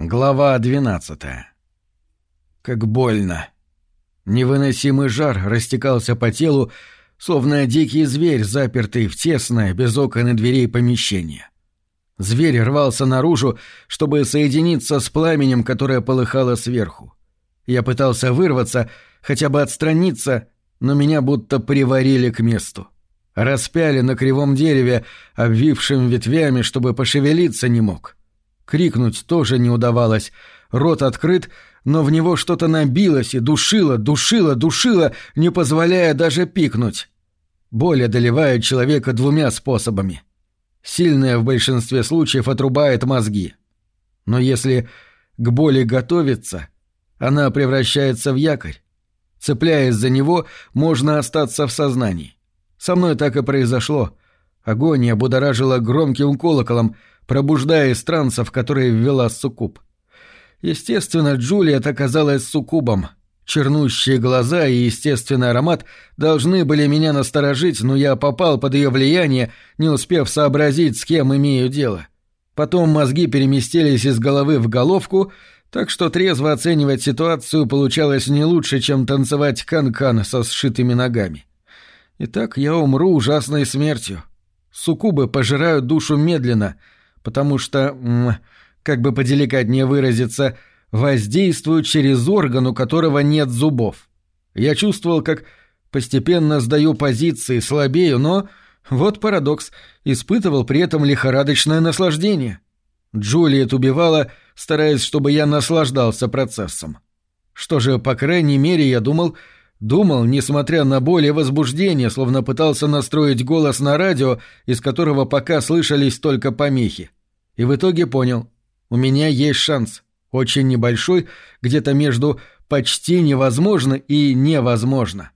Глава двенадцатая. Как больно. Невыносимый жар растекался по телу, словно дикий зверь, запертый в тесное, без окон и дверей помещение. Зверь рвался наружу, чтобы соединиться с пламенем, которое полыхало сверху. Я пытался вырваться, хотя бы отстраниться, но меня будто приварили к месту. Распяли на кривом дереве, обвившим ветвями, чтобы пошевелиться не мог. — Крикнуть тоже не удавалось. Рот открыт, но в него что-то набилось и душило, душило, душило, не позволяя даже пикнуть. Боль одолевает человека двумя способами. Сильная в большинстве случаев отрубает мозги. Но если к боли готовиться, она превращается в якорь. Цепляясь за него, можно остаться в сознании. Со мной так и произошло. Агония будоражила громким колоколом, пробуждая из трансов, которые ввела Суккуб. Естественно, Джулиет оказалась Суккубом. Чернущие глаза и естественный аромат должны были меня насторожить, но я попал под ее влияние, не успев сообразить, с кем имею дело. Потом мозги переместились из головы в головку, так что трезво оценивать ситуацию получалось не лучше, чем танцевать кан-кан со сшитыми ногами. Итак, я умру ужасной смертью. Суккубы пожирают душу медленно — потому что, как бы поделикатнее выразиться, воздействуют через орган, у которого нет зубов. Я чувствовал, как постепенно сдаю позиции, слабею, но, вот парадокс, испытывал при этом лихорадочное наслаждение. Джулиет убивала, стараясь, чтобы я наслаждался процессом. Что же, по крайней мере, я думал, думал, несмотря на боль и возбуждение, словно пытался настроить голос на радио, из которого пока слышались только помехи. И в итоге понял, у меня есть шанс, очень небольшой, где-то между «почти невозможно» и «невозможно».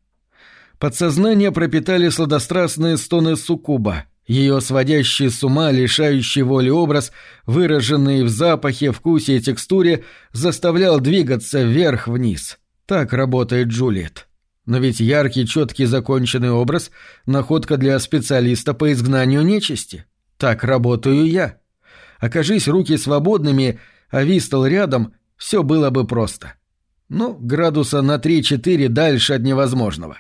Подсознание пропитали сладострастные стоны суккуба, ее сводящий с ума, лишающий воли образ, выраженный в запахе, вкусе и текстуре, заставлял двигаться вверх-вниз. Так работает Джульет. Но ведь яркий, четкий, законченный образ — находка для специалиста по изгнанию нечисти. Так работаю я. Окажись руки свободными, а Вистл рядом, все было бы просто. Ну, градуса на 3-4 дальше от невозможного.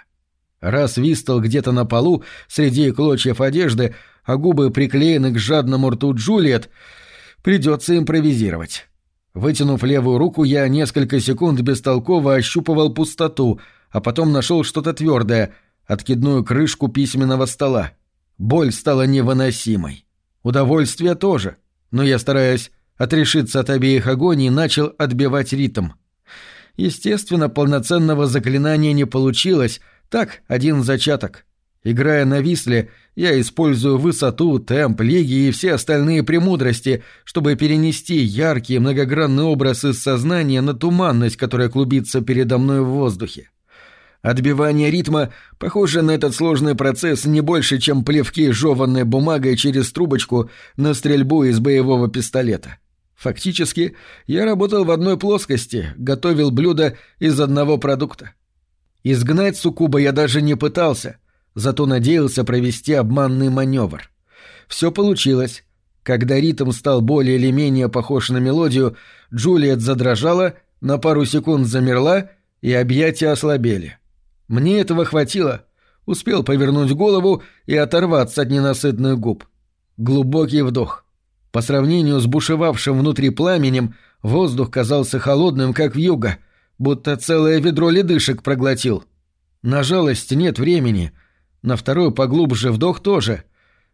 Раз Вистл где-то на полу, среди клочьев одежды, а губы приклеены к жадному рту Джульет, придется импровизировать. Вытянув левую руку, я несколько секунд бестолково ощупывал пустоту, а потом нашел что-то твердое, откидную крышку письменного стола. Боль стала невыносимой. Удовольствие тоже но я, стараясь отрешиться от обеих агоний, начал отбивать ритм. Естественно, полноценного заклинания не получилось, так, один зачаток. Играя на висле, я использую высоту, темп, лиги и все остальные премудрости, чтобы перенести яркий многогранный образ из сознания на туманность, которая клубится передо мной в воздухе. Отбивание ритма похоже на этот сложный процесс не больше, чем плевки жеванной бумагой через трубочку на стрельбу из боевого пистолета. Фактически, я работал в одной плоскости, готовил блюда из одного продукта. Изгнать суккуба я даже не пытался, зато надеялся провести обманный маневр. Все получилось. Когда ритм стал более или менее похож на мелодию, Джулиет задрожала, на пару секунд замерла, и объятия ослабели. Мне этого хватило. Успел повернуть голову и оторваться от ненасытных губ. Глубокий вдох. По сравнению с бушевавшим внутри пламенем, воздух казался холодным, как вьюга, будто целое ведро ледышек проглотил. На жалость нет времени. На второй поглубже вдох тоже.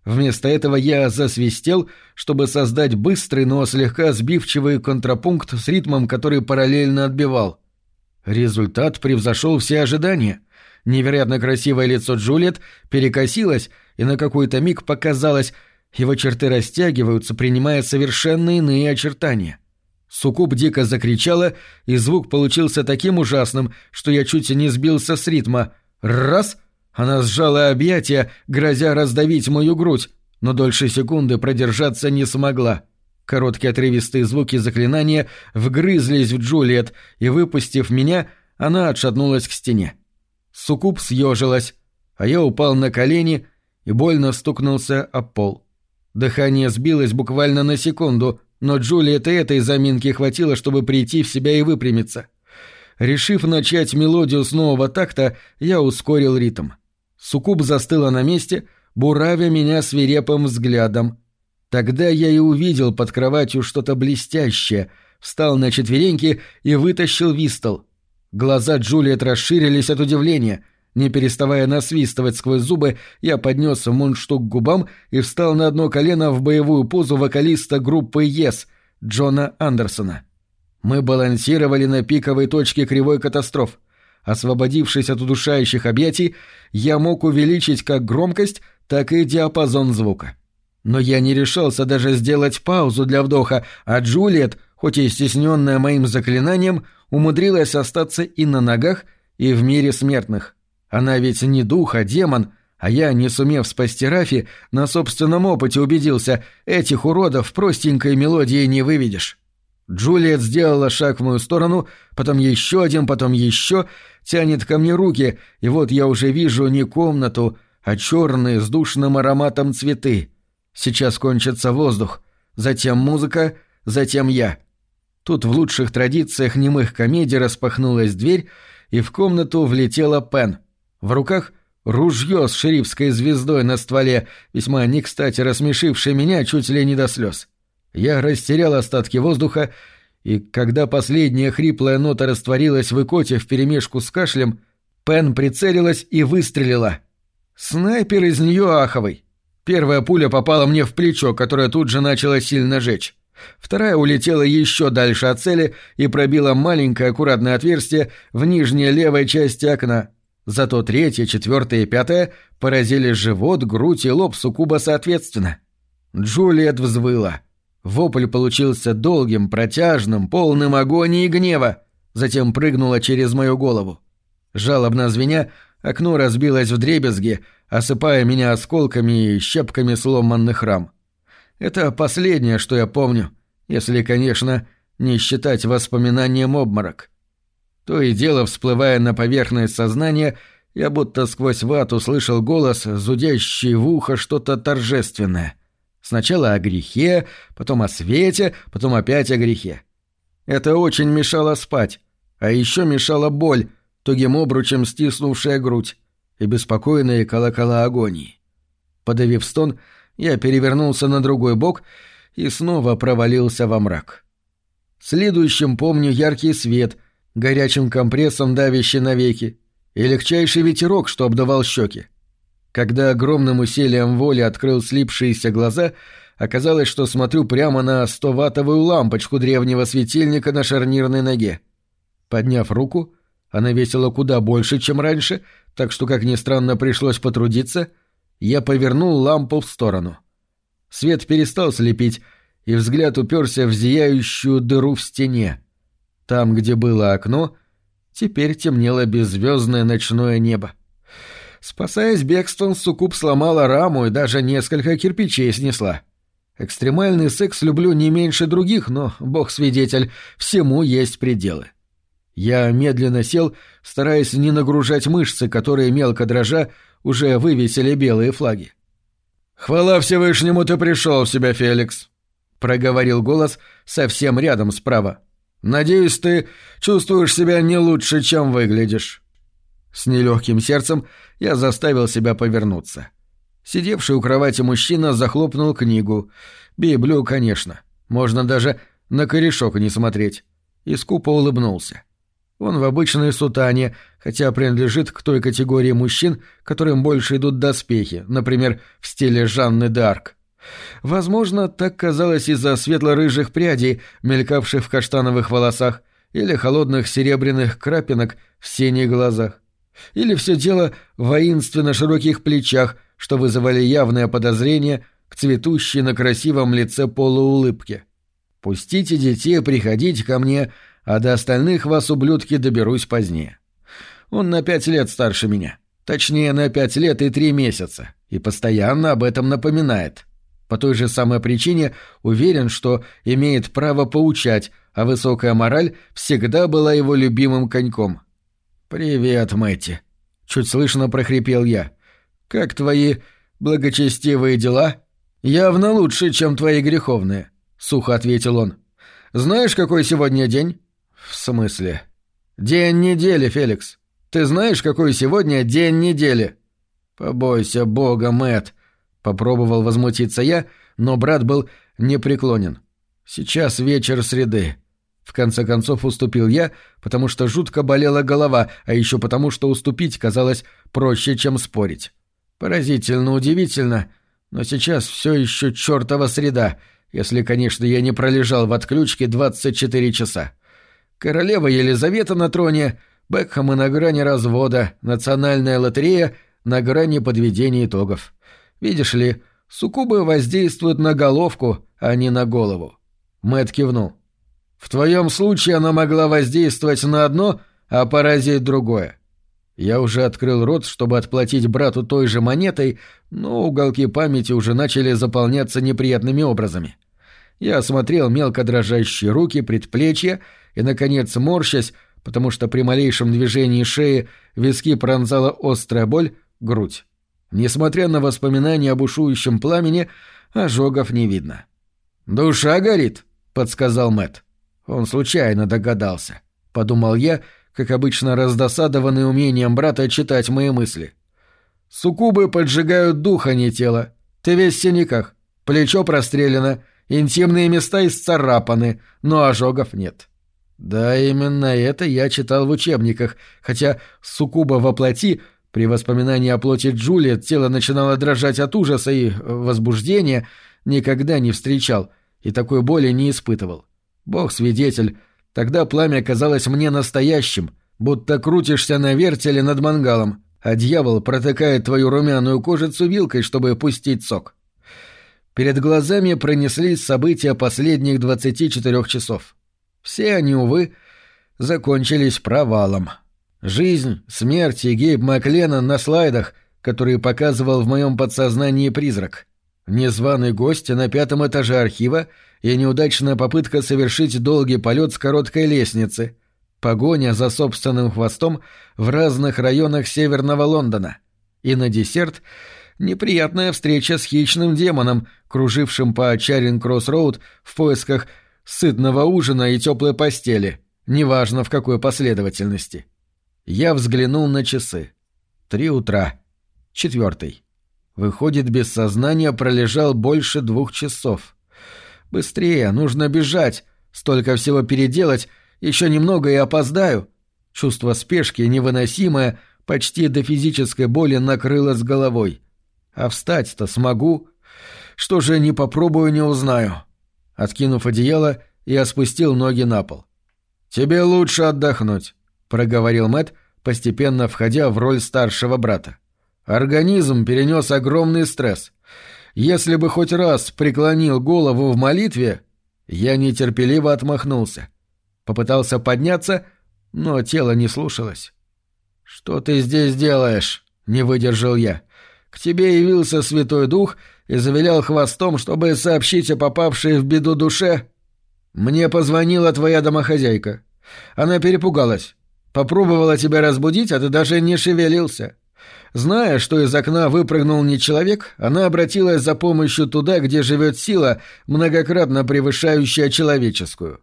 Вместо этого я засвистел, чтобы создать быстрый, но слегка сбивчивый контрапункт с ритмом, который параллельно отбивал. Результат превзошел все ожидания — Невероятно красивое лицо Джульет перекосилось, и на какой-то миг показалось, его черты растягиваются, принимая совершенно иные очертания. Сукуб дико закричала, и звук получился таким ужасным, что я чуть не сбился с ритма. Раз! Она сжала объятия, грозя раздавить мою грудь, но дольше секунды продержаться не смогла. Короткие отрывистые звуки заклинания вгрызлись в Джульет, и, выпустив меня, она отшатнулась к стене. Сукуб съежилась, а я упал на колени и больно стукнулся об пол. Дыхание сбилось буквально на секунду, но Джулиет и этой заминки хватило, чтобы прийти в себя и выпрямиться. Решив начать мелодию с нового такта, я ускорил ритм. Сукуб застыла на месте, буравя меня свирепым взглядом. Тогда я и увидел под кроватью что-то блестящее, встал на четвереньки и вытащил вистол. Глаза Джулиет расширились от удивления. Не переставая насвистывать сквозь зубы, я поднес мундштук к губам и встал на одно колено в боевую позу вокалиста группы «Ес» Джона Андерсона. Мы балансировали на пиковой точке кривой катастроф. Освободившись от удушающих объятий, я мог увеличить как громкость, так и диапазон звука. Но я не решался даже сделать паузу для вдоха, а Джулиет, хоть и стесненная моим заклинанием, умудрилась остаться и на ногах, и в мире смертных. Она ведь не дух, а демон, а я, не сумев спасти Рафи, на собственном опыте убедился, этих уродов простенькой мелодией не выведешь. Джулиет сделала шаг в мою сторону, потом еще один, потом еще, тянет ко мне руки, и вот я уже вижу не комнату, а черные с душным ароматом цветы. Сейчас кончится воздух, затем музыка, затем я. Тут в лучших традициях немых комедий распахнулась дверь, и в комнату влетела Пен. В руках ружье с шерифской звездой на стволе, весьма не кстати рассмешившее меня чуть ли не до слез. Я растерял остатки воздуха, и когда последняя хриплая нота растворилась в икоте вперемешку с кашлем, Пен прицелилась и выстрелила. Снайпер из нее аховый. Первая пуля попала мне в плечо, которое тут же начало сильно жечь. Вторая улетела еще дальше от цели и пробила маленькое аккуратное отверстие в нижней левой части окна. Зато третья, четвертая и пятая поразили живот, грудь и лоб суккуба соответственно. Джулиет взвыла. Вопль получился долгим, протяжным, полным агонии и гнева. Затем прыгнула через мою голову. Жалобно звеня, окно разбилось в дребезги, осыпая меня осколками и щепками сломанных рам. Это последнее, что я помню, если, конечно, не считать воспоминанием обморок. То и дело, всплывая на поверхность сознания, я будто сквозь вату слышал голос, зудящий в ухо что-то торжественное. Сначала о грехе, потом о свете, потом опять о грехе. Это очень мешало спать, а еще мешала боль, тугим обручем стиснувшая грудь, и беспокойные колокола агонии. Подавив стон, я перевернулся на другой бок и снова провалился во мрак. Следующим помню яркий свет, горячим компрессом давящий навеки, и легчайший ветерок, что обдавал щеки. Когда огромным усилием воли открыл слипшиеся глаза, оказалось, что смотрю прямо на 100-ваттовую лампочку древнего светильника на шарнирной ноге. Подняв руку, она весила куда больше, чем раньше, так что, как ни странно, пришлось потрудиться, я повернул лампу в сторону. Свет перестал слепить, и взгляд уперся в зияющую дыру в стене. Там, где было окно, теперь темнело беззвездное ночное небо. Спасаясь бегством, Сукуб сломала раму и даже несколько кирпичей снесла. Экстремальный секс люблю не меньше других, но, бог свидетель, всему есть пределы. Я медленно сел, стараясь не нагружать мышцы, которые, мелко дрожа, уже вывесили белые флаги. «Хвала Всевышнему, ты пришел в себя, Феликс!» — проговорил голос совсем рядом справа. «Надеюсь, ты чувствуешь себя не лучше, чем выглядишь». С нелегким сердцем я заставил себя повернуться. Сидевший у кровати мужчина захлопнул книгу. Библию, конечно. Можно даже на корешок не смотреть. И скупо улыбнулся. Он в обычной сутане, хотя принадлежит к той категории мужчин, которым больше идут доспехи, например, в стиле Жанны д'Арк. Возможно, так казалось из-за светло-рыжих прядей, мелькавших в каштановых волосах, или холодных серебряных крапинок в синих глазах. Или все дело в воинственно широких плечах, что вызывали явное подозрение к цветущей на красивом лице полуулыбке. «Пустите детей приходить ко мне, а до остальных вас, ублюдки, доберусь позднее». Он на пять лет старше меня. Точнее, на пять лет и три месяца. И постоянно об этом напоминает. По той же самой причине уверен, что имеет право поучать, а высокая мораль всегда была его любимым коньком. «Привет, Мэтти», — чуть слышно прохрипел я. «Как твои благочестивые дела?» «Явно лучше, чем твои греховные. — сухо ответил он. «Знаешь, какой сегодня день?» «В смысле?» «День недели, Феликс. Ты знаешь, какой сегодня день недели?» «Побойся бога, Мэт, попробовал возмутиться я, но брат был непреклонен. «Сейчас вечер среды». В конце концов уступил я, потому что жутко болела голова, а еще потому, что уступить казалось проще, чем спорить. Поразительно удивительно, но сейчас все еще чертова среда, если, конечно, я не пролежал в отключке 24 часа. Королева Елизавета на троне, Бекхэм на грани развода, национальная лотерея на грани подведения итогов. Видишь ли, суккубы воздействуют на головку, а не на голову. Мэт кивнул. В твоем случае она могла воздействовать на одно, а поразить другое. Я уже открыл рот, чтобы отплатить брату той же монетой, но уголки памяти уже начали заполняться неприятными образами. Я осмотрел мелко дрожащие руки, предплечья и, наконец, морщась, потому что при малейшем движении шеи виски пронзала острая боль, грудь. Несмотря на воспоминания о бушующем пламени, ожогов не видно. «Душа горит», — подсказал Мэт. Он случайно догадался, — подумал я, как обычно раздосадованный умением брата читать мои мысли. «Суккубы поджигают дух, а не тело. Ты весь в синяках, плечо прострелено, интимные места исцарапаны, но ожогов нет». Да, именно это я читал в учебниках, хотя суккуба воплоти при воспоминании о плоти Джулиет тело начинало дрожать от ужаса и возбуждения, никогда не встречал и такой боли не испытывал. Бог свидетель, тогда пламя казалось мне настоящим, будто крутишься на вертеле над мангалом, а дьявол протыкает твою румяную кожицу вилкой, чтобы пустить сок. Перед глазами пронеслись события последних 24 часов. Все они, увы, закончились провалом. Жизнь, смерть и Гейб Макленнон на слайдах, которые показывал в моем подсознании призрак. Незваный гость на пятом этаже архива и неудачная попытка совершить долгий полет с короткой лестницы. Погоня за собственным хвостом в разных районах северного Лондона. И на десерт — неприятная встреча с хищным демоном, кружившим по Чаринг-Кросс-Роуд в поисках сытного ужина и теплой постели, неважно в какой последовательности. — я взглянул на часы. Три утра. Четвертый. Выходит, без сознания пролежал больше двух часов. Быстрее, нужно бежать. Столько всего переделать. Еще немного и опоздаю. Чувство спешки, невыносимое, почти до физической боли накрыло с головой. А встать-то смогу? Что же, не попробую, не узнаю. Откинув одеяло, я спустил ноги на пол. «Тебе лучше отдохнуть. — проговорил Мэт, постепенно входя в роль старшего брата. «Организм перенес огромный стресс. Если бы хоть раз преклонил голову в молитве...» Я нетерпеливо отмахнулся. Попытался подняться, но тело не слушалось. «Что ты здесь делаешь?» — не выдержал я. «К тебе явился Святой Дух и завилял хвостом, чтобы сообщить о попавшей в беду душе?» «Мне позвонила твоя домохозяйка. Она перепугалась. Попробовала тебя разбудить, а ты даже не шевелился. Зная, что из окна выпрыгнул не человек, она обратилась за помощью туда, где живет сила, многократно превышающая человеческую.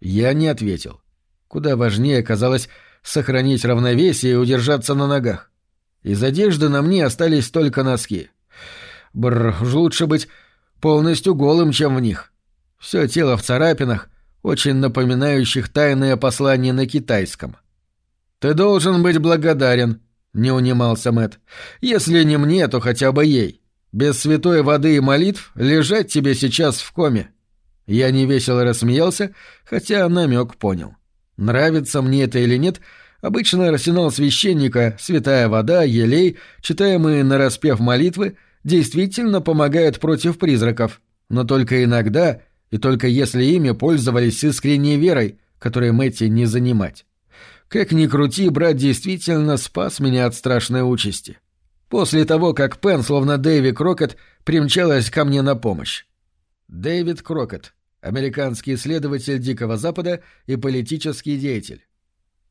Я не ответил. Куда важнее казалось сохранить равновесие и удержаться на ногах. Из одежды на мне остались только носки. Бррр, уж лучше быть полностью голым, чем в них. Все тело в царапинах, очень напоминающих тайное послание на китайском. «Ты должен быть благодарен», — не унимался Мэт. «Если не мне, то хотя бы ей. Без святой воды и молитв лежать тебе сейчас в коме». Я невесело рассмеялся, хотя намек понял. Нравится мне это или нет, обычно арсенал священника, святая вода, елей, читаемые на распев молитвы, действительно помогают против призраков, но только иногда и только если ими пользовались с искренней верой, которой Мэтти не занимать. Как ни крути, брат действительно спас меня от страшной участи. После того, как Пен, словно Дэви Крокет, примчалась ко мне на помощь. Дэвид Крокет, американский исследователь Дикого Запада и политический деятель.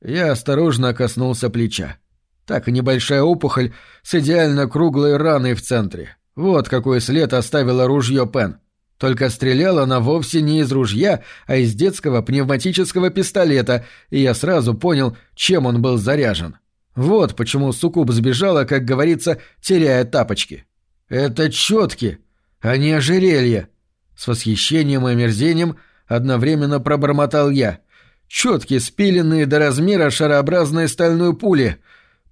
Я осторожно коснулся плеча. Так, небольшая опухоль с идеально круглой раной в центре. Вот какой след оставило ружье Пен. Только стреляла она вовсе не из ружья, а из детского пневматического пистолета, и я сразу понял, чем он был заряжен. Вот почему Сукуб сбежала, как говорится, теряя тапочки. Это четки, а не ожерелье. С восхищением и омерзением одновременно пробормотал я. Четки, спиленные до размера шарообразной стальной пули.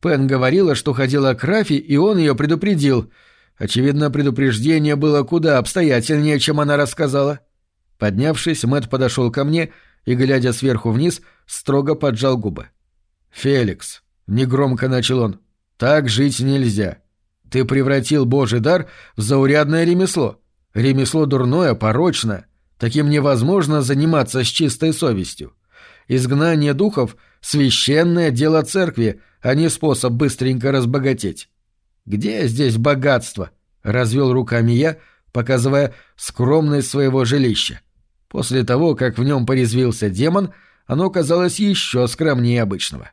Пен говорила, что ходила к Рафи, и он ее предупредил — Очевидно, предупреждение было куда обстоятельнее, чем она рассказала. Поднявшись, Мэт подошел ко мне и, глядя сверху вниз, строго поджал губы. «Феликс», — негромко начал он, — «так жить нельзя. Ты превратил Божий дар в заурядное ремесло. Ремесло дурное, порочное. Таким невозможно заниматься с чистой совестью. Изгнание духов — священное дело церкви, а не способ быстренько разбогатеть. «Где здесь богатство?» — развел руками я, показывая скромность своего жилища. После того, как в нем порезвился демон, оно казалось еще скромнее обычного.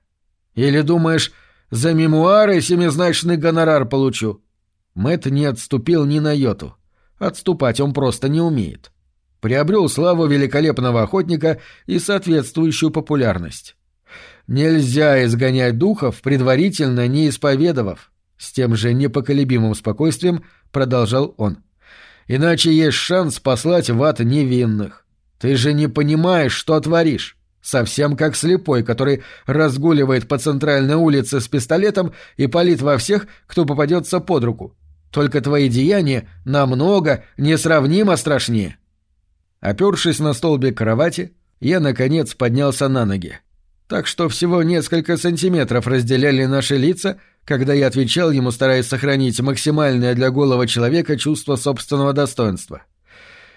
«Или думаешь, за мемуары семизначный гонорар получу?» Мэт не отступил ни на йоту. Отступать он просто не умеет. Приобрел славу великолепного охотника и соответствующую популярность. Нельзя изгонять духов, предварительно не исповедовав. С тем же непоколебимым спокойствием продолжал он. «Иначе есть шанс послать в ад невинных. Ты же не понимаешь, что творишь. Совсем как слепой, который разгуливает по центральной улице с пистолетом и палит во всех, кто попадется под руку. Только твои деяния намного, несравнимо страшнее». Опершись на столбик кровати, я, наконец, поднялся на ноги. Так что всего несколько сантиметров разделяли наши лица, когда я отвечал ему, стараясь сохранить максимальное для голого человека чувство собственного достоинства.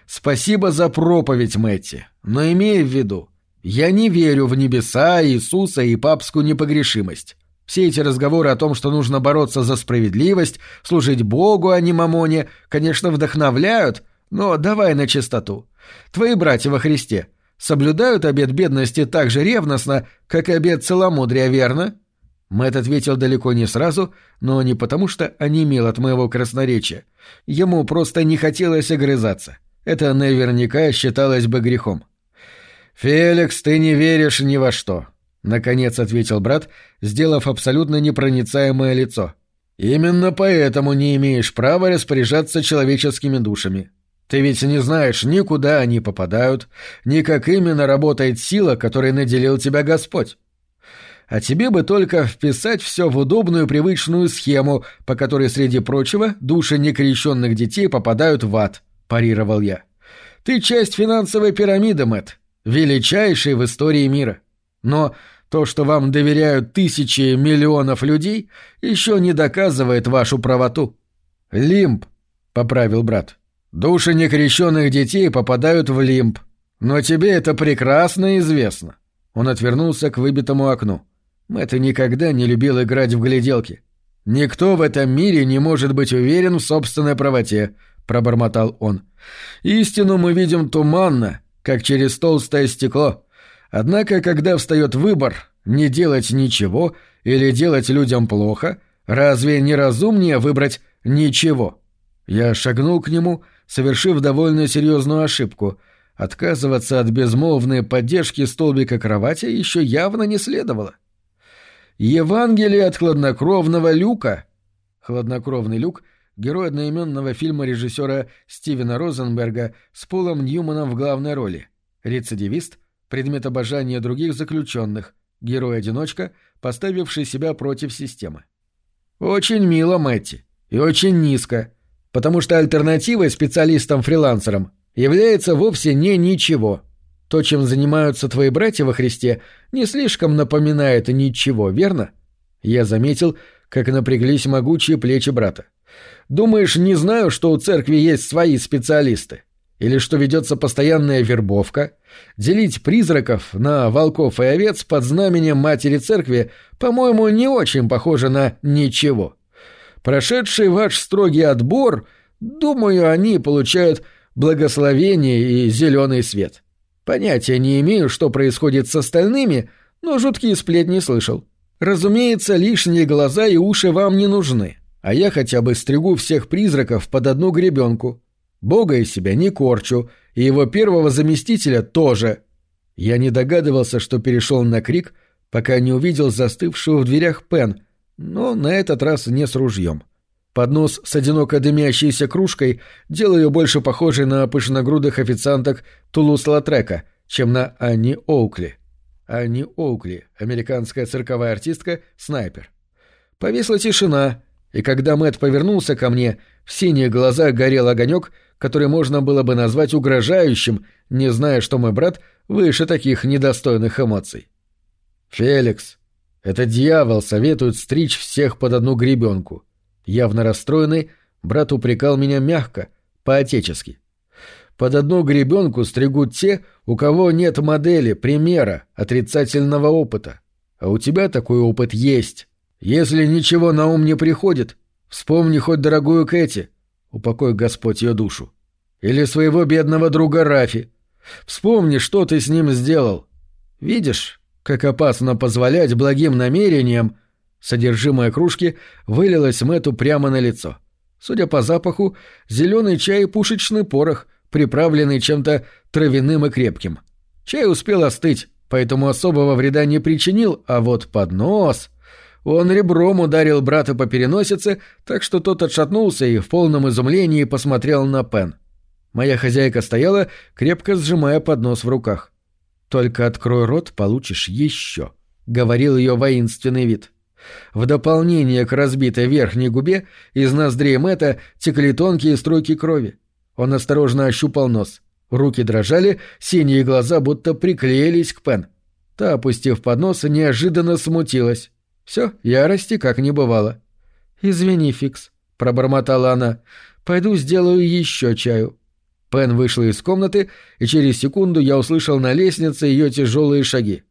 «Спасибо за проповедь, Мэтти, но имея в виду, я не верю в небеса, Иисуса и папскую непогрешимость. Все эти разговоры о том, что нужно бороться за справедливость, служить Богу, а не мамоне, конечно, вдохновляют, но давай на чистоту. Твои братья во Христе соблюдают обет бедности так же ревностно, как и обет целомудрия, верно?» Мэтт ответил далеко не сразу, но не потому, что онемел от моего красноречия. Ему просто не хотелось огрызаться. Это наверняка считалось бы грехом. «Феликс, ты не веришь ни во что», — наконец ответил брат, сделав абсолютно непроницаемое лицо. «Именно поэтому не имеешь права распоряжаться человеческими душами. Ты ведь не знаешь ни куда они попадают, ни как именно работает сила, которой наделил тебя Господь а тебе бы только вписать все в удобную привычную схему, по которой, среди прочего, души некрещенных детей попадают в ад», — парировал я. «Ты часть финансовой пирамиды, Мэтт, величайшей в истории мира. Но то, что вам доверяют тысячи миллионов людей, еще не доказывает вашу правоту». «Лимб», — поправил брат. «Души некрещенных детей попадают в лимб. Но тебе это прекрасно известно». Он отвернулся к выбитому окну. Мэтт никогда не любил играть в гляделки. «Никто в этом мире не может быть уверен в собственной правоте», — пробормотал он. «Истину мы видим туманно, как через толстое стекло. Однако, когда встает выбор не делать ничего или делать людям плохо, разве не разумнее выбрать ничего?» Я шагнул к нему, совершив довольно серьезную ошибку. Отказываться от безмолвной поддержки столбика кровати еще явно не следовало. Евангелие от хладнокровного Люка. Хладнокровный Люк — герой одноименного фильма режиссера Стивена Розенберга с Полом Ньюманом в главной роли. Рецидивист — предмет обожания других заключенных, герой-одиночка, поставивший себя против системы. Очень мило, Мэтти, и очень низко, потому что альтернативой специалистам-фрилансерам является вовсе не ничего — то, чем занимаются твои братья во Христе, не слишком напоминает ничего, верно? Я заметил, как напряглись могучие плечи брата. Думаешь, не знаю, что у церкви есть свои специалисты? Или что ведется постоянная вербовка? Делить призраков на волков и овец под знаменем матери церкви, по-моему, не очень похоже на ничего. Прошедший ваш строгий отбор, думаю, они получают благословение и зеленый свет. Понятия не имею, что происходит с остальными, но жуткие сплетни слышал. Разумеется, лишние глаза и уши вам не нужны, а я хотя бы стригу всех призраков под одну гребенку. Бога из себя не корчу, и его первого заместителя тоже. Я не догадывался, что перешел на крик, пока не увидел застывшую в дверях Пен, но на этот раз не с ружьем. Поднос с одиноко дымящейся кружкой делал ее больше похожей на пышногрудых официанток Тулус-Латрека, чем на Анни Оукли. Анни Оукли, американская цирковая артистка, снайпер. Повисла тишина, и когда Мэт повернулся ко мне, в синих глазах горел огонек, который можно было бы назвать угрожающим, не зная, что мой брат выше таких недостойных эмоций. «Феликс, это дьявол советует стричь всех под одну гребенку». Явно расстроенный, брат упрекал меня мягко, по-отечески. Под одну гребенку стригут те, у кого нет модели, примера, отрицательного опыта. А у тебя такой опыт есть. Если ничего на ум не приходит, вспомни хоть дорогую Кэти, упокой Господь ее душу. Или своего бедного друга Рафи. Вспомни, что ты с ним сделал. Видишь, как опасно позволять благим намерениям Содержимое кружки вылилось Мэту прямо на лицо. Судя по запаху, зеленый чай и пушечный порох, приправленный чем-то травяным и крепким. Чай успел остыть, поэтому особого вреда не причинил, а вот поднос... Он ребром ударил брата по переносице, так что тот отшатнулся и в полном изумлении посмотрел на Пен. Моя хозяйка стояла, крепко сжимая поднос в руках. «Только открой рот, получишь еще», — говорил ее воинственный вид. В дополнение к разбитой верхней губе из ноздрей Мэтта текли тонкие струйки крови. Он осторожно ощупал нос. Руки дрожали, синие глаза будто приклеились к Пен. Та, опустив поднос, неожиданно смутилась. Все, ярости как не бывало. «Извини, Фикс», — пробормотала она. «Пойду сделаю еще чаю». Пен вышла из комнаты, и через секунду я услышал на лестнице ее тяжелые шаги.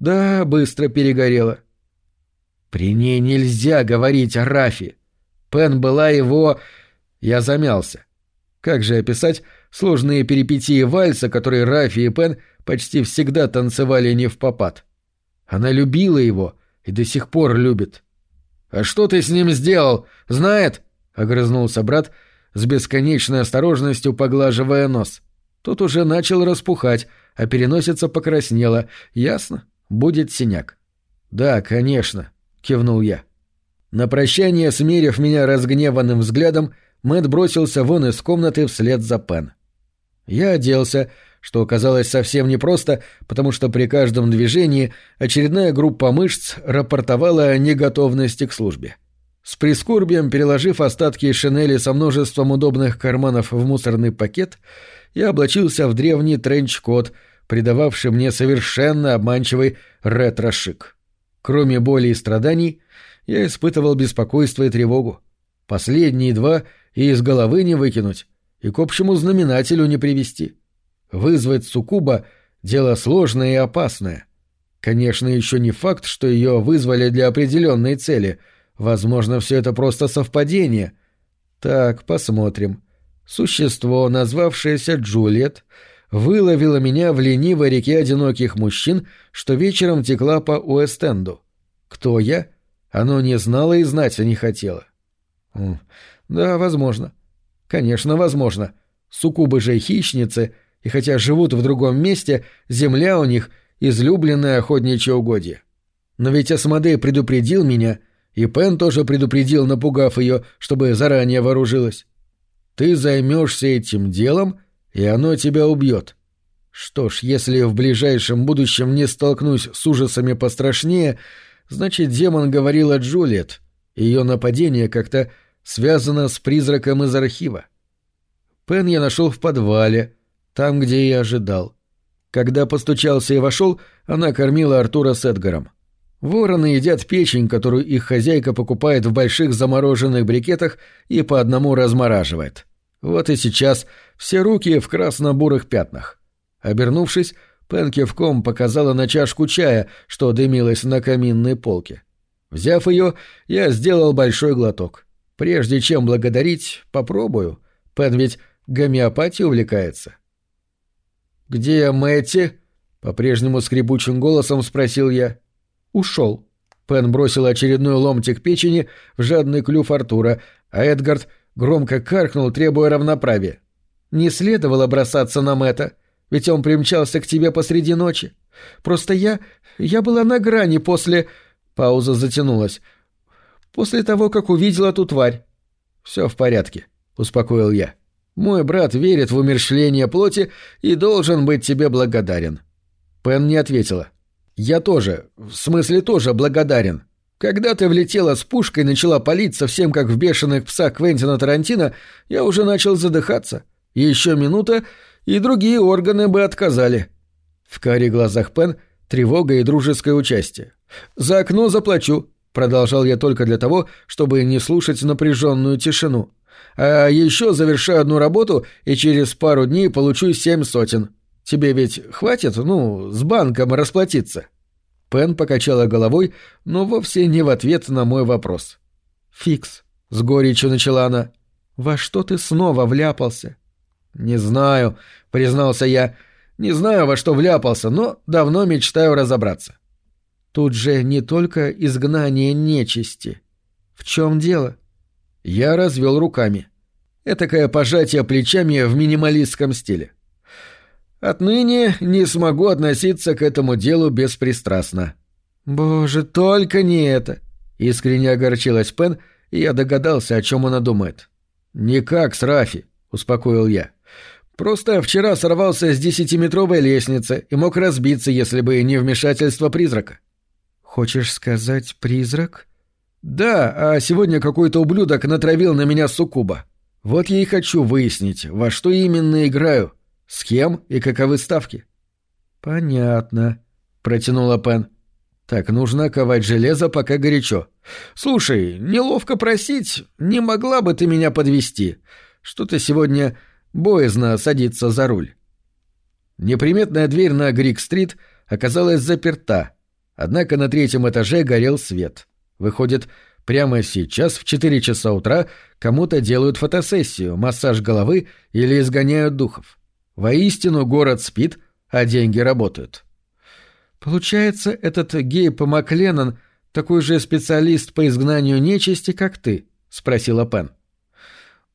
Да, быстро перегорела. При ней нельзя говорить о Рафи. Пен была его... Я замялся. Как же описать сложные перипетии вальса, которые Рафи и Пен почти всегда танцевали не в попад? Она любила его и до сих пор любит. «А что ты с ним сделал? Знает?» — огрызнулся брат, с бесконечной осторожностью поглаживая нос. Тот уже начал распухать, а переносица покраснела. Ясно, будет синяк. «Да, конечно кивнул я. На прощание, смерив меня разгневанным взглядом, Мэт бросился вон из комнаты вслед за Пен. Я оделся, что оказалось совсем непросто, потому что при каждом движении очередная группа мышц рапортовала о неготовности к службе. С прискорбием, переложив остатки шинели со множеством удобных карманов в мусорный пакет, я облачился в древний тренч-кот, придававший мне совершенно обманчивый ретро-шик. Кроме боли и страданий, я испытывал беспокойство и тревогу. Последние два и из головы не выкинуть, и к общему знаменателю не привести. Вызвать суккуба — дело сложное и опасное. Конечно, еще не факт, что ее вызвали для определенной цели. Возможно, все это просто совпадение. Так, посмотрим. Существо, назвавшееся Джульет, выловила меня в ленивой реке одиноких мужчин, что вечером текла по Уэстенду. Кто я? Оно не знало и знать не хотело. Да, возможно. Конечно, возможно. Суккубы же хищницы, и хотя живут в другом месте, земля у них — излюбленное охотничье угодье. Но ведь Асмодей предупредил меня, и Пен тоже предупредил, напугав ее, чтобы заранее вооружилась. Ты займешься этим делом, и оно тебя убьет. Что ж, если в ближайшем будущем не столкнусь с ужасами пострашнее, значит, демон говорил о Джульет. Ее нападение как-то связано с призраком из архива. Пен я нашел в подвале, там, где и ожидал. Когда постучался и вошел, она кормила Артура с Эдгаром. Вороны едят печень, которую их хозяйка покупает в больших замороженных брикетах и по одному размораживает. Вот и сейчас все руки в красно-бурых пятнах. Обернувшись, Пен кивком показала на чашку чая, что дымилась на каминной полке. Взяв ее, я сделал большой глоток. Прежде чем благодарить, попробую. Пен ведь гомеопатией увлекается. «Где Мэтти?» — по-прежнему скрипучим голосом спросил я. «Ушел». Пен бросил очередной ломтик печени в жадный клюв Артура, а Эдгард громко каркнул, требуя равноправия. Не следовало бросаться на Мэтта, ведь он примчался к тебе посреди ночи. Просто я... я была на грани после...» Пауза затянулась. «После того, как увидела ту тварь». «Все в порядке», — успокоил я. «Мой брат верит в умерщвление плоти и должен быть тебе благодарен». Пен не ответила. «Я тоже, в смысле тоже благодарен. Когда ты влетела с пушкой и начала палить совсем как в бешеных псах Квентина Тарантино, я уже начал задыхаться. Еще минута, и другие органы бы отказали». В каре глазах Пен тревога и дружеское участие. «За окно заплачу», — продолжал я только для того, чтобы не слушать напряженную тишину. «А еще завершаю одну работу и через пару дней получу семь сотен. Тебе ведь хватит, ну, с банком расплатиться?» Пен покачала головой, но вовсе не в ответ на мой вопрос. «Фикс», — с горечью начала она, — «во что ты снова вляпался?» «Не знаю», — признался я, — «не знаю, во что вляпался, но давно мечтаю разобраться». «Тут же не только изгнание нечисти. В чем дело?» Я развел руками. Этакое пожатие плечами в минималистском стиле. Отныне не смогу относиться к этому делу беспристрастно. «Боже, только не это!» — искренне огорчилась Пен, и я догадался, о чем она думает. «Никак с Рафи», — успокоил я. «Просто вчера сорвался с десятиметровой лестницы и мог разбиться, если бы не вмешательство призрака». «Хочешь сказать призрак?» «Да, а сегодня какой-то ублюдок натравил на меня суккуба. Вот я и хочу выяснить, во что именно играю». С кем и каковы ставки? Понятно, протянула Пен. Так нужно ковать железо, пока горячо. Слушай, неловко просить, не могла бы ты меня подвести? Что-то сегодня боязно садиться за руль. Неприметная дверь на Грик-стрит оказалась заперта, однако на третьем этаже горел свет. Выходит, прямо сейчас в 4 часа утра кому-то делают фотосессию, массаж головы или изгоняют духов. Воистину город спит, а деньги работают. Получается, этот Гейб Макленнон такой же специалист по изгнанию нечисти, как ты? спросила Пен.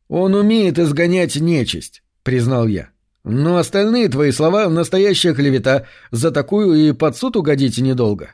Он умеет изгонять нечисть, признал я. Но остальные твои слова — настоящая клевета. За такую и под суд угодить недолго.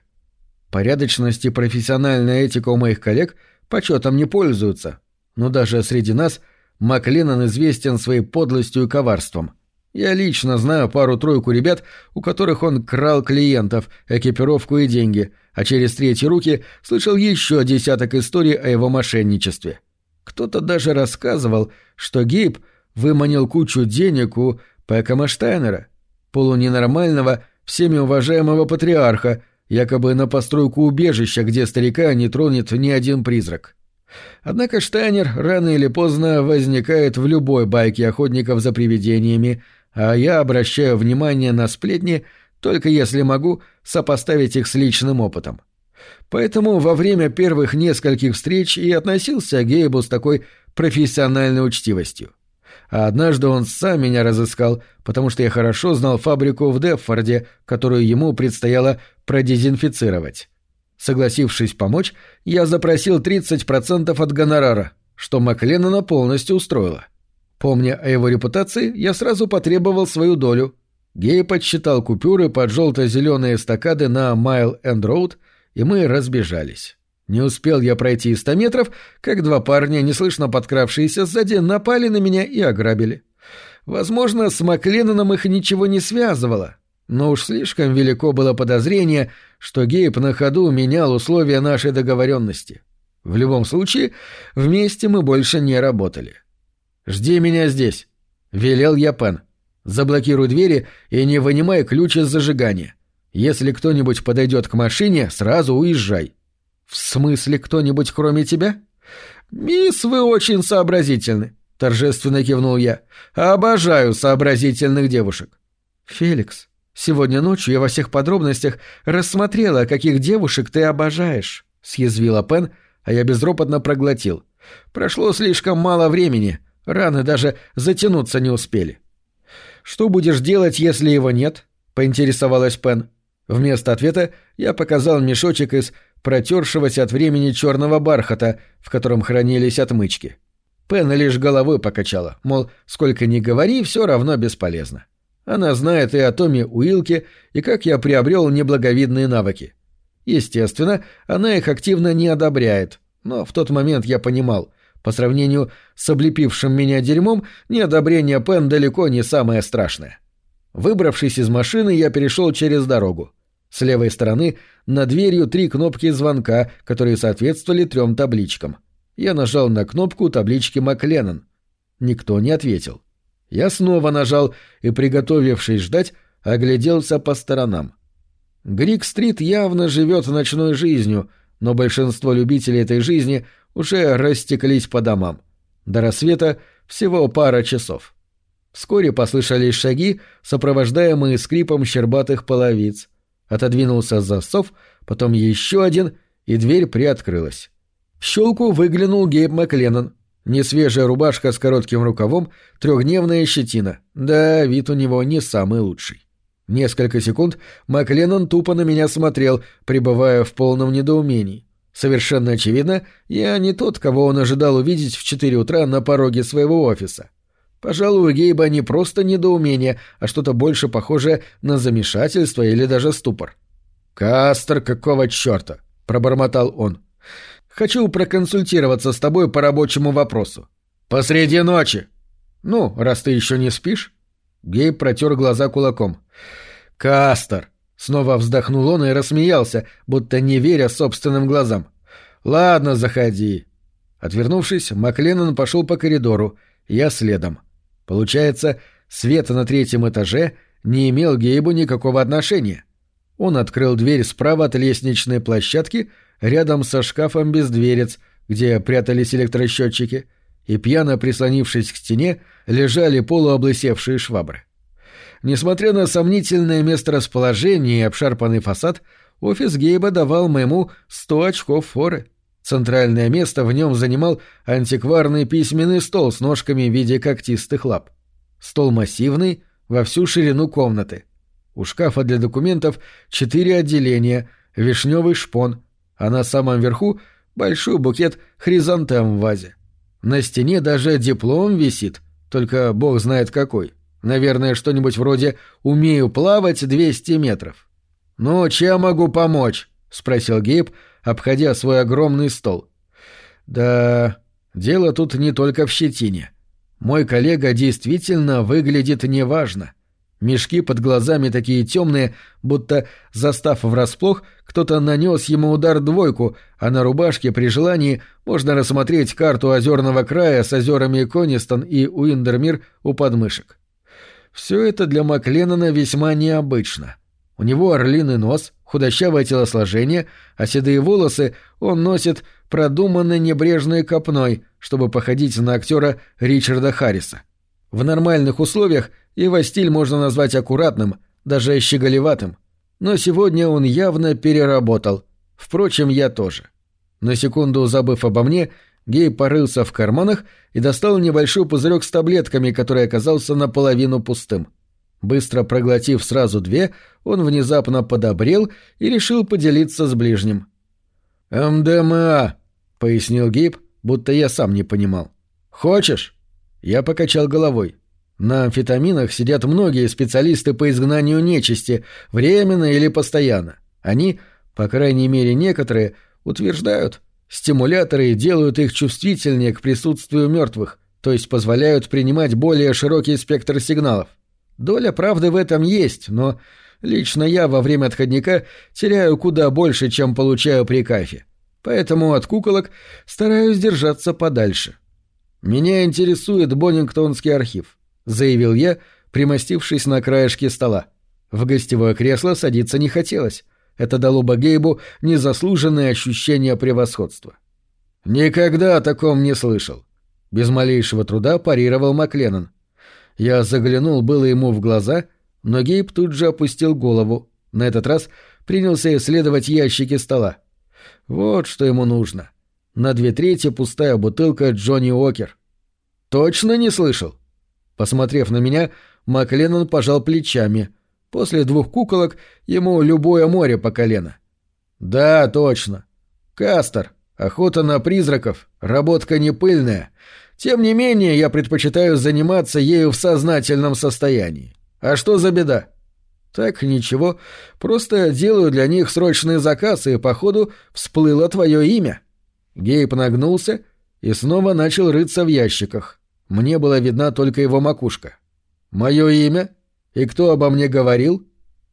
Порядочность и профессиональная этика у моих коллег почетом не пользуются. Но даже среди нас Макленнон известен своей подлостью и коварством. Я лично знаю пару-тройку ребят, у которых он крал клиентов, экипировку и деньги, а через третьи руки слышал еще десяток историй о его мошенничестве. Кто-то даже рассказывал, что Гейб выманил кучу денег у Пэка Штайнера, полуненормального, всеми уважаемого патриарха, якобы на постройку убежища, где старика не тронет ни один призрак. Однако Штайнер рано или поздно возникает в любой байке охотников за привидениями, а я обращаю внимание на сплетни только если могу сопоставить их с личным опытом. Поэтому во время первых нескольких встреч и относился к Гейбу с такой профессиональной учтивостью. А однажды он сам меня разыскал, потому что я хорошо знал фабрику в Деффорде, которую ему предстояло продезинфицировать. Согласившись помочь, я запросил 30% от гонорара, что Макленнона полностью устроило. Помня о его репутации, я сразу потребовал свою долю. Гей подсчитал купюры под желто-зеленые эстакады на Майл Энд Роуд, и мы разбежались. Не успел я пройти и ста метров, как два парня, неслышно подкравшиеся сзади, напали на меня и ограбили. Возможно, с Макленноном их ничего не связывало, но уж слишком велико было подозрение, что Гейб на ходу менял условия нашей договоренности. В любом случае, вместе мы больше не работали. «Жди меня здесь», — велел я Пен. «Заблокируй двери и не вынимай ключ из зажигания. Если кто-нибудь подойдет к машине, сразу уезжай». «В смысле кто-нибудь кроме тебя?» «Мисс, вы очень сообразительны», — торжественно кивнул я. «Обожаю сообразительных девушек». «Феликс, сегодня ночью я во всех подробностях рассмотрела, каких девушек ты обожаешь», — съязвила Пен, а я безропотно проглотил. «Прошло слишком мало времени, Раны даже затянуться не успели. «Что будешь делать, если его нет?» — поинтересовалась Пен. Вместо ответа я показал мешочек из протершегося от времени черного бархата, в котором хранились отмычки. Пен лишь головой покачала, мол, сколько ни говори, все равно бесполезно. Она знает и о Томе Уилке, и как я приобрел неблаговидные навыки. Естественно, она их активно не одобряет, но в тот момент я понимал, по сравнению с облепившим меня дерьмом, неодобрение Пен далеко не самое страшное. Выбравшись из машины, я перешел через дорогу. С левой стороны над дверью три кнопки звонка, которые соответствовали трем табличкам. Я нажал на кнопку таблички «Макленнон». Никто не ответил. Я снова нажал и, приготовившись ждать, огляделся по сторонам. Грик-стрит явно живет ночной жизнью, но большинство любителей этой жизни уже растеклись по домам. До рассвета всего пара часов. Вскоре послышались шаги, сопровождаемые скрипом щербатых половиц. Отодвинулся засов, потом еще один, и дверь приоткрылась. В щелку выглянул Гейб Макленнон. Несвежая рубашка с коротким рукавом, трехдневная щетина. Да, вид у него не самый лучший. Несколько секунд Макленнон тупо на меня смотрел, пребывая в полном недоумении. Совершенно очевидно, я не тот, кого он ожидал увидеть в четыре утра на пороге своего офиса. Пожалуй, у Гейба не просто недоумение, а что-то больше похожее на замешательство или даже ступор. «Кастер, какого черта?» — пробормотал он. «Хочу проконсультироваться с тобой по рабочему вопросу». «Посреди ночи!» «Ну, раз ты еще не спишь?» Гейб протер глаза кулаком. «Кастер!» — снова вздохнул он и рассмеялся, будто не веря собственным глазам. «Ладно, заходи». Отвернувшись, Макленнон пошел по коридору, я следом. Получается, свет на третьем этаже не имел Гейбу никакого отношения. Он открыл дверь справа от лестничной площадки, рядом со шкафом без дверец, где прятались электросчетчики, и, пьяно прислонившись к стене, лежали полуоблысевшие швабры. Несмотря на сомнительное месторасположение и обшарпанный фасад, офис Гейба давал моему сто очков форы. Центральное место в нем занимал антикварный письменный стол с ножками в виде когтистых лап. Стол массивный, во всю ширину комнаты. У шкафа для документов четыре отделения, вишневый шпон, а на самом верху большой букет хризантем в вазе. На стене даже диплом висит, только бог знает какой. Наверное, что-нибудь вроде «умею плавать 200 метров». «Ну, чем могу помочь?» — спросил Гейб, обходя свой огромный стол. Да, дело тут не только в щетине. Мой коллега действительно выглядит неважно. Мешки под глазами такие темные, будто, застав врасплох, кто-то нанес ему удар двойку, а на рубашке при желании можно рассмотреть карту озерного края с озерами Конистон и Уиндермир у подмышек. Все это для Макленнона весьма необычно. У него орлиный нос, худощавое телосложение, а седые волосы он носит продуманной небрежной копной, чтобы походить на актера Ричарда Харриса. В нормальных условиях его стиль можно назвать аккуратным, даже щеголеватым. Но сегодня он явно переработал. Впрочем, я тоже. На секунду забыв обо мне, Гей порылся в карманах и достал небольшой пузырек с таблетками, который оказался наполовину пустым. Быстро проглотив сразу две, он внезапно подобрел и решил поделиться с ближним. «МДМА», — пояснил Гейб, будто я сам не понимал. «Хочешь?» Я покачал головой. На амфетаминах сидят многие специалисты по изгнанию нечисти, временно или постоянно. Они, по крайней мере некоторые, утверждают, стимуляторы делают их чувствительнее к присутствию мертвых, то есть позволяют принимать более широкий спектр сигналов. Доля правды в этом есть, но лично я во время отходника теряю куда больше, чем получаю при кафе. Поэтому от куколок стараюсь держаться подальше. Меня интересует Боннингтонский архив, заявил я, примостившись на краешке стола. В гостевое кресло садиться не хотелось. Это дало бы Гейбу незаслуженное ощущение превосходства. «Никогда о таком не слышал», — без малейшего труда парировал Макленнон. Я заглянул было ему в глаза, но Гейб тут же опустил голову. На этот раз принялся исследовать ящики стола. Вот что ему нужно. На две трети пустая бутылка Джонни Окер. «Точно не слышал?» Посмотрев на меня, Макленнон пожал плечами. После двух куколок ему любое море по колено. «Да, точно. Кастер. Охота на призраков. Работка не пыльная. Тем не менее, я предпочитаю заниматься ею в сознательном состоянии. А что за беда? Так, ничего, просто делаю для них срочный заказ, и, походу, всплыло твое имя. Гейб нагнулся и снова начал рыться в ящиках. Мне была видна только его макушка. «Мое имя? И кто обо мне говорил?»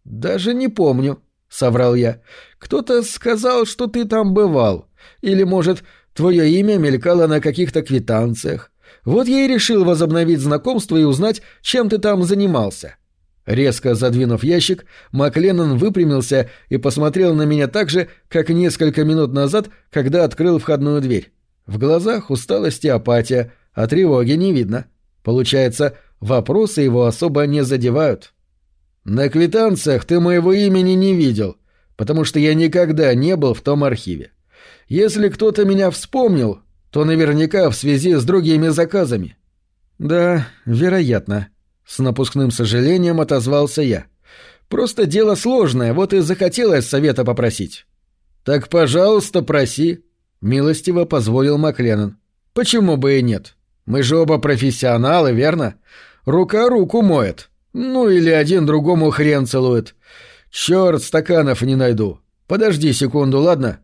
«Даже не помню», — соврал я. «Кто-то сказал, что ты там бывал. Или, может, твое имя мелькало на каких-то квитанциях. Вот я и решил возобновить знакомство и узнать, чем ты там занимался». Резко задвинув ящик, Макленнон выпрямился и посмотрел на меня так же, как несколько минут назад, когда открыл входную дверь. В глазах усталость и апатия, а тревоги не видно. Получается, вопросы его особо не задевают. «На квитанциях ты моего имени не видел, потому что я никогда не был в том архиве. Если кто-то меня вспомнил, то наверняка в связи с другими заказами». «Да, вероятно», — с напускным сожалением отозвался я. «Просто дело сложное, вот и захотелось совета попросить». «Так, пожалуйста, проси», — милостиво позволил Макленнон. «Почему бы и нет? Мы же оба профессионалы, верно? Рука руку моет. Ну или один другому хрен целует. Черт, стаканов не найду. Подожди секунду, ладно?»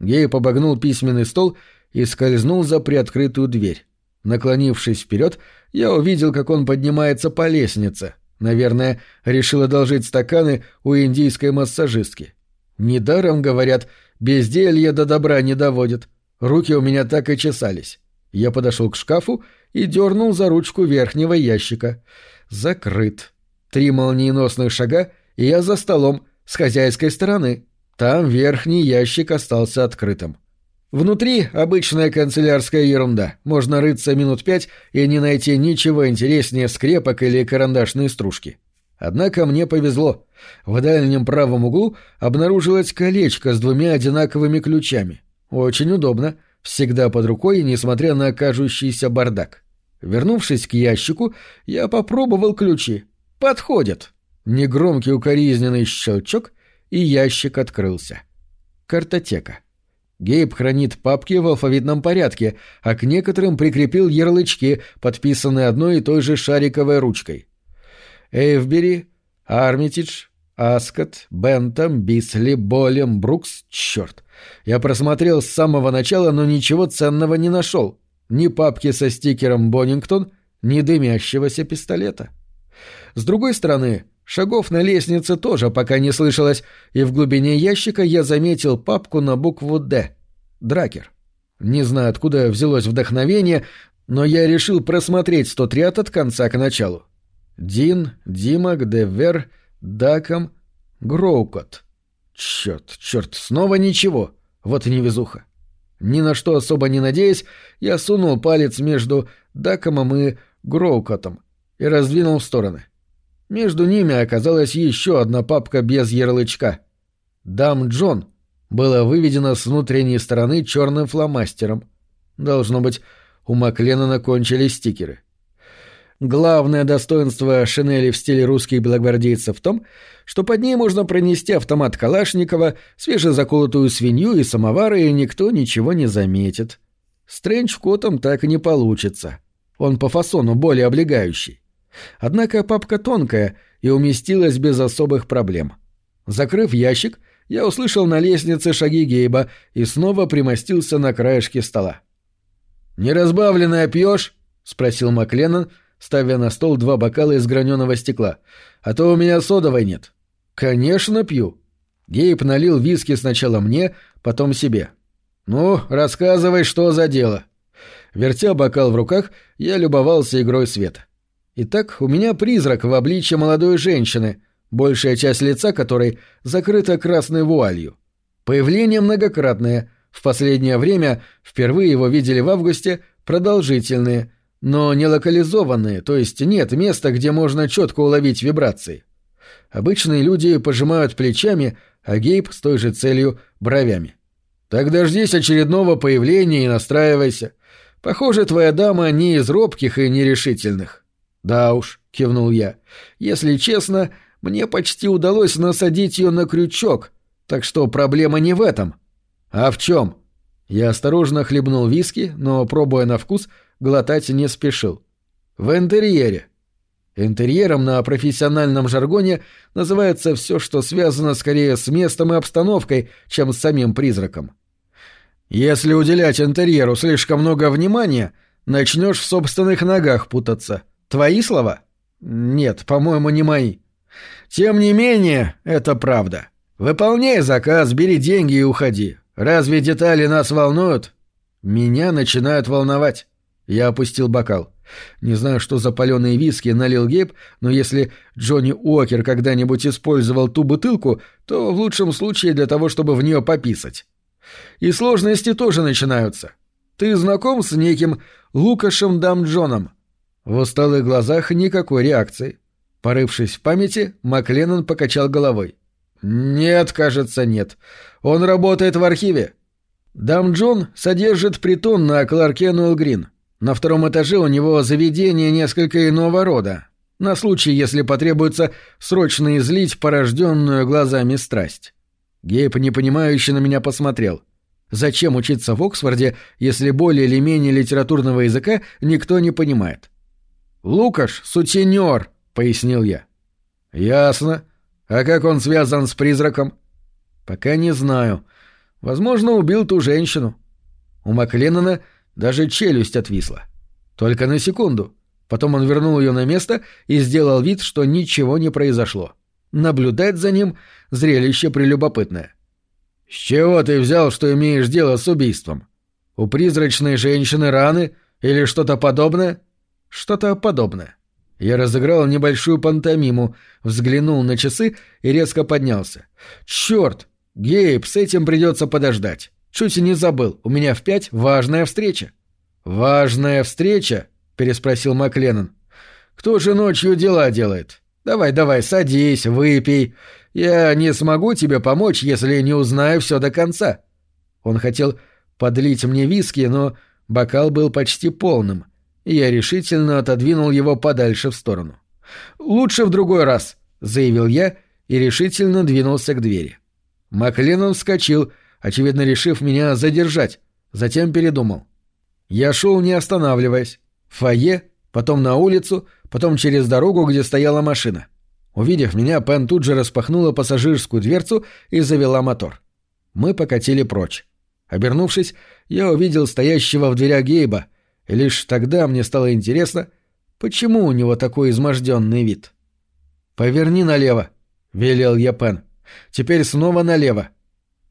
Гей побогнул письменный стол и скользнул за приоткрытую дверь. Наклонившись вперед, я увидел, как он поднимается по лестнице. Наверное, решил одолжить стаканы у индийской массажистки. Недаром, говорят, безделье до добра не доводит. Руки у меня так и чесались. Я подошел к шкафу и дернул за ручку верхнего ящика. Закрыт. Три молниеносных шага, и я за столом, с хозяйской стороны. Там верхний ящик остался открытым. Внутри обычная канцелярская ерунда. Можно рыться минут пять и не найти ничего интереснее скрепок или карандашной стружки. Однако мне повезло. В дальнем правом углу обнаружилось колечко с двумя одинаковыми ключами. Очень удобно. Всегда под рукой, несмотря на кажущийся бардак. Вернувшись к ящику, я попробовал ключи. Подходят. Негромкий укоризненный щелчок, и ящик открылся. Картотека. Гейб хранит папки в алфавитном порядке, а к некоторым прикрепил ярлычки, подписанные одной и той же шариковой ручкой. Эйвбери, Армитидж, Аскот, Бентам, Бисли, Болем, Брукс, черт. Я просмотрел с самого начала, но ничего ценного не нашел. Ни папки со стикером Боннингтон, ни дымящегося пистолета. С другой стороны, шагов на лестнице тоже пока не слышалось, и в глубине ящика я заметил папку на букву «Д». Дракер. Не знаю, откуда взялось вдохновение, но я решил просмотреть тот ряд от конца к началу. Дин, Димак, Девер, Даком, Гроукот. Черт, черт, снова ничего. Вот и невезуха. Ни на что особо не надеясь, я сунул палец между Дакомом и Гроукотом и раздвинул в стороны. Между ними оказалась еще одна папка без ярлычка. «Дам Джон» было выведено с внутренней стороны черным фломастером. Должно быть, у Макленнона кончились стикеры. Главное достоинство шинели в стиле русских белогвардейцев в том, что под ней можно пронести автомат Калашникова, свежезаколотую свинью и самовары, и никто ничего не заметит. Стрэндж котом так и не получится. Он по фасону более облегающий. Однако папка тонкая и уместилась без особых проблем. Закрыв ящик, я услышал на лестнице шаги Гейба и снова примостился на краешке стола. «Неразбавленное пьешь?» — спросил Макленнон, ставя на стол два бокала из граненого стекла. «А то у меня содовой нет». «Конечно пью». Гейб налил виски сначала мне, потом себе. «Ну, рассказывай, что за дело». Вертя бокал в руках, я любовался игрой света. Итак, у меня призрак в обличье молодой женщины, большая часть лица которой закрыта красной вуалью. Появление многократное. В последнее время, впервые его видели в августе, продолжительные – но не локализованные, то есть нет места, где можно четко уловить вибрации. Обычные люди пожимают плечами, а Гейб с той же целью — бровями. «Так дождись очередного появления и настраивайся. Похоже, твоя дама не из робких и нерешительных». «Да уж», — кивнул я. «Если честно, мне почти удалось насадить ее на крючок, так что проблема не в этом». «А в чем?» Я осторожно хлебнул виски, но, пробуя на вкус, глотать не спешил. В интерьере. Интерьером на профессиональном жаргоне называется все, что связано скорее с местом и обстановкой, чем с самим призраком. Если уделять интерьеру слишком много внимания, начнешь в собственных ногах путаться. Твои слова? Нет, по-моему, не мои. Тем не менее, это правда. Выполняй заказ, бери деньги и уходи. Разве детали нас волнуют? Меня начинают волновать. Я опустил бокал. Не знаю, что за паленые виски налил Гейб, но если Джонни Уокер когда-нибудь использовал ту бутылку, то в лучшем случае для того, чтобы в нее пописать. И сложности тоже начинаются. Ты знаком с неким Лукашем Дамджоном? В усталых глазах никакой реакции. Порывшись в памяти, Макленнон покачал головой. «Нет, кажется, нет. Он работает в архиве. Дамджон содержит притон на Кларкенуэлл Грин. На втором этаже у него заведение несколько иного рода. На случай, если потребуется срочно излить порожденную глазами страсть. Гейб непонимающе на меня посмотрел. Зачем учиться в Оксфорде, если более или менее литературного языка никто не понимает? «Лукаш — сутенер», — пояснил я. «Ясно. А как он связан с призраком?» «Пока не знаю. Возможно, убил ту женщину». У Макленнона даже челюсть отвисла. Только на секунду. Потом он вернул ее на место и сделал вид, что ничего не произошло. Наблюдать за ним — зрелище прелюбопытное. «С чего ты взял, что имеешь дело с убийством? У призрачной женщины раны или что-то подобное?» «Что-то подобное». Я разыграл небольшую пантомиму, взглянул на часы и резко поднялся. «Черт! Гейб, с этим придется подождать. Чуть не забыл, у меня в пять важная встреча». «Важная встреча?» — переспросил Макленнон. «Кто же ночью дела делает? Давай, давай, садись, выпей. Я не смогу тебе помочь, если не узнаю все до конца». Он хотел подлить мне виски, но бокал был почти полным, я решительно отодвинул его подальше в сторону. «Лучше в другой раз», — заявил я и решительно двинулся к двери. Макленнон вскочил, очевидно решив меня задержать, затем передумал. Я шел не останавливаясь. В фойе, потом на улицу, потом через дорогу, где стояла машина. Увидев меня, Пен тут же распахнула пассажирскую дверцу и завела мотор. Мы покатили прочь. Обернувшись, я увидел стоящего в дверях Гейба, и лишь тогда мне стало интересно, почему у него такой изможденный вид. «Поверни налево», — велел я Пен. «Теперь снова налево».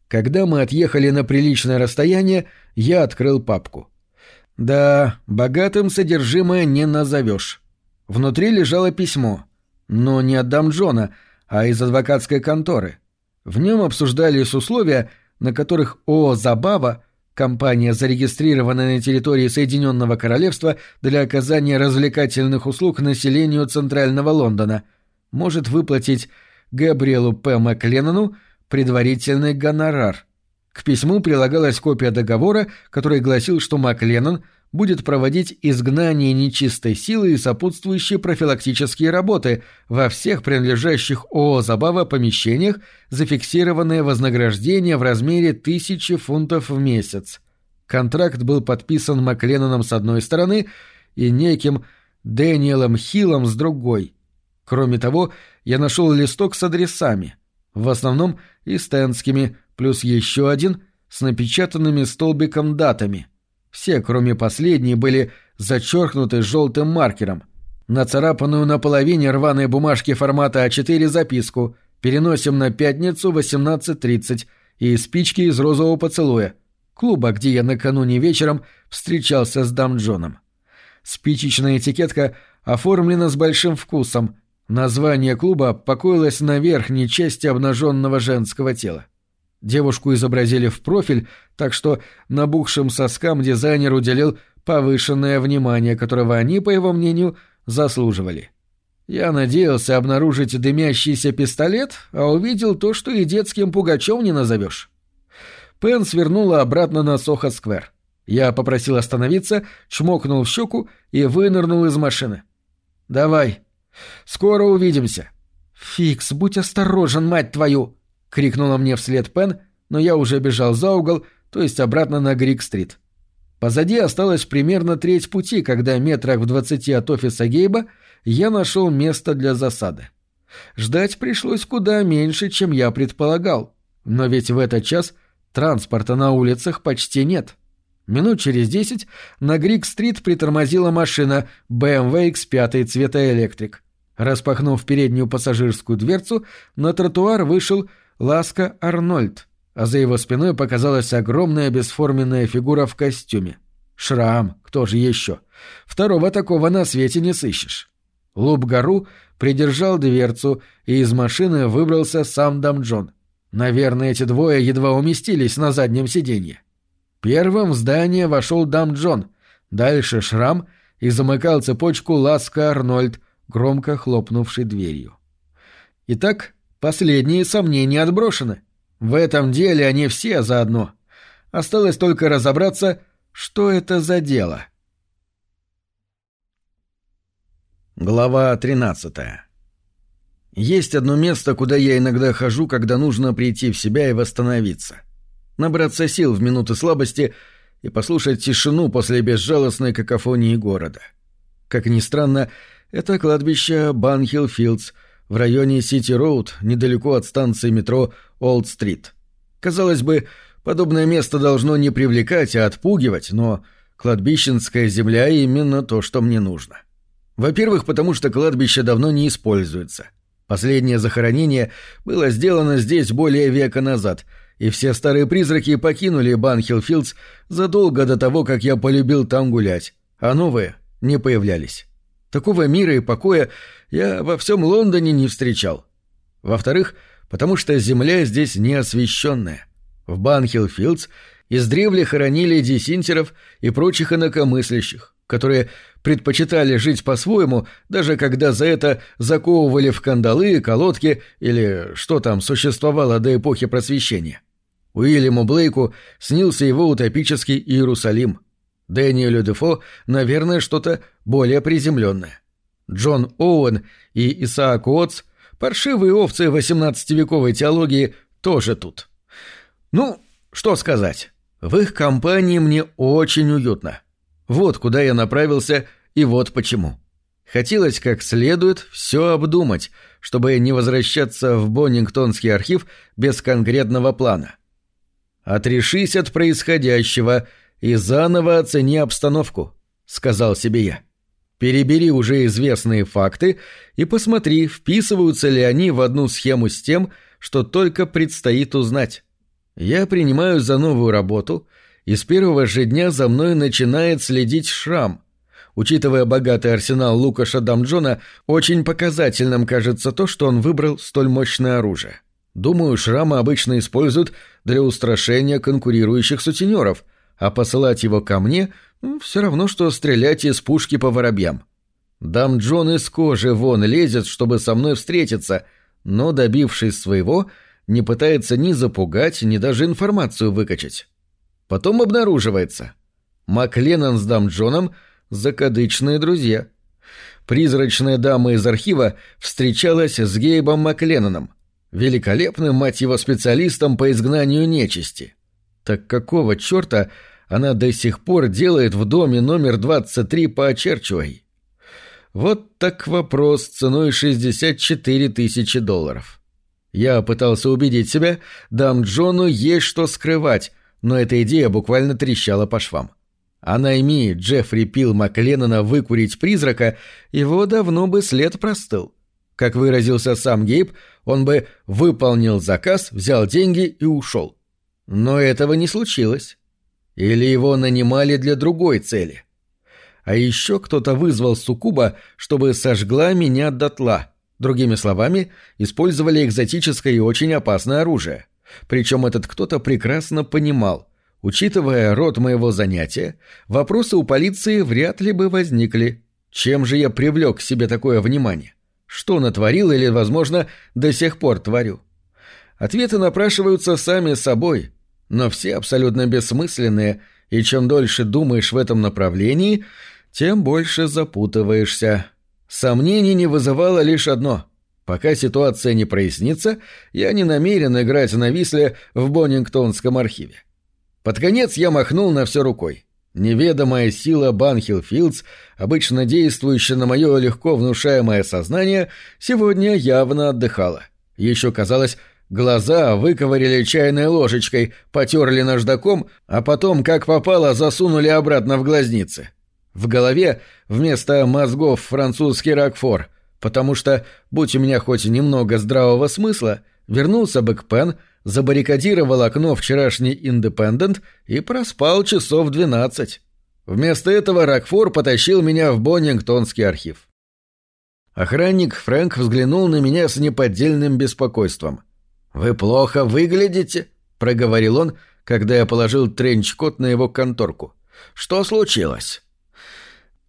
Когда мы отъехали на приличное расстояние, я открыл папку. Да, богатым содержимое не назовешь. Внутри лежало письмо. Но не от Дамджона, а из адвокатской конторы. В нем обсуждались условия, на которых ООО «Забава» компания, зарегистрированная на территории Соединенного Королевства для оказания развлекательных услуг населению Центрального Лондона, может выплатить Габриэлу П. Макленнону предварительный гонорар. К письму прилагалась копия договора, который гласил, что Макленнон будет проводить изгнание нечистой силы и сопутствующие профилактические работы во всех принадлежащих ООО «Забава» помещениях, зафиксированное вознаграждение в размере тысячи фунтов в месяц. Контракт был подписан Макленноном с одной стороны и неким Дэниелом Хиллом с другой. Кроме того, я нашел листок с адресами, в основном истенскими, плюс еще один с напечатанными столбиком датами. Все, кроме последней, были зачеркнуты желтым маркером. Нацарапанную на половине рваной бумажки формата А4 записку «Переносим на пятницу 18.30» и спички из розового поцелуя, клуба, где я накануне вечером встречался с Дам Джоном. Спичечная этикетка оформлена с большим вкусом. Название клуба покоилось на верхней части обнаженного женского тела. Девушку изобразили в профиль, так что набухшим соскам дизайнер уделил повышенное внимание, которого они, по его мнению, заслуживали. Я надеялся обнаружить дымящийся пистолет, а увидел то, что и детским пугачом не назовешь. Пен свернула обратно на Сохо-сквер. Я попросил остановиться, чмокнул в щеку и вынырнул из машины. «Давай. Скоро увидимся». «Фикс, будь осторожен, мать твою!» — крикнула мне вслед Пен, но я уже бежал за угол, то есть обратно на Грик-стрит. Позади осталось примерно треть пути, когда метрах в двадцати от офиса Гейба я нашел место для засады. Ждать пришлось куда меньше, чем я предполагал. Но ведь в этот час транспорта на улицах почти нет. Минут через десять на Грик-стрит притормозила машина BMW X5 цвета электрик. Распахнув переднюю пассажирскую дверцу, на тротуар вышел Ласка Арнольд, а за его спиной показалась огромная бесформенная фигура в костюме. Шрам, кто же еще? Второго такого на свете не сыщешь. Луп-гору придержал дверцу, и из машины выбрался сам Дамджон. Наверное, эти двое едва уместились на заднем сиденье. Первым в здание вошел Дамджон, дальше Шрам и замыкал цепочку Ласка Арнольд, громко хлопнувший дверью. Итак, последние сомнения отброшены. В этом деле они все заодно. Осталось только разобраться, что это за дело. Глава 13 Есть одно место, куда я иногда хожу, когда нужно прийти в себя и восстановиться. Набраться сил в минуты слабости и послушать тишину после безжалостной какофонии города. Как ни странно, это кладбище Банхилл-Филдс в районе Сити-Роуд, недалеко от станции метро Олд-Стрит. Казалось бы, подобное место должно не привлекать, а отпугивать, но кладбищенская земля именно то, что мне нужно. Во-первых, потому что кладбище давно не используется. Последнее захоронение было сделано здесь более века назад, и все старые призраки покинули Банхилл-Филдс задолго до того, как я полюбил там гулять, а новые не появлялись. Такого мира и покоя я во всем Лондоне не встречал. Во-вторых, потому что земля здесь не освещенная. В Банхилл-Филдс издревле хоронили десинтеров и прочих инакомыслящих, которые предпочитали жить по-своему, даже когда за это заковывали в кандалы, колодки или что там существовало до эпохи просвещения. Уильяму Блейку снился его утопический Иерусалим – Дэниелю Дефо, наверное, что-то более приземленное. Джон Оуэн и Исаак Уотс, паршивые овцы XVIII-вековой теологии, тоже тут. Ну, что сказать. В их компании мне очень уютно. Вот куда я направился и вот почему. Хотелось как следует все обдумать, чтобы не возвращаться в Боннингтонский архив без конкретного плана. Отрешись от происходящего – и заново оцени обстановку», — сказал себе я. «Перебери уже известные факты и посмотри, вписываются ли они в одну схему с тем, что только предстоит узнать. Я принимаю за новую работу, и с первого же дня за мной начинает следить шрам. Учитывая богатый арсенал Лукаша Дамджона, очень показательным кажется то, что он выбрал столь мощное оружие. Думаю, шрамы обычно используют для устрашения конкурирующих сутенеров — а посылать его ко мне ну, все равно, что стрелять из пушки по воробьям. Дам Джон из кожи вон лезет, чтобы со мной встретиться, но, добившись своего, не пытается ни запугать, ни даже информацию выкачать. Потом обнаруживается. Макленнон с Дам Джоном — закадычные друзья. Призрачная дама из архива встречалась с Гейбом Макленноном, великолепным, мать его, специалистом по изгнанию нечисти. Так какого черта она до сих пор делает в доме номер 23 по Очерчуэй? Вот так вопрос ценой 64 тысячи долларов. Я пытался убедить себя, дам Джону есть что скрывать, но эта идея буквально трещала по швам. А найми Джеффри Пил Макленнона выкурить призрака, его давно бы след простыл. Как выразился сам Гейб, он бы выполнил заказ, взял деньги и ушел. Но этого не случилось. Или его нанимали для другой цели. А еще кто-то вызвал Сукуба, чтобы сожгла меня дотла. Другими словами, использовали экзотическое и очень опасное оружие. Причем этот кто-то прекрасно понимал. Учитывая род моего занятия, вопросы у полиции вряд ли бы возникли. Чем же я привлек к себе такое внимание? Что натворил или, возможно, до сих пор творю? Ответы напрашиваются сами собой, но все абсолютно бессмысленные, и чем дольше думаешь в этом направлении, тем больше запутываешься. Сомнений не вызывало лишь одно. Пока ситуация не прояснится, я не намерен играть на висле в Боннингтонском архиве. Под конец я махнул на все рукой. Неведомая сила Банхилл-Филдс, обычно действующая на мое легко внушаемое сознание, сегодня явно отдыхала. Еще казалось, глаза выковырили чайной ложечкой, потерли наждаком, а потом, как попало, засунули обратно в глазницы. В голове вместо мозгов французский ракфор, потому что, будь у меня хоть немного здравого смысла, вернулся бы к Пен, забаррикадировал окно вчерашний «Индепендент» и проспал часов двенадцать. Вместо этого Рокфор потащил меня в Боннингтонский архив. Охранник Фрэнк взглянул на меня с неподдельным беспокойством. «Вы плохо выглядите», — проговорил он, когда я положил тренч-кот на его конторку. «Что случилось?»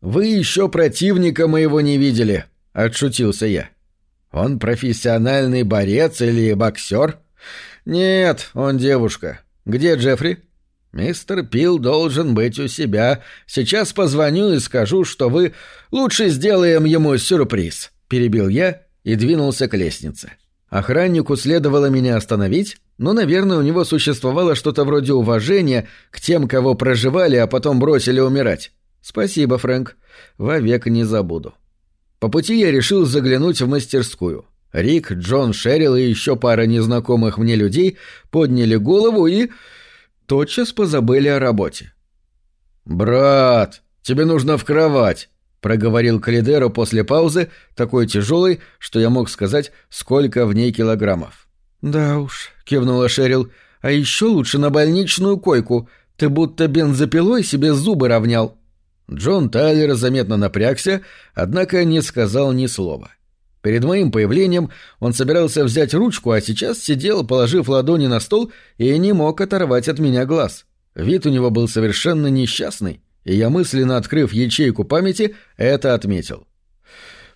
«Вы еще противника моего не видели», — отшутился я. «Он профессиональный борец или боксер?» «Нет, он девушка. Где Джеффри?» «Мистер Пил должен быть у себя. Сейчас позвоню и скажу, что вы... Лучше сделаем ему сюрприз», — перебил я и двинулся к лестнице. Охраннику следовало меня остановить, но, наверное, у него существовало что-то вроде уважения к тем, кого проживали, а потом бросили умирать. «Спасибо, Фрэнк. Вовек не забуду». По пути я решил заглянуть в мастерскую. Рик, Джон Шерилл и еще пара незнакомых мне людей подняли голову и... тотчас позабыли о работе. «Брат, тебе нужно в кровать», — проговорил Калидеро после паузы, такой тяжелый, что я мог сказать, сколько в ней килограммов. «Да уж», — кивнула Шерил, — «а еще лучше на больничную койку. Ты будто бензопилой себе зубы равнял». Джон Тайлер заметно напрягся, однако не сказал ни слова. Перед моим появлением он собирался взять ручку, а сейчас сидел, положив ладони на стол, и не мог оторвать от меня глаз. Вид у него был совершенно несчастный, и я, мысленно открыв ячейку памяти, это отметил.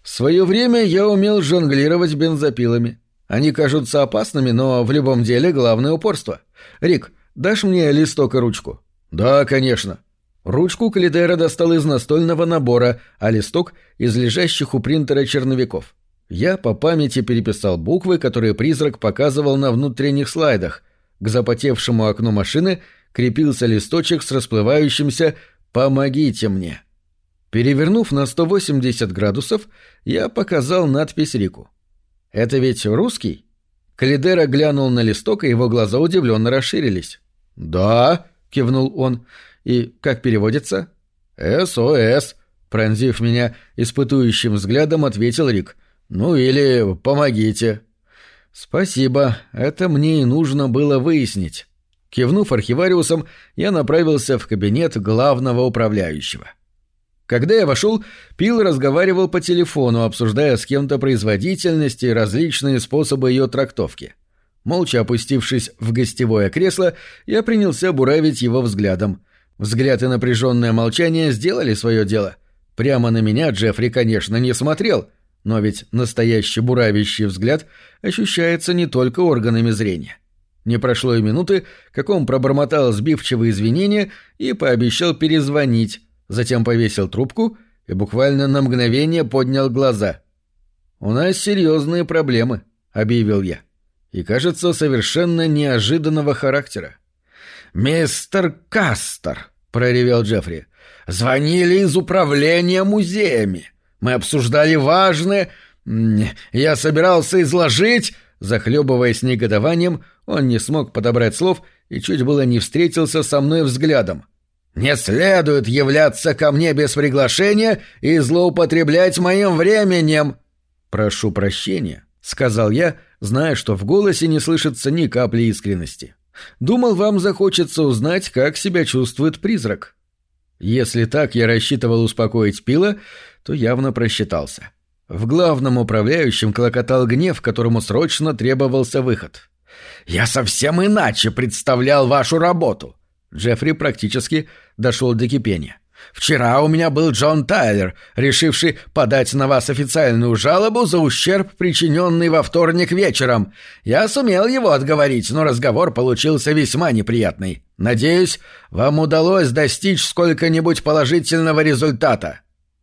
В свое время я умел жонглировать бензопилами. Они кажутся опасными, но в любом деле главное упорство. Рик, дашь мне листок и ручку? Да, конечно. Ручку Калидера достал из настольного набора, а листок — из лежащих у принтера черновиков. Я по памяти переписал буквы, которые призрак показывал на внутренних слайдах. К запотевшему окну машины крепился листочек с расплывающимся «Помогите мне». Перевернув на 180 градусов, я показал надпись Рику. «Это ведь русский?» Калидера глянул на листок, и его глаза удивленно расширились. «Да», — кивнул он. «И как переводится?» «СОС», — пронзив меня испытующим взглядом, ответил Рик. «Ну или помогите». «Спасибо, это мне и нужно было выяснить». Кивнув архивариусом, я направился в кабинет главного управляющего. Когда я вошел, Пил разговаривал по телефону, обсуждая с кем-то производительность и различные способы ее трактовки. Молча опустившись в гостевое кресло, я принялся буравить его взглядом. Взгляд и напряженное молчание сделали свое дело. Прямо на меня Джеффри, конечно, не смотрел — но ведь настоящий буравящий взгляд ощущается не только органами зрения. Не прошло и минуты, как он пробормотал сбивчивые извинения и пообещал перезвонить, затем повесил трубку и буквально на мгновение поднял глаза. «У нас серьезные проблемы», — объявил я. «И, кажется, совершенно неожиданного характера». «Мистер Кастер», — проревел Джеффри, — «звонили из управления музеями. Мы обсуждали важное... Я собирался изложить...» Захлебываясь негодованием, он не смог подобрать слов и чуть было не встретился со мной взглядом. «Не следует являться ко мне без приглашения и злоупотреблять моим временем!» «Прошу прощения», — сказал я, зная, что в голосе не слышится ни капли искренности. «Думал, вам захочется узнать, как себя чувствует призрак». Если так я рассчитывал успокоить Пила, то явно просчитался. В главном управляющем клокотал гнев, которому срочно требовался выход. «Я совсем иначе представлял вашу работу!» Джеффри практически дошел до кипения. Вчера у меня был Джон Тайлер, решивший подать на вас официальную жалобу за ущерб, причиненный во вторник вечером. Я сумел его отговорить, но разговор получился весьма неприятный. Надеюсь, вам удалось достичь сколько-нибудь положительного результата.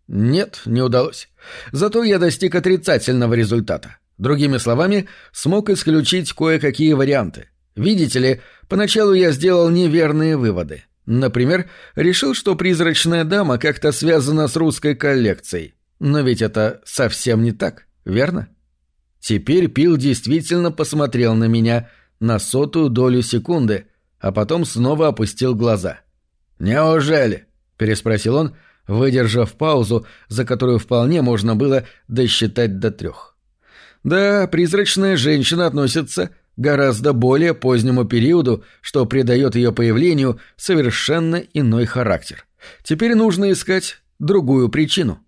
Нет, не удалось. Зато я достиг отрицательного результата. Другими словами, смог исключить кое-какие варианты. Видите ли, поначалу я сделал неверные выводы. Например, решил, что призрачная дама как-то связана с русской коллекцией. Но ведь это совсем не так, верно? Теперь Пил действительно посмотрел на меня на сотую долю секунды, а потом снова опустил глаза. «Неужели?» — переспросил он, выдержав паузу, за которую вполне можно было досчитать до трех. «Да, призрачная женщина относится гораздо более позднему периоду, что придает ее появлению совершенно иной характер. Теперь нужно искать другую причину».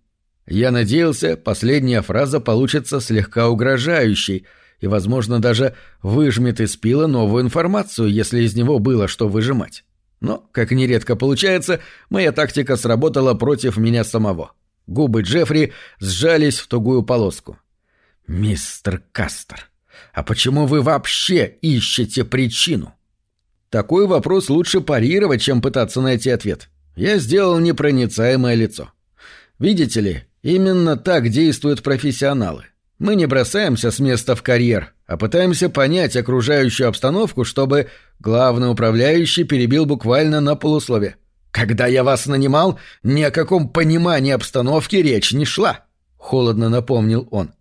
Я надеялся, последняя фраза получится слегка угрожающей и, возможно, даже выжмет из пила новую информацию, если из него было что выжимать. Но, как нередко получается, моя тактика сработала против меня самого. Губы Джеффри сжались в тугую полоску. «Мистер Кастер, а почему вы вообще ищете причину?» Такой вопрос лучше парировать, чем пытаться найти ответ. Я сделал непроницаемое лицо. Видите ли, Именно так действуют профессионалы. Мы не бросаемся с места в карьер, а пытаемся понять окружающую обстановку, чтобы главный управляющий перебил буквально на полуслове. «Когда я вас нанимал, ни о каком понимании обстановки речь не шла», — холодно напомнил он.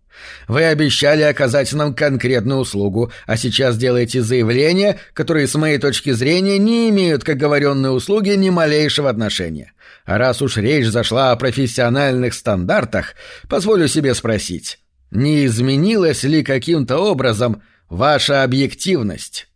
Вы обещали оказать нам конкретную услугу, а сейчас делаете заявления, которые, с моей точки зрения, не имеют к оговоренной услуге ни малейшего отношения. А раз уж речь зашла о профессиональных стандартах, позволю себе спросить, не изменилась ли каким-то образом ваша объективность?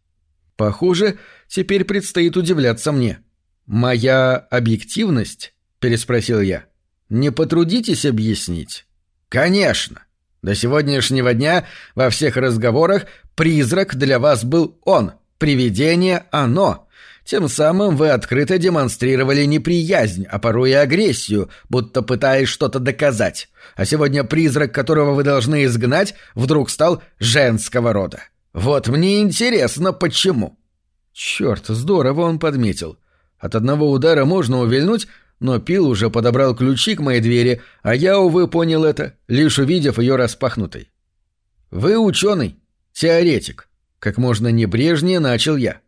Похоже, теперь предстоит удивляться мне. «Моя объективность?» — переспросил я. «Не потрудитесь объяснить?» «Конечно. До сегодняшнего дня во всех разговорах призрак для вас был он, привидение — оно. Тем самым вы открыто демонстрировали неприязнь, а порой и агрессию, будто пытаясь что-то доказать. А сегодня призрак, которого вы должны изгнать, вдруг стал женского рода. Вот мне интересно, почему. Черт, здорово он подметил. От одного удара можно увильнуть, но Пил уже подобрал ключи к моей двери, а я, увы, понял это, лишь увидев ее распахнутой. «Вы ученый, теоретик», — как можно небрежнее начал я.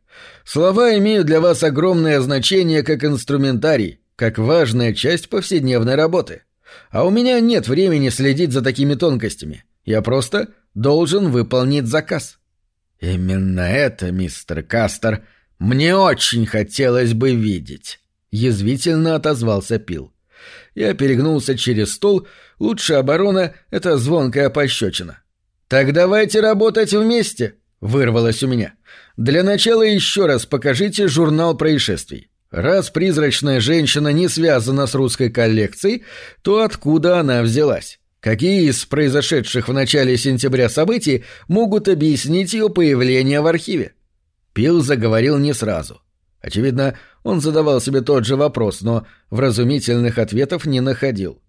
«Слова имеют для вас огромное значение как инструментарий, как важная часть повседневной работы. А у меня нет времени следить за такими тонкостями. Я просто должен выполнить заказ». «Именно это, мистер Кастер, мне очень хотелось бы видеть». — язвительно отозвался Пил. Я перегнулся через стол, лучшая оборона — это звонкая пощечина. «Так давайте работать вместе!» — вырвалось у меня. «Для начала еще раз покажите журнал происшествий. Раз призрачная женщина не связана с русской коллекцией, то откуда она взялась? Какие из произошедших в начале сентября событий могут объяснить ее появление в архиве?» Пил заговорил не сразу — Очевидно, он задавал себе тот же вопрос, но вразумительных ответов не находил.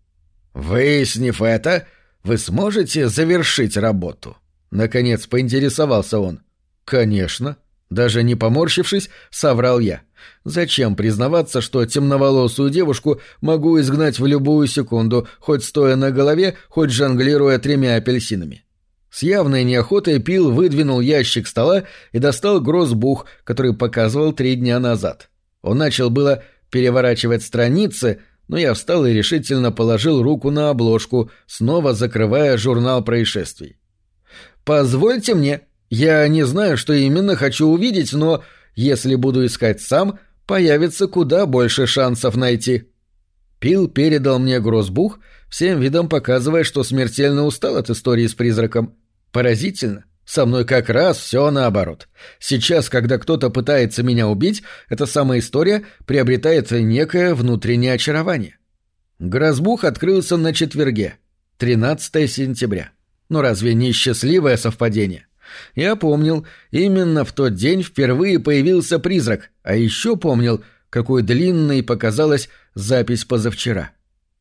«Выяснив это, вы сможете завершить работу?» Наконец поинтересовался он. «Конечно». Даже не поморщившись, соврал я. Зачем признаваться, что темноволосую девушку могу изгнать в любую секунду, хоть стоя на голове, хоть жонглируя тремя апельсинами? С явной неохотой Пил выдвинул ящик стола и достал грозбух, который показывал три дня назад. Он начал было переворачивать страницы, но я встал и решительно положил руку на обложку, снова закрывая журнал происшествий. «Позвольте мне. Я не знаю, что именно хочу увидеть, но если буду искать сам, появится куда больше шансов найти». Пил передал мне грозбух, всем видом показывая, что смертельно устал от истории с призраком. Поразительно. Со мной как раз все наоборот. Сейчас, когда кто-то пытается меня убить, эта самая история приобретает некое внутреннее очарование. Грозбух открылся на четверге, 13 сентября. Но разве не счастливое совпадение? Я помнил, именно в тот день впервые появился призрак, а еще помнил, какой длинной показалась запись позавчера.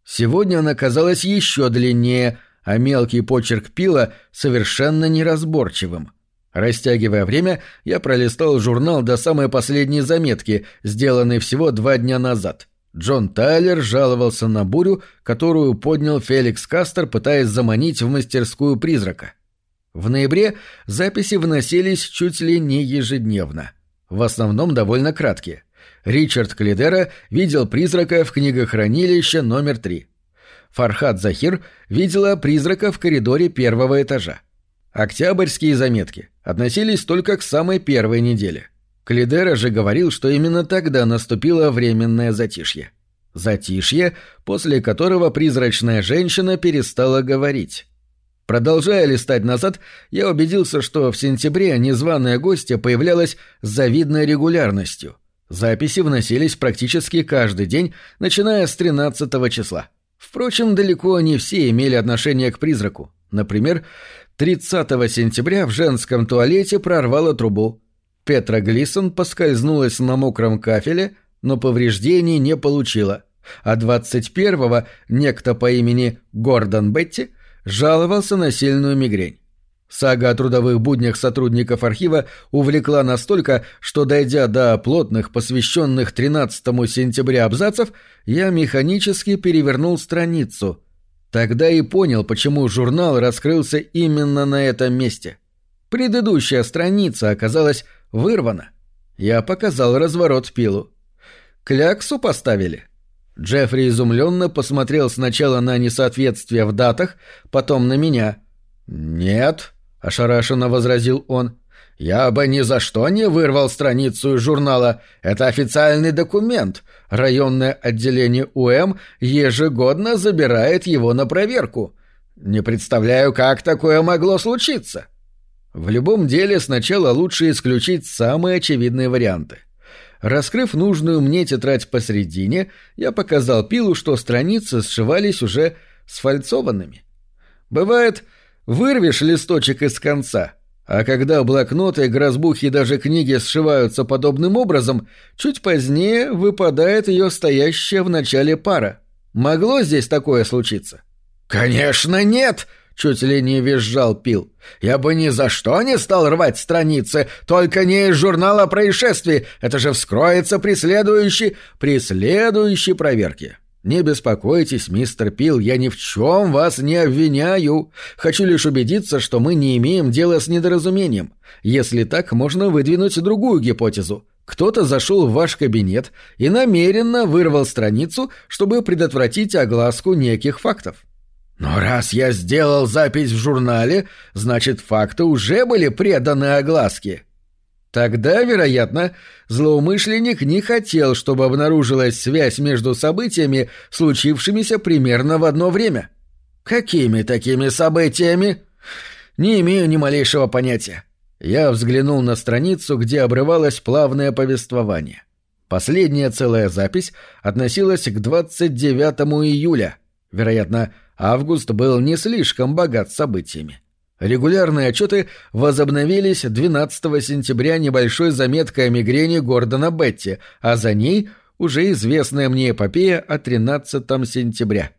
Сегодня она казалась еще длиннее, а мелкий почерк пила совершенно неразборчивым. Растягивая время, я пролистал журнал до самой последней заметки, сделанной всего два дня назад. Джон Тайлер жаловался на бурю, которую поднял Феликс Кастер, пытаясь заманить в мастерскую призрака. В ноябре записи вносились чуть ли не ежедневно. В основном довольно краткие. Ричард Клидера видел призрака в книгохранилище номер три. Фархат Захир видела призрака в коридоре первого этажа. Октябрьские заметки относились только к самой первой неделе. Клидера же говорил, что именно тогда наступило временное затишье. Затишье, после которого призрачная женщина перестала говорить. Продолжая листать назад, я убедился, что в сентябре незваная гостья появлялась с завидной регулярностью. Записи вносились практически каждый день, начиная с 13 числа. Впрочем, далеко не все имели отношение к призраку. Например, 30 сентября в женском туалете прорвало трубу. Петра Глисон поскользнулась на мокром кафеле, но повреждений не получила. А 21-го некто по имени Гордон Бетти жаловался на сильную мигрень. Сага о трудовых буднях сотрудников архива увлекла настолько, что, дойдя до плотных, посвященных 13 сентября абзацев, я механически перевернул страницу. Тогда и понял, почему журнал раскрылся именно на этом месте. Предыдущая страница оказалась вырвана. Я показал разворот пилу. Кляксу поставили. Джеффри изумленно посмотрел сначала на несоответствие в датах, потом на меня. «Нет», — ошарашенно возразил он. «Я бы ни за что не вырвал страницу из журнала. Это официальный документ. Районное отделение УМ ежегодно забирает его на проверку. Не представляю, как такое могло случиться». В любом деле сначала лучше исключить самые очевидные варианты. Раскрыв нужную мне тетрадь посередине, я показал Пилу, что страницы сшивались уже сфальцованными. Бывает, Вырвешь листочек из конца, а когда блокноты, грозбухи и даже книги сшиваются подобным образом, чуть позднее выпадает ее стоящая в начале пара. Могло здесь такое случиться? «Конечно нет!» — чуть ли не визжал Пил. «Я бы ни за что не стал рвать страницы, только не из журнала происшествий. Это же вскроется при следующей... при следующей проверке». «Не беспокойтесь, мистер Пил, я ни в чем вас не обвиняю. Хочу лишь убедиться, что мы не имеем дела с недоразумением. Если так, можно выдвинуть другую гипотезу. Кто-то зашел в ваш кабинет и намеренно вырвал страницу, чтобы предотвратить огласку неких фактов. Но раз я сделал запись в журнале, значит, факты уже были преданы огласке. Тогда, вероятно, злоумышленник не хотел, чтобы обнаружилась связь между событиями, случившимися примерно в одно время. Какими такими событиями? Не имею ни малейшего понятия. Я взглянул на страницу, где обрывалось плавное повествование. Последняя целая запись относилась к 29 июля. Вероятно, август был не слишком богат событиями. Регулярные отчеты возобновились 12 сентября небольшой заметкой о мигрени Гордона Бетти, а за ней уже известная мне эпопея о 13 сентября.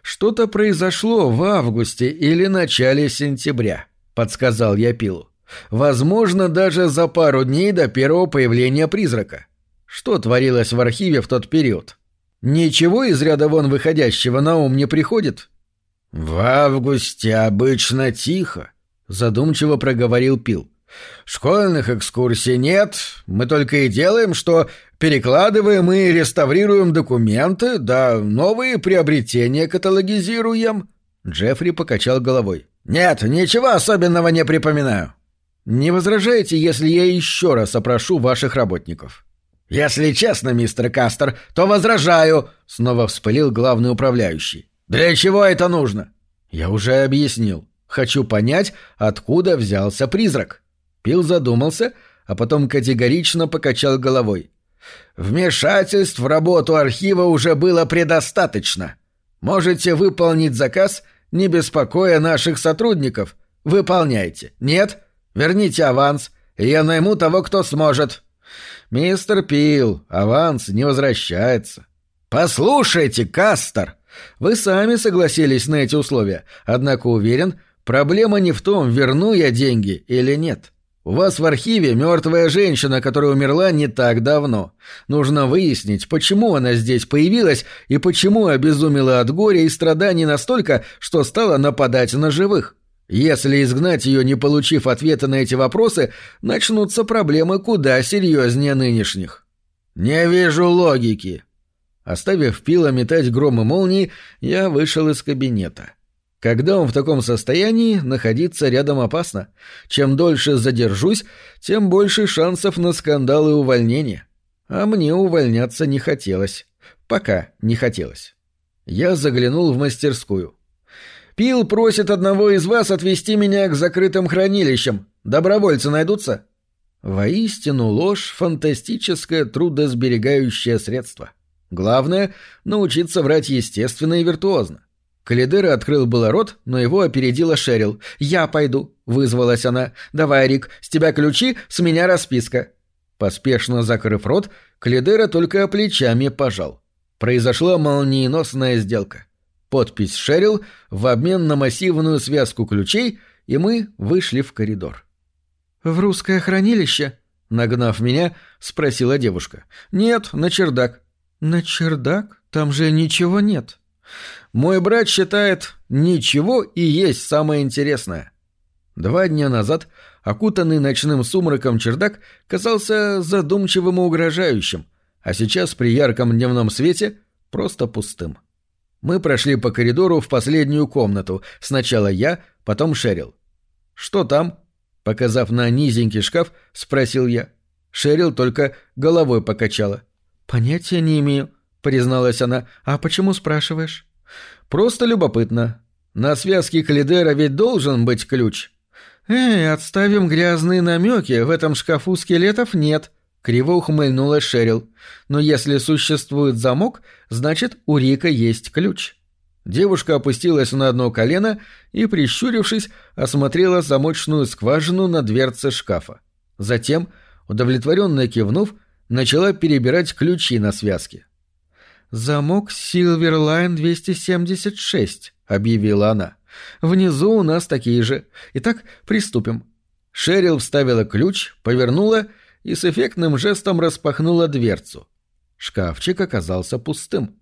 «Что-то произошло в августе или начале сентября», — подсказал я Пилу. «Возможно, даже за пару дней до первого появления призрака. Что творилось в архиве в тот период? Ничего из ряда вон выходящего на ум не приходит?» «В августе обычно тихо», — задумчиво проговорил Пил. «Школьных экскурсий нет, мы только и делаем, что перекладываем и реставрируем документы, да новые приобретения каталогизируем». Джеффри покачал головой. «Нет, ничего особенного не припоминаю». «Не возражаете, если я еще раз опрошу ваших работников?» «Если честно, мистер Кастер, то возражаю», — снова вспылил главный управляющий. «Для чего это нужно?» «Я уже объяснил. Хочу понять, откуда взялся призрак». Пил задумался, а потом категорично покачал головой. «Вмешательств в работу архива уже было предостаточно. Можете выполнить заказ, не беспокоя наших сотрудников. Выполняйте. Нет? Верните аванс, и я найму того, кто сможет». «Мистер Пил, аванс не возвращается». «Послушайте, Кастер!» Вы сами согласились на эти условия, однако уверен, проблема не в том, верну я деньги или нет. У вас в архиве мертвая женщина, которая умерла не так давно. Нужно выяснить, почему она здесь появилась и почему обезумела от горя и страданий настолько, что стала нападать на живых. Если изгнать ее, не получив ответа на эти вопросы, начнутся проблемы куда серьезнее нынешних. «Не вижу логики». Оставив пила метать громы молнии, я вышел из кабинета. Когда он в таком состоянии, находиться рядом опасно. Чем дольше задержусь, тем больше шансов на скандал и увольнение. А мне увольняться не хотелось. Пока не хотелось. Я заглянул в мастерскую. «Пил просит одного из вас отвезти меня к закрытым хранилищам. Добровольцы найдутся?» Воистину ложь — фантастическое трудосберегающее средство. Главное — научиться врать естественно и виртуозно. Калидера открыл было рот, но его опередила Шерил. «Я пойду», — вызвалась она. «Давай, Рик, с тебя ключи, с меня расписка». Поспешно закрыв рот, Калидера только плечами пожал. Произошла молниеносная сделка. Подпись Шерил в обмен на массивную связку ключей, и мы вышли в коридор. «В русское хранилище?» — нагнав меня, спросила девушка. «Нет, на чердак». «На чердак? Там же ничего нет». Мой брат считает, ничего и есть самое интересное. Два дня назад окутанный ночным сумраком чердак казался задумчивым и угрожающим, а сейчас при ярком дневном свете просто пустым. Мы прошли по коридору в последнюю комнату, сначала я, потом Шерил. «Что там?» — показав на низенький шкаф, спросил я. Шерил только головой покачала. «Понятия не имею», — призналась она. «А почему спрашиваешь?» Просто любопытно. На связке Калидера ведь должен быть ключ. Эй, отставим грязные намеки, в этом шкафу скелетов нет. Криво ухмыльнула Шерил. Но если существует замок, значит у Рика есть ключ. Девушка опустилась на одно колено и, прищурившись, осмотрела замочную скважину на дверце шкафа. Затем, удовлетворенно кивнув, начала перебирать ключи на связке. «Замок Силверлайн 276», — объявила она. «Внизу у нас такие же. Итак, приступим». Шерил вставила ключ, повернула и с эффектным жестом распахнула дверцу. Шкафчик оказался пустым.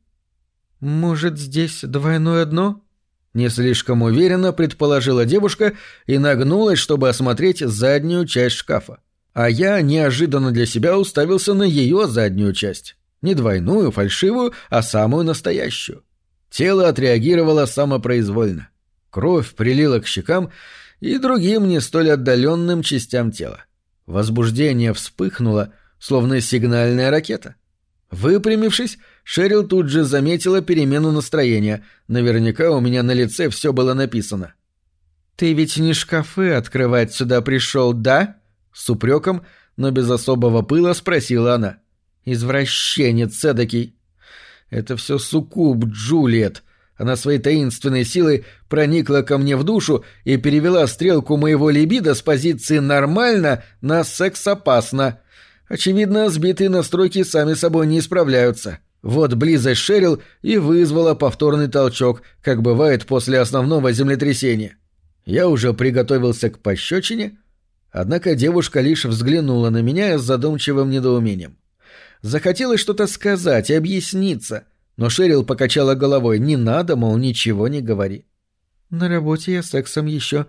«Может, здесь двойное дно?» Не слишком уверенно предположила девушка и нагнулась, чтобы осмотреть заднюю часть шкафа. А я неожиданно для себя уставился на ее заднюю часть. Не двойную, фальшивую, а самую настоящую. Тело отреагировало самопроизвольно. Кровь прилила к щекам и другим не столь отдаленным частям тела. Возбуждение вспыхнуло, словно сигнальная ракета. Выпрямившись, Шерил тут же заметила перемену настроения. Наверняка у меня на лице все было написано. «Ты ведь не шкафы открывать сюда пришел, да?» С упреком, но без особого пыла спросила она. Извращенец эдакий. Это все суккуб Джулиет. Она своей таинственной силой проникла ко мне в душу и перевела стрелку моего либидо с позиции «нормально» на «секс опасно». Очевидно, сбитые настройки сами собой не исправляются. Вот близость Шерил и вызвала повторный толчок, как бывает после основного землетрясения. Я уже приготовился к пощечине, однако девушка лишь взглянула на меня с задумчивым недоумением. Захотелось что-то сказать и объясниться, но Шерил покачала головой. «Не надо, мол, ничего не говори». «На работе я сексом еще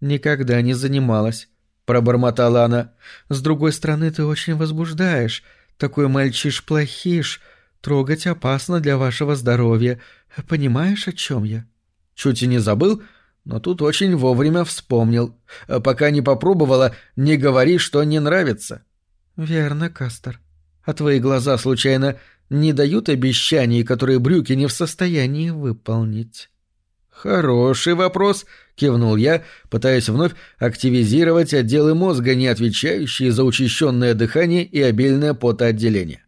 никогда не занималась», — пробормотала она. «С другой стороны, ты очень возбуждаешь. Такой мальчиш-плохиш. Трогать опасно для вашего здоровья. Понимаешь, о чем я?» Чуть и не забыл, но тут очень вовремя вспомнил. Пока не попробовала, не говори, что не нравится. «Верно, Кастер. А твои глаза, случайно, не дают обещаний, которые брюки не в состоянии выполнить?» «Хороший вопрос», — кивнул я, пытаясь вновь активизировать отделы мозга, не отвечающие за учащенное дыхание и обильное потоотделение.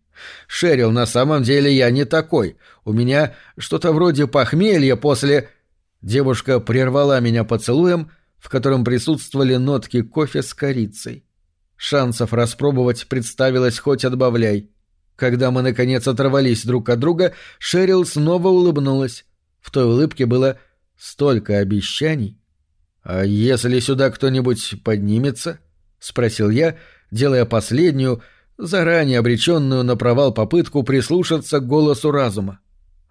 «Шерил, на самом деле я не такой. У меня что-то вроде похмелья после...» Девушка прервала меня поцелуем, в котором присутствовали нотки кофе с корицей. Шансов распробовать представилось хоть отбавляй. Когда мы, наконец, оторвались друг от друга, Шерил снова улыбнулась. В той улыбке было столько обещаний. «А если сюда кто-нибудь поднимется?» — спросил я, делая последнюю, заранее обреченную на провал попытку прислушаться к голосу разума.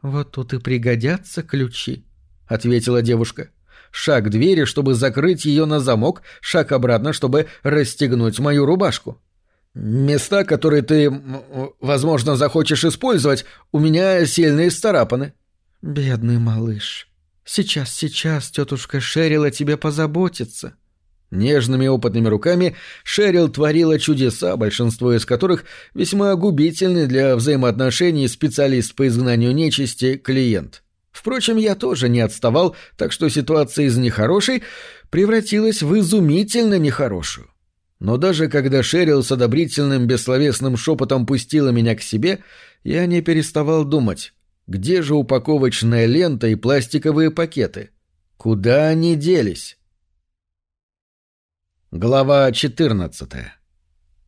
«Вот тут и пригодятся ключи», — ответила девушка. Шаг к двери, чтобы закрыть ее на замок, шаг обратно, чтобы расстегнуть мою рубашку. «Места, которые ты возможно, захочешь использовать, у меня сильные старапаны». «Бедный малыш. Сейчас, сейчас тетушка Шерил о тебе позаботится». Нежными опытными руками Шерил творила чудеса, большинство из которых весьма губительны для взаимоотношений специалист по изгнанию нечисти клиент. Впрочем, я тоже не отставал, так что ситуация из нехорошей превратилась в изумительно нехорошую. Но даже когда Шерил с одобрительным бессловесным шепотом пустила меня к себе, я не переставал думать, где же упаковочная лента и пластиковые пакеты? Куда они делись? Глава 14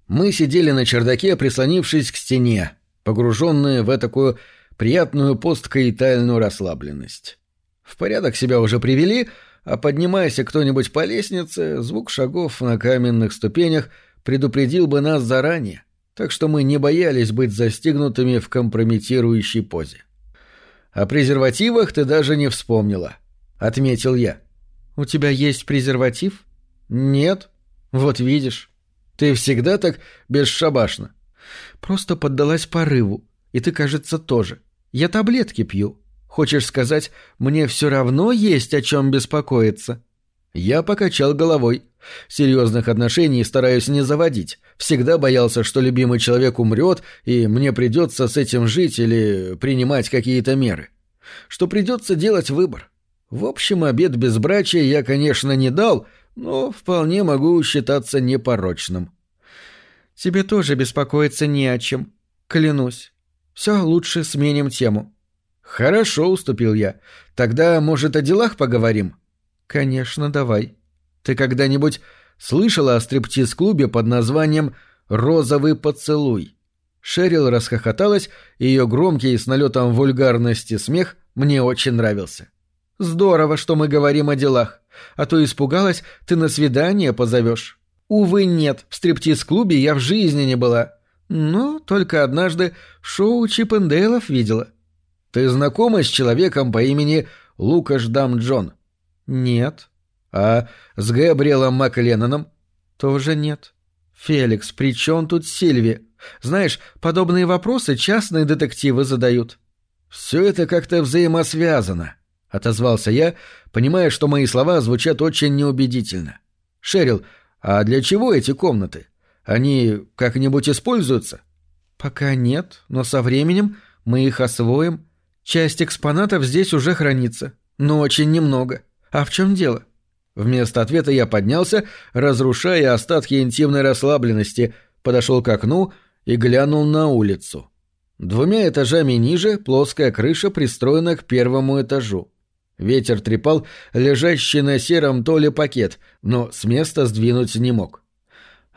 Мы сидели на чердаке, прислонившись к стене, погруженные в такую приятную посткаитальную расслабленность. В порядок себя уже привели, а поднимаясь кто-нибудь по лестнице, звук шагов на каменных ступенях предупредил бы нас заранее, так что мы не боялись быть застигнутыми в компрометирующей позе. О презервативах ты даже не вспомнила, отметил я. У тебя есть презерватив? Нет. Вот видишь. Ты всегда так бесшабашна. Просто поддалась порыву, и ты, кажется, тоже. Я таблетки пью. Хочешь сказать, мне все равно есть о чем беспокоиться? Я покачал головой. Серьезных отношений стараюсь не заводить. Всегда боялся, что любимый человек умрет, и мне придется с этим жить или принимать какие-то меры. Что придется делать выбор. В общем, обед безбрачия я, конечно, не дал, но вполне могу считаться непорочным. Тебе тоже беспокоиться не о чем. Клянусь. Все, лучше сменим тему. Хорошо, уступил я. Тогда, может, о делах поговорим? Конечно, давай. Ты когда-нибудь слышала о стриптиз-клубе под названием «Розовый поцелуй»?» Шерил расхохоталась, и ее громкий с налетом вульгарности смех мне очень нравился. «Здорово, что мы говорим о делах. А то испугалась, ты на свидание позовешь. Увы, нет, в стриптиз-клубе я в жизни не была. Но только однажды шоу Чиппендейлов видела». «Ты знакома с человеком по имени Лукаш Дам Джон?» «Нет». А с Габриэлом Макленноном? Тоже нет. Феликс, при чем тут Сильви? Знаешь, подобные вопросы частные детективы задают. Все это как-то взаимосвязано, отозвался я, понимая, что мои слова звучат очень неубедительно. Шерил, а для чего эти комнаты? Они как-нибудь используются? Пока нет, но со временем мы их освоим. Часть экспонатов здесь уже хранится, но очень немного. А в чем дело? Вместо ответа я поднялся, разрушая остатки интимной расслабленности, подошел к окну и глянул на улицу. Двумя этажами ниже плоская крыша пристроена к первому этажу. Ветер трепал лежащий на сером толе пакет, но с места сдвинуть не мог.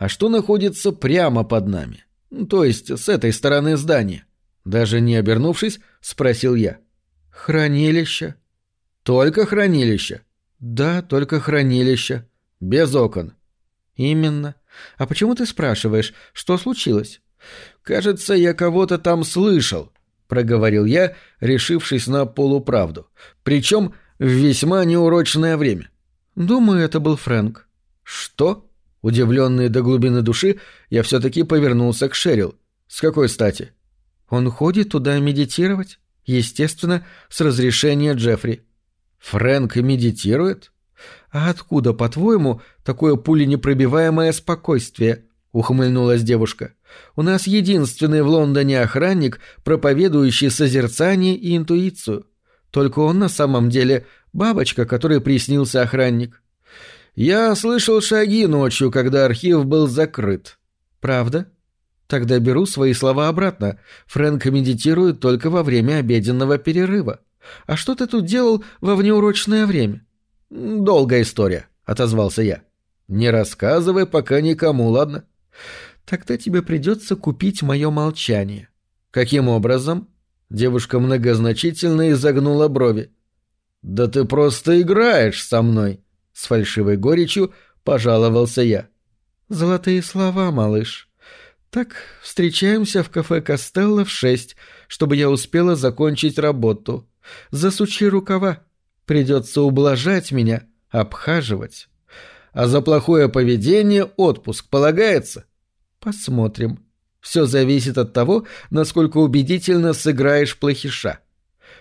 А что находится прямо под нами? То есть с этой стороны здания? Даже не обернувшись, спросил я. «Хранилище». «Только хранилище?» «Да, только хранилище. Без окон». «Именно. А почему ты спрашиваешь, что случилось?» «Кажется, я кого-то там слышал», — проговорил я, решившись на полуправду. «Причем в весьма неурочное время». «Думаю, это был Фрэнк». «Что?» Удивленный до глубины души, я все-таки повернулся к Шерил. «С какой стати?» «Он ходит туда медитировать. Естественно, с разрешения Джеффри». Фрэнк медитирует? А откуда, по-твоему, такое пуленепробиваемое спокойствие? Ухмыльнулась девушка. У нас единственный в Лондоне охранник, проповедующий созерцание и интуицию. Только он на самом деле бабочка, которой приснился охранник. Я слышал шаги ночью, когда архив был закрыт. Правда? Тогда беру свои слова обратно. Фрэнк медитирует только во время обеденного перерыва. А что ты тут делал во внеурочное время? Долгая история, отозвался я. Не рассказывай пока никому, ладно? Тогда тебе придется купить мое молчание. Каким образом? Девушка многозначительно изогнула брови. Да ты просто играешь со мной, с фальшивой горечью пожаловался я. Золотые слова, малыш. Так, встречаемся в кафе Костелло в шесть, чтобы я успела закончить работу. Засучи рукава. Придется ублажать меня, обхаживать. А за плохое поведение отпуск полагается? Посмотрим. Все зависит от того, насколько убедительно сыграешь плохиша.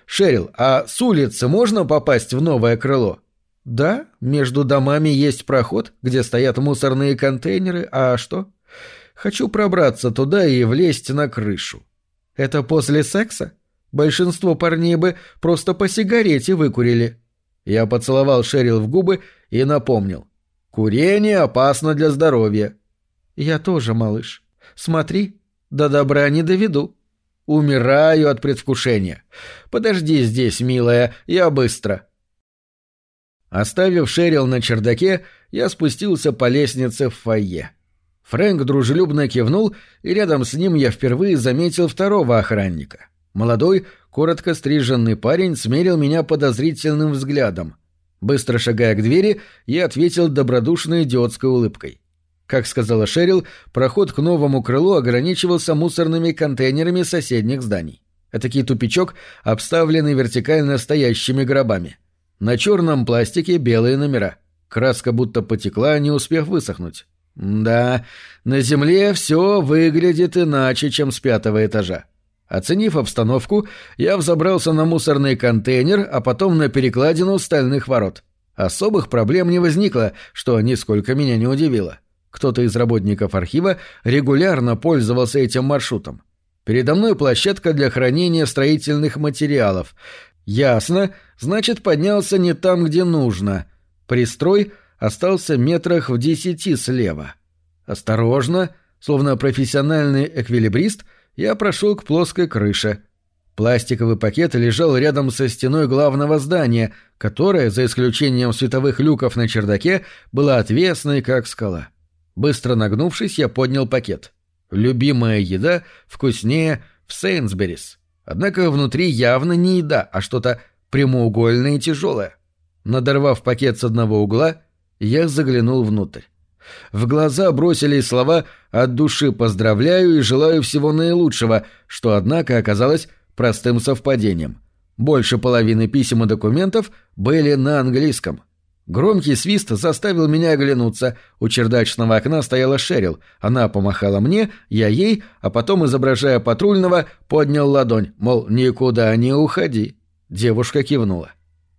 Шерил, а с улицы можно попасть в новое крыло? Да, между домами есть проход, где стоят мусорные контейнеры, а что? Хочу пробраться туда и влезть на крышу. Это после секса? Большинство парней бы просто по сигарете выкурили. Я поцеловал Шерил в губы и напомнил. Курение опасно для здоровья. Я тоже, малыш. Смотри, до добра не доведу. Умираю от предвкушения. Подожди здесь, милая, я быстро. Оставив Шерил на чердаке, я спустился по лестнице в фойе. Фрэнк дружелюбно кивнул, и рядом с ним я впервые заметил второго охранника. Молодой, коротко стриженный парень смерил меня подозрительным взглядом. Быстро шагая к двери, я ответил добродушной идиотской улыбкой. Как сказала Шерил, проход к новому крылу ограничивался мусорными контейнерами соседних зданий. Этакий тупичок, обставленный вертикально стоящими гробами. На черном пластике белые номера. Краска будто потекла, не успев высохнуть. Да, на земле все выглядит иначе, чем с пятого этажа. Оценив обстановку, я взобрался на мусорный контейнер, а потом на перекладину стальных ворот. Особых проблем не возникло, что нисколько меня не удивило. Кто-то из работников архива регулярно пользовался этим маршрутом. Передо мной площадка для хранения строительных материалов. Ясно, значит, поднялся не там, где нужно. Пристрой остался метрах в десяти слева. Осторожно, словно профессиональный эквилибрист, я прошел к плоской крыше. Пластиковый пакет лежал рядом со стеной главного здания, которое, за исключением световых люков на чердаке, было отвесной, как скала. Быстро нагнувшись, я поднял пакет. Любимая еда вкуснее в Сейнсберис. Однако внутри явно не еда, а что-то прямоугольное и тяжелое. Надорвав пакет с одного угла, я заглянул внутрь. В глаза бросились слова «от души поздравляю и желаю всего наилучшего», что, однако, оказалось простым совпадением. Больше половины писем и документов были на английском. Громкий свист заставил меня оглянуться. У чердачного окна стояла Шерил. Она помахала мне, я ей, а потом, изображая патрульного, поднял ладонь, мол, никуда не уходи. Девушка кивнула.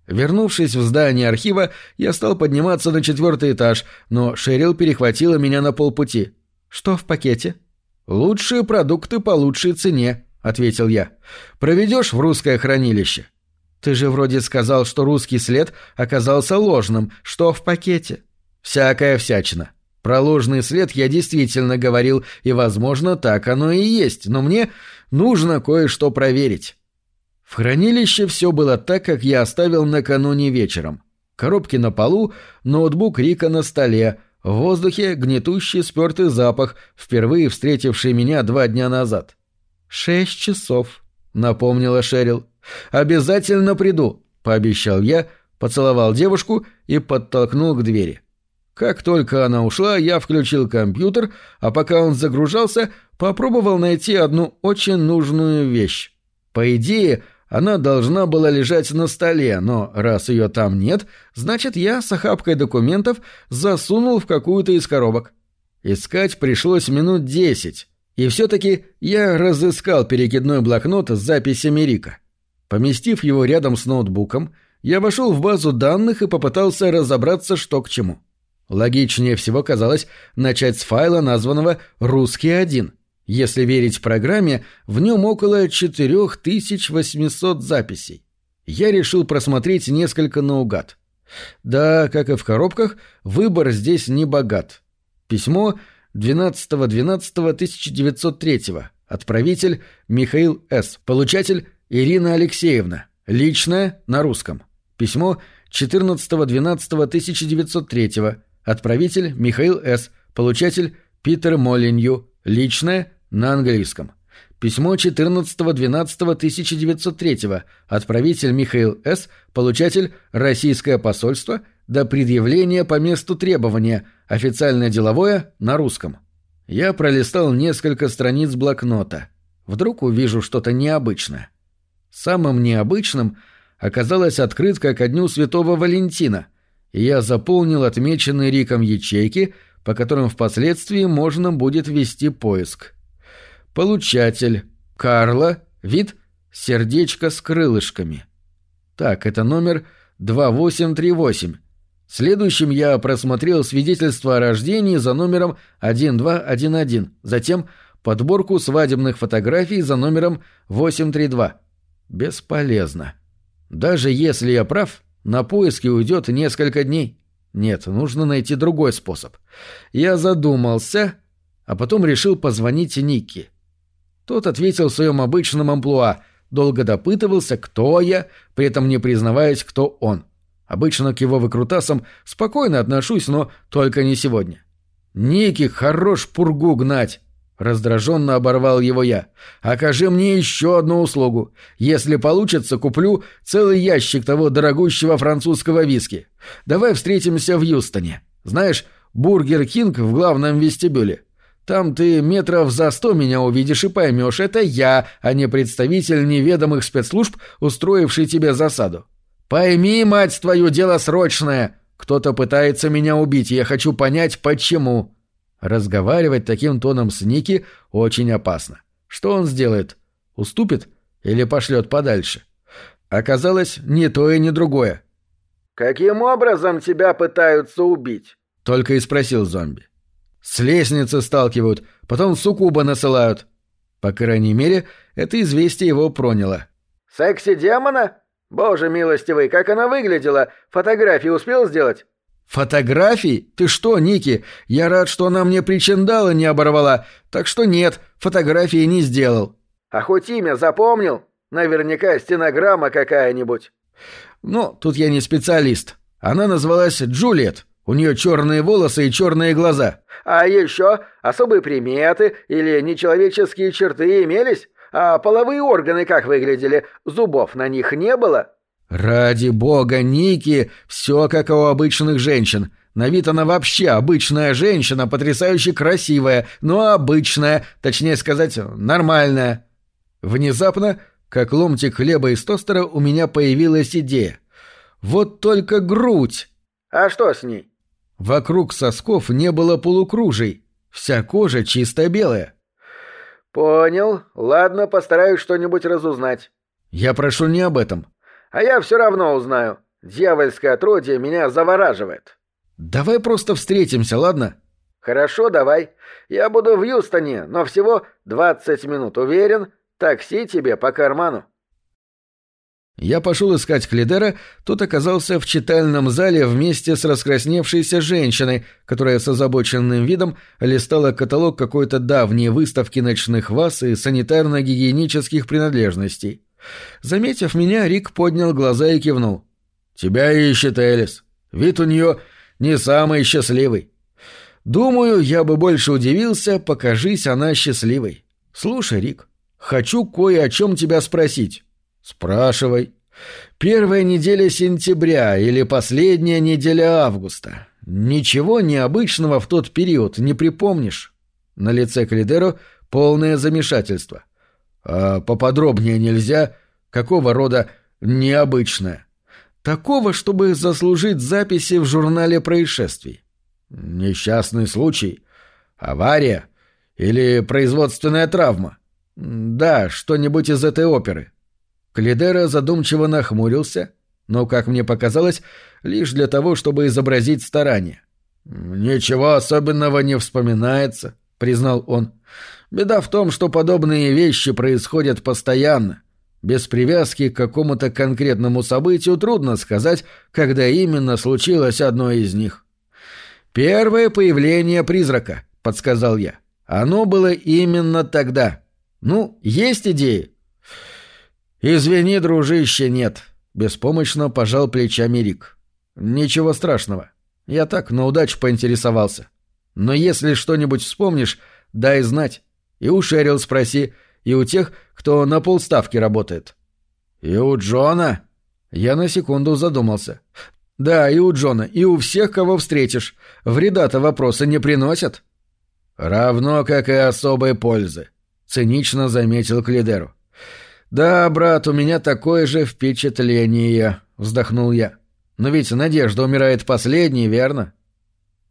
Вернувшись в здание архива, я стал подниматься на четвертый этаж, но Шерил перехватила меня на полпути. «Что в пакете?» «Лучшие продукты по лучшей цене», — ответил я. «Проведешь в русское хранилище?» «Ты же вроде сказал, что русский след оказался ложным. Что в пакете?» «Всякая всячина. Про ложный след я действительно говорил, и, возможно, так оно и есть, но мне нужно кое-что проверить». В хранилище все было так, как я оставил накануне вечером. Коробки на полу, ноутбук Рика на столе, в воздухе гнетущий спертый запах, впервые встретивший меня два дня назад. «Шесть часов», — напомнила Шерил. «Обязательно приду», — пообещал я, поцеловал девушку и подтолкнул к двери. Как только она ушла, я включил компьютер, а пока он загружался, попробовал найти одну очень нужную вещь. По идее, она должна была лежать на столе, но раз ее там нет, значит, я с охапкой документов засунул в какую-то из коробок. Искать пришлось минут десять, и все-таки я разыскал перекидной блокнот с записями Рика. Поместив его рядом с ноутбуком, я вошел в базу данных и попытался разобраться, что к чему. Логичнее всего казалось начать с файла, названного «Русский-1», если верить программе, в нем около 4800 записей. Я решил просмотреть несколько наугад. Да, как и в коробках, выбор здесь не богат. Письмо 12.12.1903. Отправитель Михаил С. Получатель Ирина Алексеевна. Личное на русском. Письмо 14.12.1903. Отправитель Михаил С. Получатель Питер Молинью. Личное на английском. Письмо 14.12.1903. Отправитель Михаил С. Получатель Российское посольство до предъявления по месту требования. Официальное деловое на русском. Я пролистал несколько страниц блокнота. Вдруг увижу что-то необычное. Самым необычным оказалась открытка ко дню Святого Валентина, и я заполнил отмеченные Риком ячейки – по которым впоследствии можно будет вести поиск. Получатель. Карла. Вид. Сердечко с крылышками. Так, это номер 2838. Следующим я просмотрел свидетельство о рождении за номером 1211, затем подборку свадебных фотографий за номером 832. Бесполезно. Даже если я прав, на поиски уйдет несколько дней. Нет, нужно найти другой способ. Я задумался, а потом решил позвонить Никки. Тот ответил в своем обычном амплуа, долго допытывался, кто я, при этом не признаваясь, кто он. Обычно к его выкрутасам спокойно отношусь, но только не сегодня. «Ники, хорош пургу гнать!» Раздраженно оборвал его я. «Окажи мне еще одну услугу. Если получится, куплю целый ящик того дорогущего французского виски. Давай встретимся в Юстоне. Знаешь, Бургер Кинг в главном вестибюле. Там ты метров за сто меня увидишь и поймешь, это я, а не представитель неведомых спецслужб, устроивший тебе засаду. «Пойми, мать твою, дело срочное! Кто-то пытается меня убить, я хочу понять, почему!» Разговаривать таким тоном с Ники очень опасно. Что он сделает? Уступит или пошлет подальше? Оказалось, ни то и ни другое. «Каким образом тебя пытаются убить?» — только и спросил зомби. «С лестницы сталкивают, потом суккуба насылают». По крайней мере, это известие его проняло. «Секси-демона?» «Боже милостивый, как она выглядела! Фотографии успел сделать?» «Фотографий? Ты что, Ники? Я рад, что она мне причиндала не оборвала. Так что нет, фотографии не сделал». «А хоть имя запомнил? Наверняка стенограмма какая-нибудь». «Ну, тут я не специалист. Она называлась Джулиет. У нее черные волосы и черные глаза». «А еще особые приметы или нечеловеческие черты имелись?» А половые органы как выглядели? Зубов на них не было?» «Ради бога, Ники, все как у обычных женщин. На вид она вообще обычная женщина, потрясающе красивая, но обычная, точнее сказать, нормальная». Внезапно, как ломтик хлеба из тостера, у меня появилась идея. Вот только грудь. А что с ней? Вокруг сосков не было полукружий. Вся кожа чисто белая. «Понял. Ладно, постараюсь что-нибудь разузнать». «Я прошу не об этом». «А я все равно узнаю. Дьявольское отродье меня завораживает». «Давай просто встретимся, ладно?» «Хорошо, давай. Я буду в Юстоне, но всего двадцать минут. Уверен, такси тебе по карману». Я пошел искать Клидера, тот оказался в читальном зале вместе с раскрасневшейся женщиной, которая с озабоченным видом листала каталог какой-то давней выставки ночных ваз и санитарно-гигиенических принадлежностей. Заметив меня, Рик поднял глаза и кивнул. «Тебя ищет Элис. Вид у нее не самый счастливый. Думаю, я бы больше удивился, покажись она счастливой. Слушай, Рик, хочу кое о чем тебя спросить». «Спрашивай». «Первая неделя сентября или последняя неделя августа. Ничего необычного в тот период не припомнишь?» На лице Калидеро полное замешательство. «А поподробнее нельзя? Какого рода необычное?» «Такого, чтобы заслужить записи в журнале происшествий». «Несчастный случай? Авария? Или производственная травма?» «Да, что-нибудь из этой оперы». Клидера задумчиво нахмурился, но, как мне показалось, лишь для того, чтобы изобразить старание. «Ничего особенного не вспоминается», — признал он. «Беда в том, что подобные вещи происходят постоянно. Без привязки к какому-то конкретному событию трудно сказать, когда именно случилось одно из них». «Первое появление призрака», — подсказал я. «Оно было именно тогда. Ну, есть идеи?» «Извини, дружище, нет», — беспомощно пожал плечами Рик. «Ничего страшного. Я так на удачу поинтересовался. Но если что-нибудь вспомнишь, дай знать. И у Шерил спроси, и у тех, кто на полставки работает». «И у Джона?» Я на секунду задумался. «Да, и у Джона, и у всех, кого встретишь. Вреда-то вопросы не приносят». «Равно, как и особой пользы», — цинично заметил Клидеру. «Да, брат, у меня такое же впечатление», — вздохнул я. «Но ведь надежда умирает последней, верно?»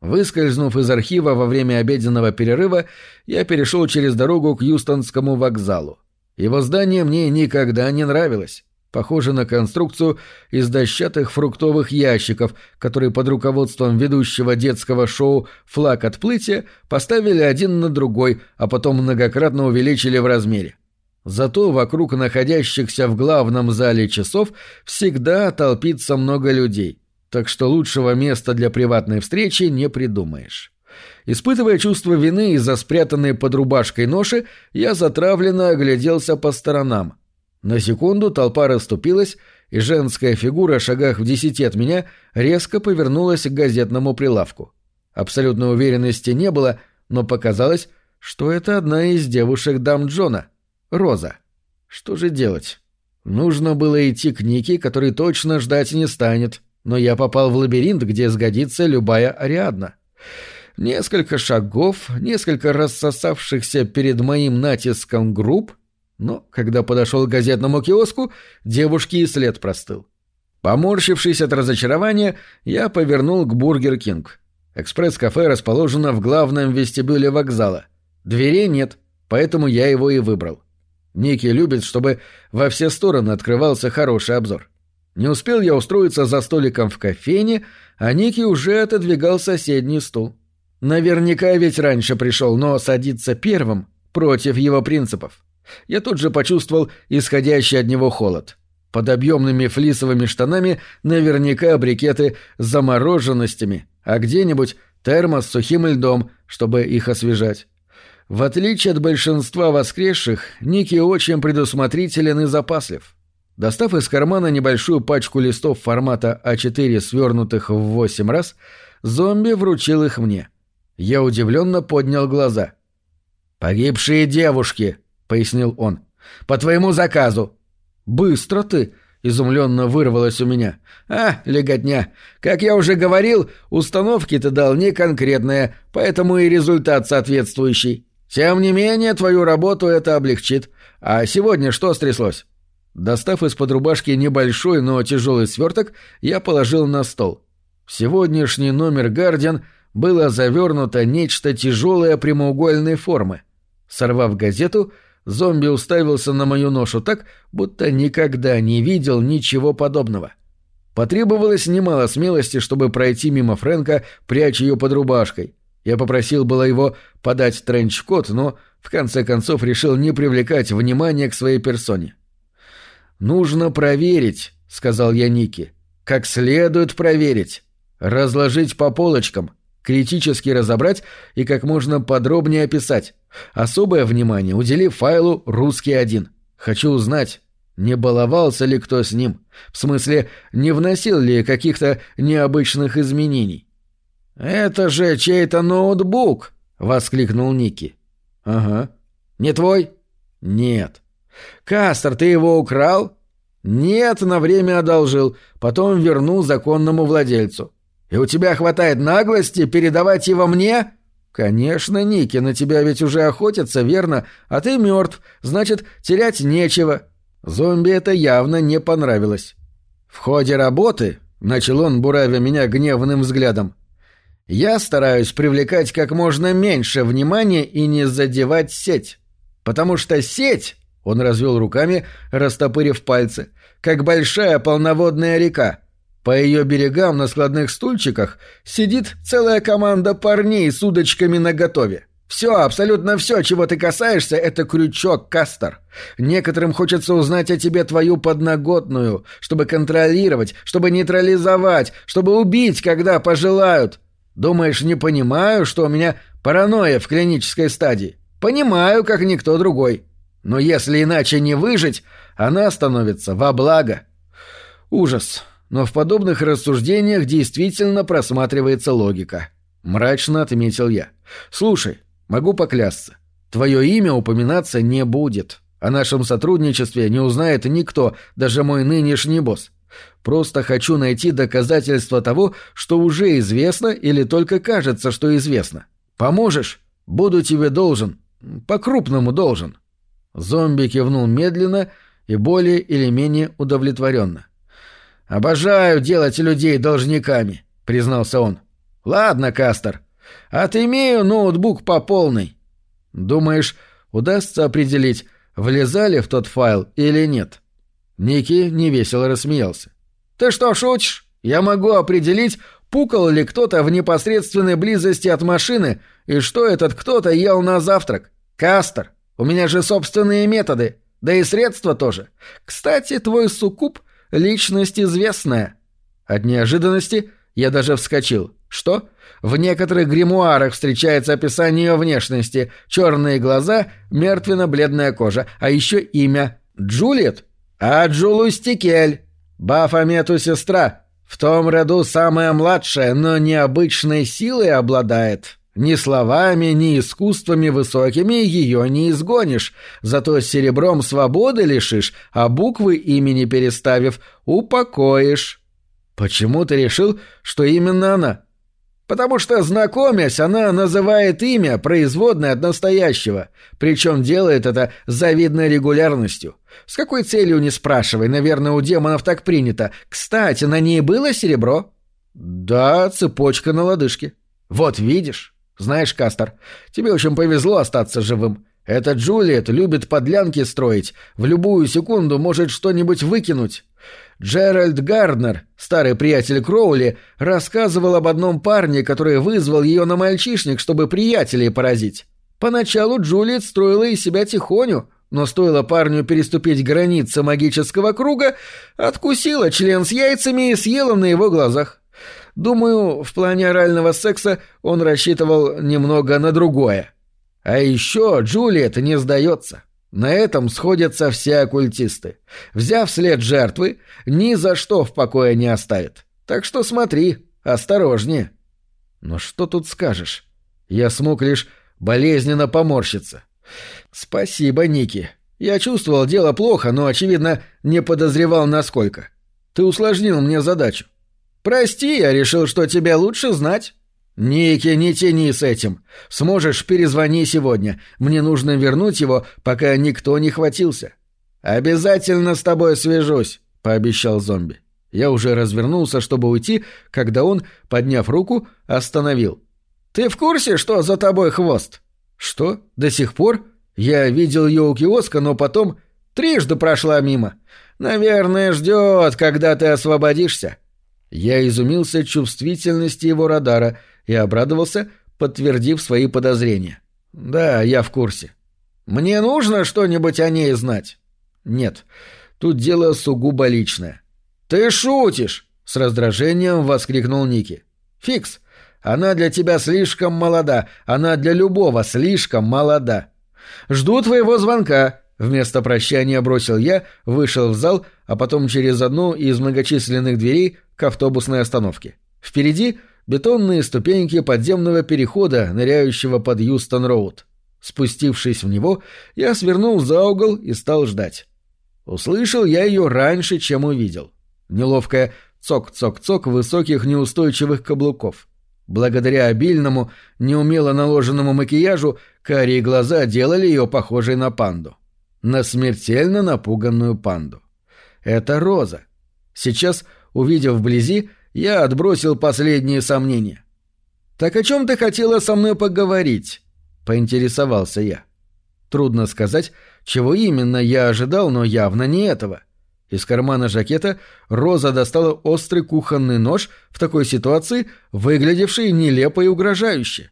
Выскользнув из архива во время обеденного перерыва, я перешел через дорогу к Юстонскому вокзалу. Его здание мне никогда не нравилось. Похоже на конструкцию из дощатых фруктовых ящиков, которые под руководством ведущего детского шоу «Флаг отплытия» поставили один на другой, а потом многократно увеличили в размере. Зато вокруг находящихся в главном зале часов всегда толпится много людей, так что лучшего места для приватной встречи не придумаешь. Испытывая чувство вины из-за спрятанной под рубашкой ноши, я затравленно огляделся по сторонам. На секунду толпа расступилась, и женская фигура, шагах в десяти от меня, резко повернулась к газетному прилавку. Абсолютной уверенности не было, но показалось, что это одна из девушек дам Джона. Роза. Что же делать? Нужно было идти к Нике, который точно ждать не станет, но я попал в лабиринт, где сгодится любая Ариадна. Несколько шагов, несколько рассосавшихся перед моим натиском групп, но, когда подошел к газетному киоску, девушке и след простыл. Поморщившись от разочарования, я повернул к Бургер Кинг. Экспресс-кафе расположено в главном вестибюле вокзала. Дверей нет, поэтому я его и выбрал. Ники любит, чтобы во все стороны открывался хороший обзор. Не успел я устроиться за столиком в кофейне, а Ники уже отодвигал соседний стул. Наверняка ведь раньше пришел, но садиться первым против его принципов. Я тут же почувствовал исходящий от него холод. Под объемными флисовыми штанами наверняка брикеты с замороженностями, а где-нибудь термос с сухим льдом, чтобы их освежать. В отличие от большинства воскресших, Ники очень предусмотрителен и запаслив. Достав из кармана небольшую пачку листов формата А4, свернутых в восемь раз, зомби вручил их мне. Я удивленно поднял глаза. «Погибшие девушки», — пояснил он. «По твоему заказу». «Быстро ты», — изумленно вырвалось у меня. «А, леготня. Как я уже говорил, установки ты дал не конкретные, поэтому и результат соответствующий. Тем не менее, твою работу это облегчит. А сегодня что стряслось? Достав из-под рубашки небольшой, но тяжелый сверток, я положил на стол. В сегодняшний номер «Гардиан» было завернуто нечто тяжелое прямоугольной формы. Сорвав газету, зомби уставился на мою ношу так, будто никогда не видел ничего подобного. Потребовалось немало смелости, чтобы пройти мимо Фрэнка, пряча ее под рубашкой. Я попросил было его подать тренч-кот, но в конце концов решил не привлекать внимания к своей персоне. «Нужно проверить», — сказал я Нике. «Как следует проверить. Разложить по полочкам, критически разобрать и как можно подробнее описать. Особое внимание удели файлу «Русский один». Хочу узнать, не баловался ли кто с ним. В смысле, не вносил ли каких-то необычных изменений. «Это же чей-то ноутбук!» — воскликнул Ники. «Ага. Не твой?» «Нет». «Кастер, ты его украл?» «Нет, на время одолжил, потом вернул законному владельцу». «И у тебя хватает наглости передавать его мне?» «Конечно, Ники, на тебя ведь уже охотятся, верно? А ты мертв, значит, терять нечего». Зомби это явно не понравилось. «В ходе работы», — начал он, буравя меня гневным взглядом, я стараюсь привлекать как можно меньше внимания и не задевать сеть. Потому что сеть, он развел руками, растопырив пальцы, как большая полноводная река. По ее берегам на складных стульчиках сидит целая команда парней с удочками наготове. Все, абсолютно все, чего ты касаешься, это крючок, Кастер. Некоторым хочется узнать о тебе твою подноготную, чтобы контролировать, чтобы нейтрализовать, чтобы убить, когда пожелают. Думаешь, не понимаю, что у меня паранойя в клинической стадии? Понимаю, как никто другой. Но если иначе не выжить, она становится во благо. Ужас. Но в подобных рассуждениях действительно просматривается логика. Мрачно отметил я. Слушай, могу поклясться. Твое имя упоминаться не будет. О нашем сотрудничестве не узнает никто, даже мой нынешний босс. Просто хочу найти доказательства того, что уже известно или только кажется, что известно. Поможешь? Буду тебе должен. По-крупному должен». Зомби кивнул медленно и более или менее удовлетворенно. «Обожаю делать людей должниками», — признался он. Ладно, Кастер. Отымею ноутбук по полной. Думаешь, удастся определить, влезали в тот файл или нет? Ники невесело рассмеялся. Ты что, шутишь? Я могу определить, пукал ли кто-то в непосредственной близости от машины и что этот кто-то ел на завтрак. Кастер, у меня же собственные методы, да и средства тоже. Кстати, твой суккуб — личность известная. От неожиданности я даже вскочил. Что? В некоторых гримуарах встречается описание ее внешности. Черные глаза, мертвенно-бледная кожа, а еще имя Джулиет? А Джулу Стикель. Бафомету сестра. В том роду самая младшая, но необычной силой обладает. Ни словами, ни искусствами высокими ее не изгонишь, зато серебром свободы лишишь, а буквы имени переставив, упокоишь. Почему ты решил, что именно она? Потому что, знакомясь, она называет имя, производное от настоящего, причем делает это с завидной регулярностью. С какой целью не спрашивай, наверное, у демонов так принято. Кстати, на ней было серебро? Да, цепочка на лодыжке. Вот видишь. Знаешь, Кастер, тебе очень повезло остаться живым. Эта Джулиет любит подлянки строить, в любую секунду может что-нибудь выкинуть. Джеральд Гарднер, старый приятель Кроули, рассказывал об одном парне, который вызвал ее на мальчишник, чтобы приятелей поразить. Поначалу Джулиет строила из себя тихоню, но стоило парню переступить границы магического круга, откусила член с яйцами и съела на его глазах. Думаю, в плане орального секса он рассчитывал немного на другое. А еще Джулиет не сдается. На этом сходятся все оккультисты. Взяв след жертвы, ни за что в покое не оставит. Так что смотри, осторожнее. Но что тут скажешь? Я смог лишь болезненно поморщиться. Спасибо, Ники. Я чувствовал дело плохо, но, очевидно, не подозревал насколько. Ты усложнил мне задачу. Прости, я решил, что тебе лучше знать. «Ники, не тяни с этим. Сможешь, перезвони сегодня. Мне нужно вернуть его, пока никто не хватился». «Обязательно с тобой свяжусь», — пообещал зомби. Я уже развернулся, чтобы уйти, когда он, подняв руку, остановил. «Ты в курсе, что за тобой хвост?» «Что? До сих пор? Я видел ее у киоска, но потом трижды прошла мимо. Наверное, ждет, когда ты освободишься». Я изумился чувствительности его радара — и обрадовался, подтвердив свои подозрения. «Да, я в курсе. Мне нужно что-нибудь о ней знать?» «Нет, тут дело сугубо личное». «Ты шутишь!» — с раздражением воскликнул Ники. «Фикс, она для тебя слишком молода, она для любого слишком молода. Жду твоего звонка», Вместо прощания бросил я, вышел в зал, а потом через одну из многочисленных дверей к автобусной остановке. Впереди бетонные ступеньки подземного перехода, ныряющего под Юстон-Роуд. Спустившись в него, я свернул за угол и стал ждать. Услышал я ее раньше, чем увидел. Неловкое цок-цок-цок высоких неустойчивых каблуков. Благодаря обильному, неумело наложенному макияжу, карие глаза делали ее похожей на панду. На смертельно напуганную панду. Это Роза. Сейчас, увидев вблизи, я отбросил последние сомнения. «Так о чем ты хотела со мной поговорить?» — поинтересовался я. Трудно сказать, чего именно я ожидал, но явно не этого. Из кармана жакета Роза достала острый кухонный нож в такой ситуации, выглядевший нелепо и угрожающе.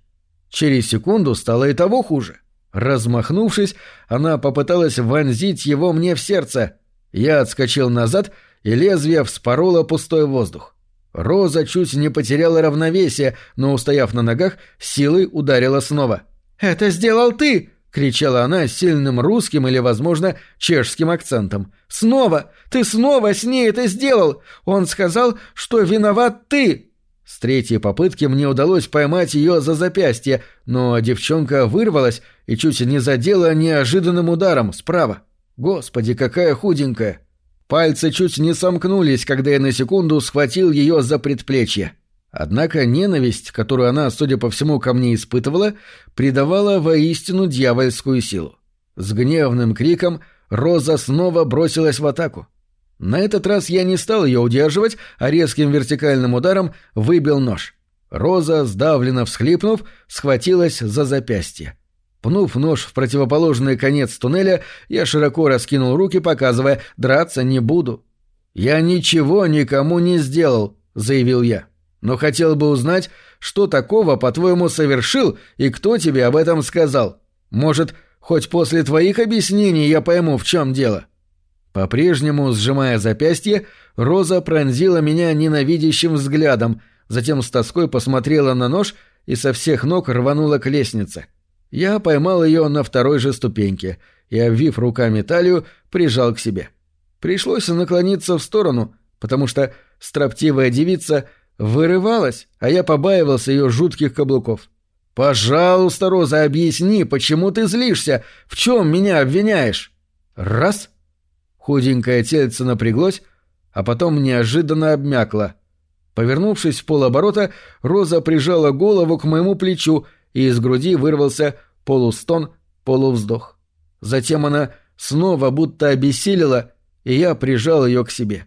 Через секунду стало и того хуже. Размахнувшись, она попыталась вонзить его мне в сердце. Я отскочил назад, и лезвие вспороло пустой воздух. Роза чуть не потеряла равновесие, но, устояв на ногах, силой ударила снова. «Это сделал ты!» — кричала она с сильным русским или, возможно, чешским акцентом. «Снова! Ты снова с ней это сделал! Он сказал, что виноват ты!» С третьей попытки мне удалось поймать ее за запястье, но девчонка вырвалась и чуть не задела неожиданным ударом справа. Господи, какая худенькая! Пальцы чуть не сомкнулись, когда я на секунду схватил ее за предплечье. Однако ненависть, которую она, судя по всему, ко мне испытывала, придавала воистину дьявольскую силу. С гневным криком Роза снова бросилась в атаку. На этот раз я не стал ее удерживать, а резким вертикальным ударом выбил нож. Роза, сдавленно всхлипнув, схватилась за запястье. Пнув нож в противоположный конец туннеля, я широко раскинул руки, показывая «драться не буду». «Я ничего никому не сделал», — заявил я. «Но хотел бы узнать, что такого, по-твоему, совершил и кто тебе об этом сказал. Может, хоть после твоих объяснений я пойму, в чем дело». По-прежнему, сжимая запястье, Роза пронзила меня ненавидящим взглядом, затем с тоской посмотрела на нож и со всех ног рванула к лестнице. — я поймал ее на второй же ступеньке и, обвив руками талию, прижал к себе. Пришлось наклониться в сторону, потому что строптивая девица вырывалась, а я побаивался ее жутких каблуков. «Пожалуйста, Роза, объясни, почему ты злишься? В чем меня обвиняешь?» «Раз!» Худенькое тельце напряглось, а потом неожиданно обмякло. Повернувшись в полоборота, Роза прижала голову к моему плечу и из груди вырвался полустон, полувздох. Затем она снова будто обессилила, и я прижал ее к себе.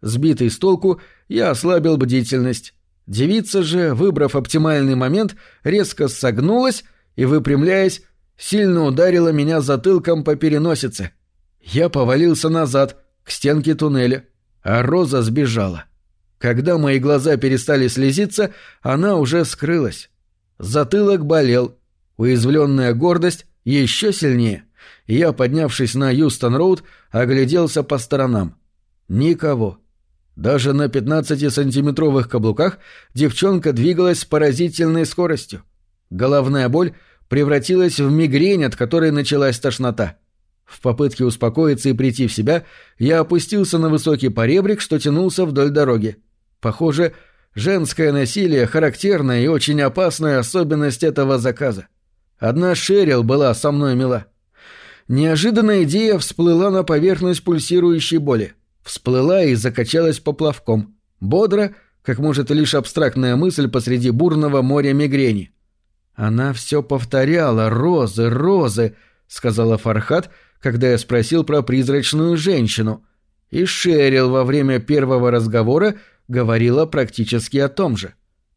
Сбитый с толку, я ослабил бдительность. Девица же, выбрав оптимальный момент, резко согнулась и, выпрямляясь, сильно ударила меня затылком по переносице. Я повалился назад, к стенке туннеля, а Роза сбежала. Когда мои глаза перестали слезиться, она уже скрылась. Затылок болел, уязвленная гордость еще сильнее. Я, поднявшись на Юстон-Роуд, огляделся по сторонам. Никого. Даже на 15-сантиметровых каблуках девчонка двигалась с поразительной скоростью. Головная боль превратилась в мигрень, от которой началась тошнота. В попытке успокоиться и прийти в себя, я опустился на высокий поребрик, что тянулся вдоль дороги. Похоже, Женское насилие – характерная и очень опасная особенность этого заказа. Одна Шерил была со мной мила. Неожиданная идея всплыла на поверхность пульсирующей боли. Всплыла и закачалась поплавком. Бодро, как может лишь абстрактная мысль посреди бурного моря мигрени. «Она все повторяла. Розы, розы», — сказала Фархат, когда я спросил про призрачную женщину. И Шерил во время первого разговора — говорила практически о том же.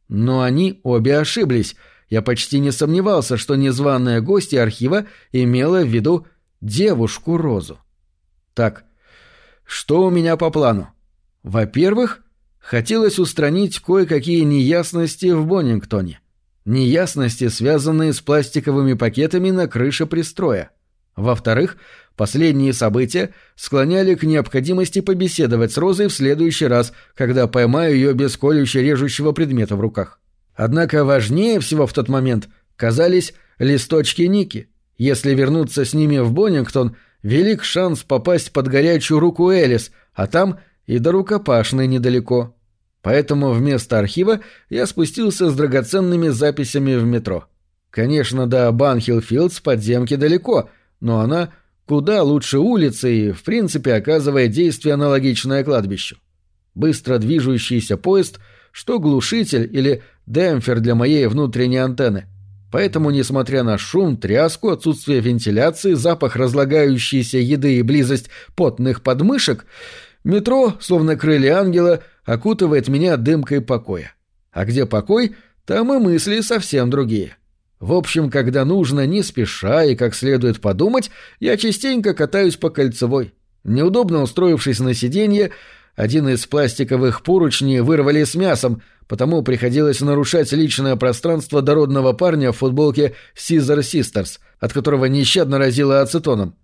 Но они обе ошиблись. Я почти не сомневался, что незваная гостья архива имела в виду девушку Розу. Так, что у меня по плану? Во-первых, хотелось устранить кое-какие неясности в Боннингтоне. Неясности, связанные с пластиковыми пакетами на крыше пристроя. Во-вторых, Последние события склоняли к необходимости побеседовать с Розой в следующий раз, когда поймаю ее без колюще-режущего предмета в руках. Однако важнее всего в тот момент казались листочки Ники. Если вернуться с ними в Боннингтон, велик шанс попасть под горячую руку Элис, а там и до рукопашной недалеко. Поэтому вместо архива я спустился с драгоценными записями в метро. Конечно, до Банхилл-Филдс подземки далеко, но она Куда лучше улицы и, в принципе, оказывает действие аналогичное кладбищу. Быстро движущийся поезд, что глушитель или демпфер для моей внутренней антенны. Поэтому, несмотря на шум, тряску, отсутствие вентиляции, запах разлагающейся еды и близость потных подмышек, метро, словно крылья ангела, окутывает меня дымкой покоя. А где покой, там и мысли совсем другие. — в общем, когда нужно, не спеша и как следует подумать, я частенько катаюсь по кольцевой. Неудобно устроившись на сиденье, один из пластиковых поручней вырвали с мясом, потому приходилось нарушать личное пространство дородного парня в футболке Caesar Sisters, от которого нещадно разило ацетоном.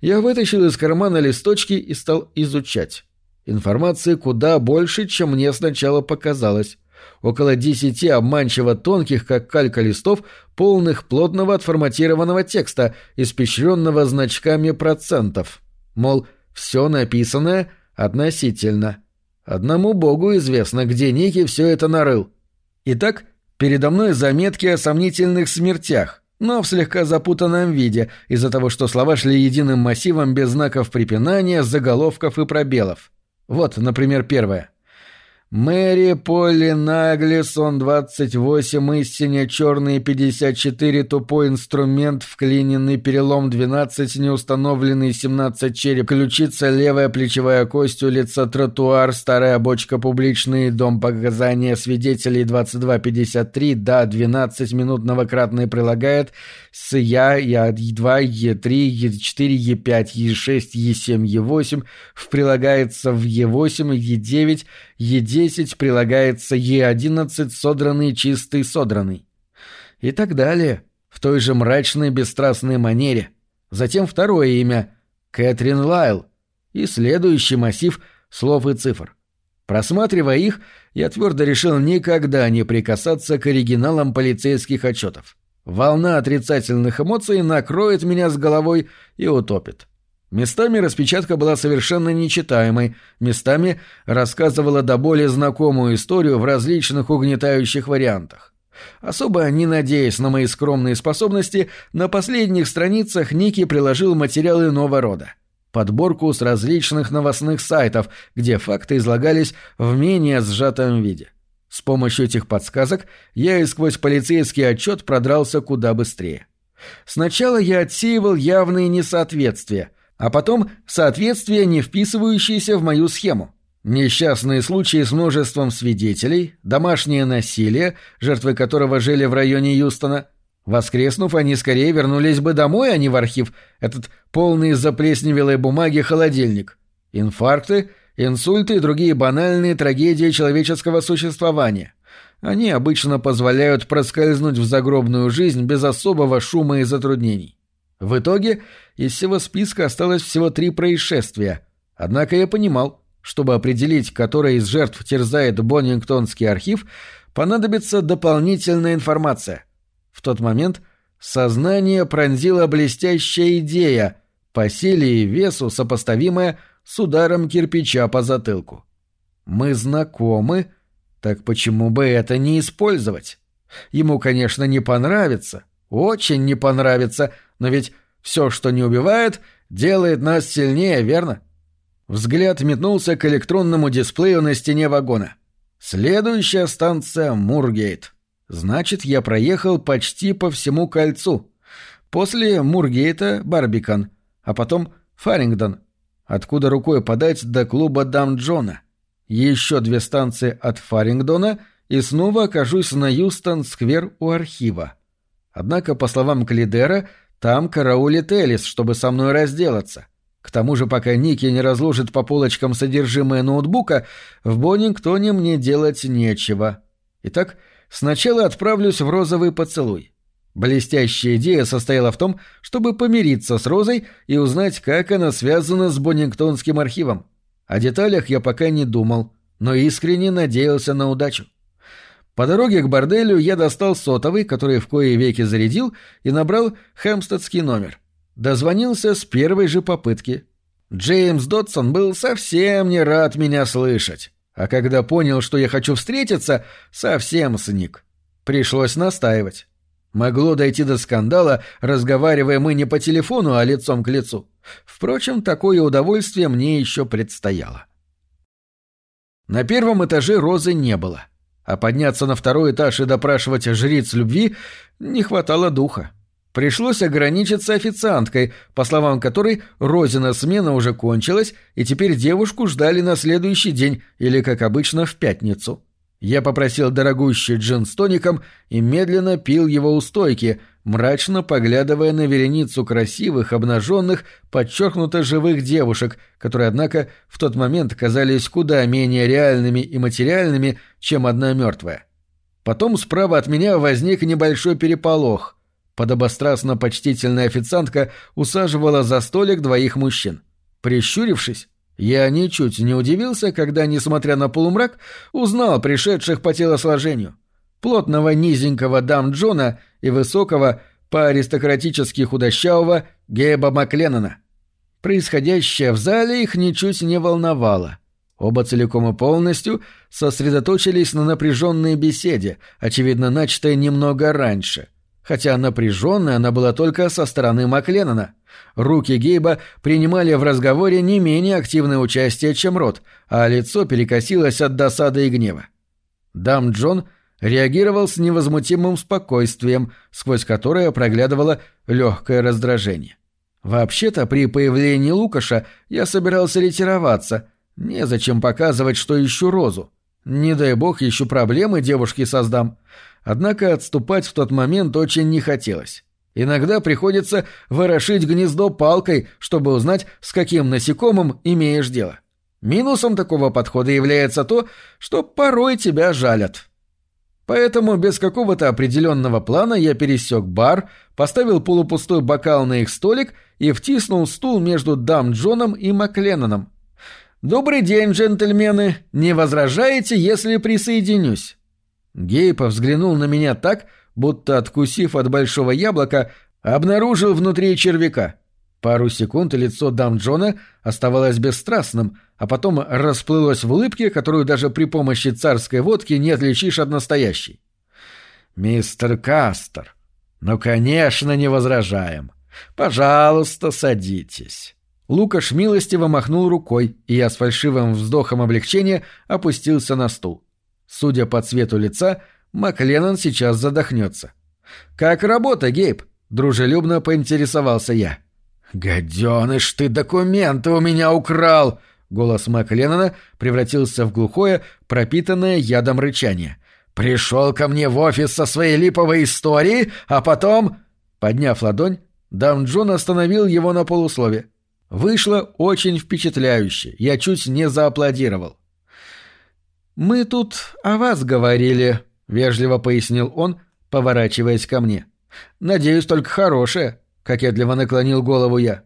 Я вытащил из кармана листочки и стал изучать. Информации куда больше, чем мне сначала показалось около десяти обманчиво тонких, как калька листов, полных плотного отформатированного текста, испещренного значками процентов. Мол, все написанное относительно. Одному богу известно, где Ники все это нарыл. Итак, передо мной заметки о сомнительных смертях, но в слегка запутанном виде, из-за того, что слова шли единым массивом без знаков препинания, заголовков и пробелов. Вот, например, первое. Мэри Полли Наглисон 28 истине черный 54 тупой инструмент вклиненный перелом 12 неустановленный 17 череп ключица левая плечевая кость улица тротуар старая бочка публичный дом показания свидетелей 2253 да 12 минут новократный прилагает с Я, Я2, Е3, Е4, Е5, Е6, Е7, Е8 в прилагается в Е8, Е9, Е10 прилагается Е11 содранный, чистый, содранный. И так далее, в той же мрачной, бесстрастной манере. Затем второе имя — Кэтрин Лайл. И следующий массив слов и цифр. Просматривая их, я твердо решил никогда не прикасаться к оригиналам полицейских отчетов. Волна отрицательных эмоций накроет меня с головой и утопит. Местами распечатка была совершенно нечитаемой, местами рассказывала до боли знакомую историю в различных угнетающих вариантах. Особо не надеясь на мои скромные способности, на последних страницах Ники приложил материалы иного рода. Подборку с различных новостных сайтов, где факты излагались в менее сжатом виде. С помощью этих подсказок я и сквозь полицейский отчет продрался куда быстрее. Сначала я отсеивал явные несоответствия – а потом соответствия, не вписывающиеся в мою схему. Несчастные случаи с множеством свидетелей, домашнее насилие, жертвы которого жили в районе Юстона. Воскреснув, они скорее вернулись бы домой, а не в архив, этот полный заплесневелой бумаги холодильник. Инфаркты, инсульты и другие банальные трагедии человеческого существования. Они обычно позволяют проскользнуть в загробную жизнь без особого шума и затруднений. В итоге из всего списка осталось всего три происшествия. Однако я понимал, чтобы определить, которая из жертв терзает Боннингтонский архив, понадобится дополнительная информация. В тот момент сознание пронзила блестящая идея, по силе и весу сопоставимая с ударом кирпича по затылку. Мы знакомы, так почему бы это не использовать? Ему, конечно, не понравится, очень не понравится, но ведь все, что не убивает, делает нас сильнее, верно? Взгляд метнулся к электронному дисплею на стене вагона. Следующая станция Мургейт. Значит, я проехал почти по всему кольцу. После Мургейта — Барбикан, а потом Фарингдон, откуда рукой подать до клуба Дам Джона. Еще две станции от Фарингдона и снова окажусь на Юстон-сквер у архива. Однако, по словам Клидера, там караулит Элис, чтобы со мной разделаться. К тому же, пока Ники не разложит по полочкам содержимое ноутбука, в Боннингтоне мне делать нечего. Итак, сначала отправлюсь в розовый поцелуй. Блестящая идея состояла в том, чтобы помириться с Розой и узнать, как она связана с Боннингтонским архивом. О деталях я пока не думал, но искренне надеялся на удачу. По дороге к борделю я достал сотовый, который в кои веки зарядил, и набрал хэмстедский номер. Дозвонился с первой же попытки. Джеймс Дотсон был совсем не рад меня слышать. А когда понял, что я хочу встретиться, совсем сник. Пришлось настаивать. Могло дойти до скандала, разговаривая мы не по телефону, а лицом к лицу. Впрочем, такое удовольствие мне еще предстояло. На первом этаже розы не было а подняться на второй этаж и допрашивать жриц любви не хватало духа. Пришлось ограничиться официанткой, по словам которой Розина смена уже кончилась, и теперь девушку ждали на следующий день или, как обычно, в пятницу. Я попросил дорогущий джин с тоником и медленно пил его у стойки, мрачно поглядывая на вереницу красивых, обнаженных, подчеркнуто живых девушек, которые, однако, в тот момент казались куда менее реальными и материальными, чем одна мертвая. Потом справа от меня возник небольшой переполох. Подобострастно почтительная официантка усаживала за столик двоих мужчин. Прищурившись, я ничуть не удивился, когда, несмотря на полумрак, узнал пришедших по телосложению. Плотного низенького дам Джона и высокого, по-аристократически худощавого Гейба Макленнона. Происходящее в зале их ничуть не волновало. Оба целиком и полностью сосредоточились на напряженной беседе, очевидно, начатой немного раньше. Хотя напряженной она была только со стороны Макленнона — Руки Гейба принимали в разговоре не менее активное участие, чем рот, а лицо перекосилось от досады и гнева. Дам Джон реагировал с невозмутимым спокойствием, сквозь которое проглядывало легкое раздражение. Вообще-то, при появлении Лукаша я собирался ретироваться. Незачем показывать, что ищу розу. Не дай бог, еще проблемы девушке создам. Однако отступать в тот момент очень не хотелось. Иногда приходится ворошить гнездо палкой, чтобы узнать, с каким насекомым имеешь дело. Минусом такого подхода является то, что порой тебя жалят. Поэтому без какого-то определенного плана я пересек бар, поставил полупустой бокал на их столик и втиснул стул между дам Джоном и Макленноном. «Добрый день, джентльмены! Не возражаете, если присоединюсь?» Гейпа взглянул на меня так, будто, откусив от большого яблока, обнаружил внутри червяка. Пару секунд лицо дам Джона оставалось бесстрастным, а потом расплылось в улыбке, которую даже при помощи царской водки не отличишь от настоящей. «Мистер Кастер, ну, конечно, не возражаем. Пожалуйста, садитесь». Лукаш милостиво махнул рукой, и я с фальшивым вздохом облегчения опустился на стул. Судя по цвету лица, Макленнон сейчас задохнется. «Как работа, Гейб?» — дружелюбно поинтересовался я. «Гаденыш, ты документы у меня украл!» Голос Макленнона превратился в глухое, пропитанное ядом рычание. «Пришел ко мне в офис со своей липовой историей, а потом...» Подняв ладонь, Дам Джон остановил его на полуслове. Вышло очень впечатляюще, я чуть не зааплодировал. «Мы тут о вас говорили», вежливо пояснил он, поворачиваясь ко мне. Надеюсь, только хорошее, кокетливо наклонил голову я.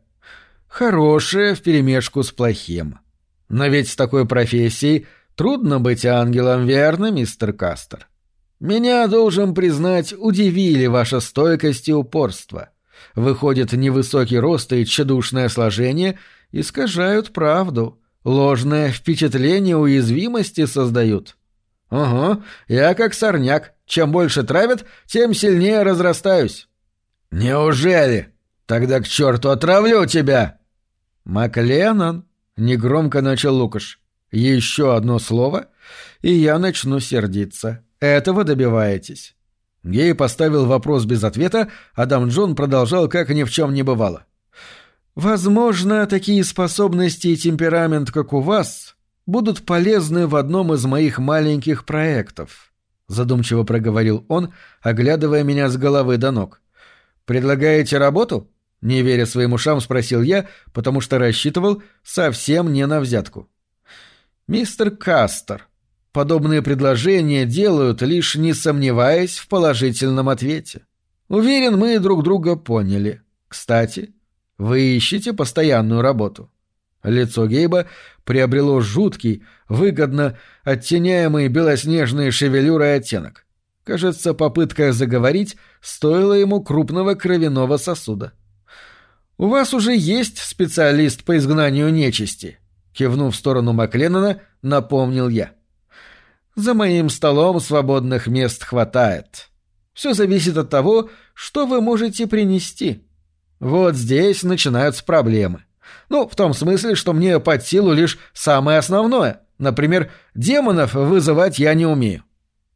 Хорошее вперемешку с плохим. Но ведь с такой профессией трудно быть ангелом, верно, мистер Кастер? Меня, должен признать, удивили ваша стойкость и упорство. Выходит, невысокий рост и тщедушное сложение искажают правду, ложное впечатление уязвимости создают. «Угу, я как сорняк. Чем больше травят, тем сильнее разрастаюсь». «Неужели? Тогда к черту отравлю тебя!» «Макленнон», — негромко начал Лукаш. «Еще одно слово, и я начну сердиться. Этого добиваетесь». Гей поставил вопрос без ответа, а Дам Джон продолжал, как ни в чем не бывало. «Возможно, такие способности и темперамент, как у вас, будут полезны в одном из моих маленьких проектов», — задумчиво проговорил он, оглядывая меня с головы до ног. «Предлагаете работу?» — не веря своим ушам, спросил я, потому что рассчитывал совсем не на взятку. «Мистер Кастер, подобные предложения делают, лишь не сомневаясь в положительном ответе. Уверен, мы друг друга поняли. Кстати, вы ищете постоянную работу». Лицо Гейба приобрело жуткий, выгодно оттеняемый белоснежной шевелюрой оттенок. Кажется, попытка заговорить стоила ему крупного кровяного сосуда. «У вас уже есть специалист по изгнанию нечисти», — кивнув в сторону Макленнона, напомнил я. «За моим столом свободных мест хватает. Все зависит от того, что вы можете принести. Вот здесь начинаются проблемы. Ну, в том смысле, что мне под силу лишь самое основное. Например, демонов вызывать я не умею.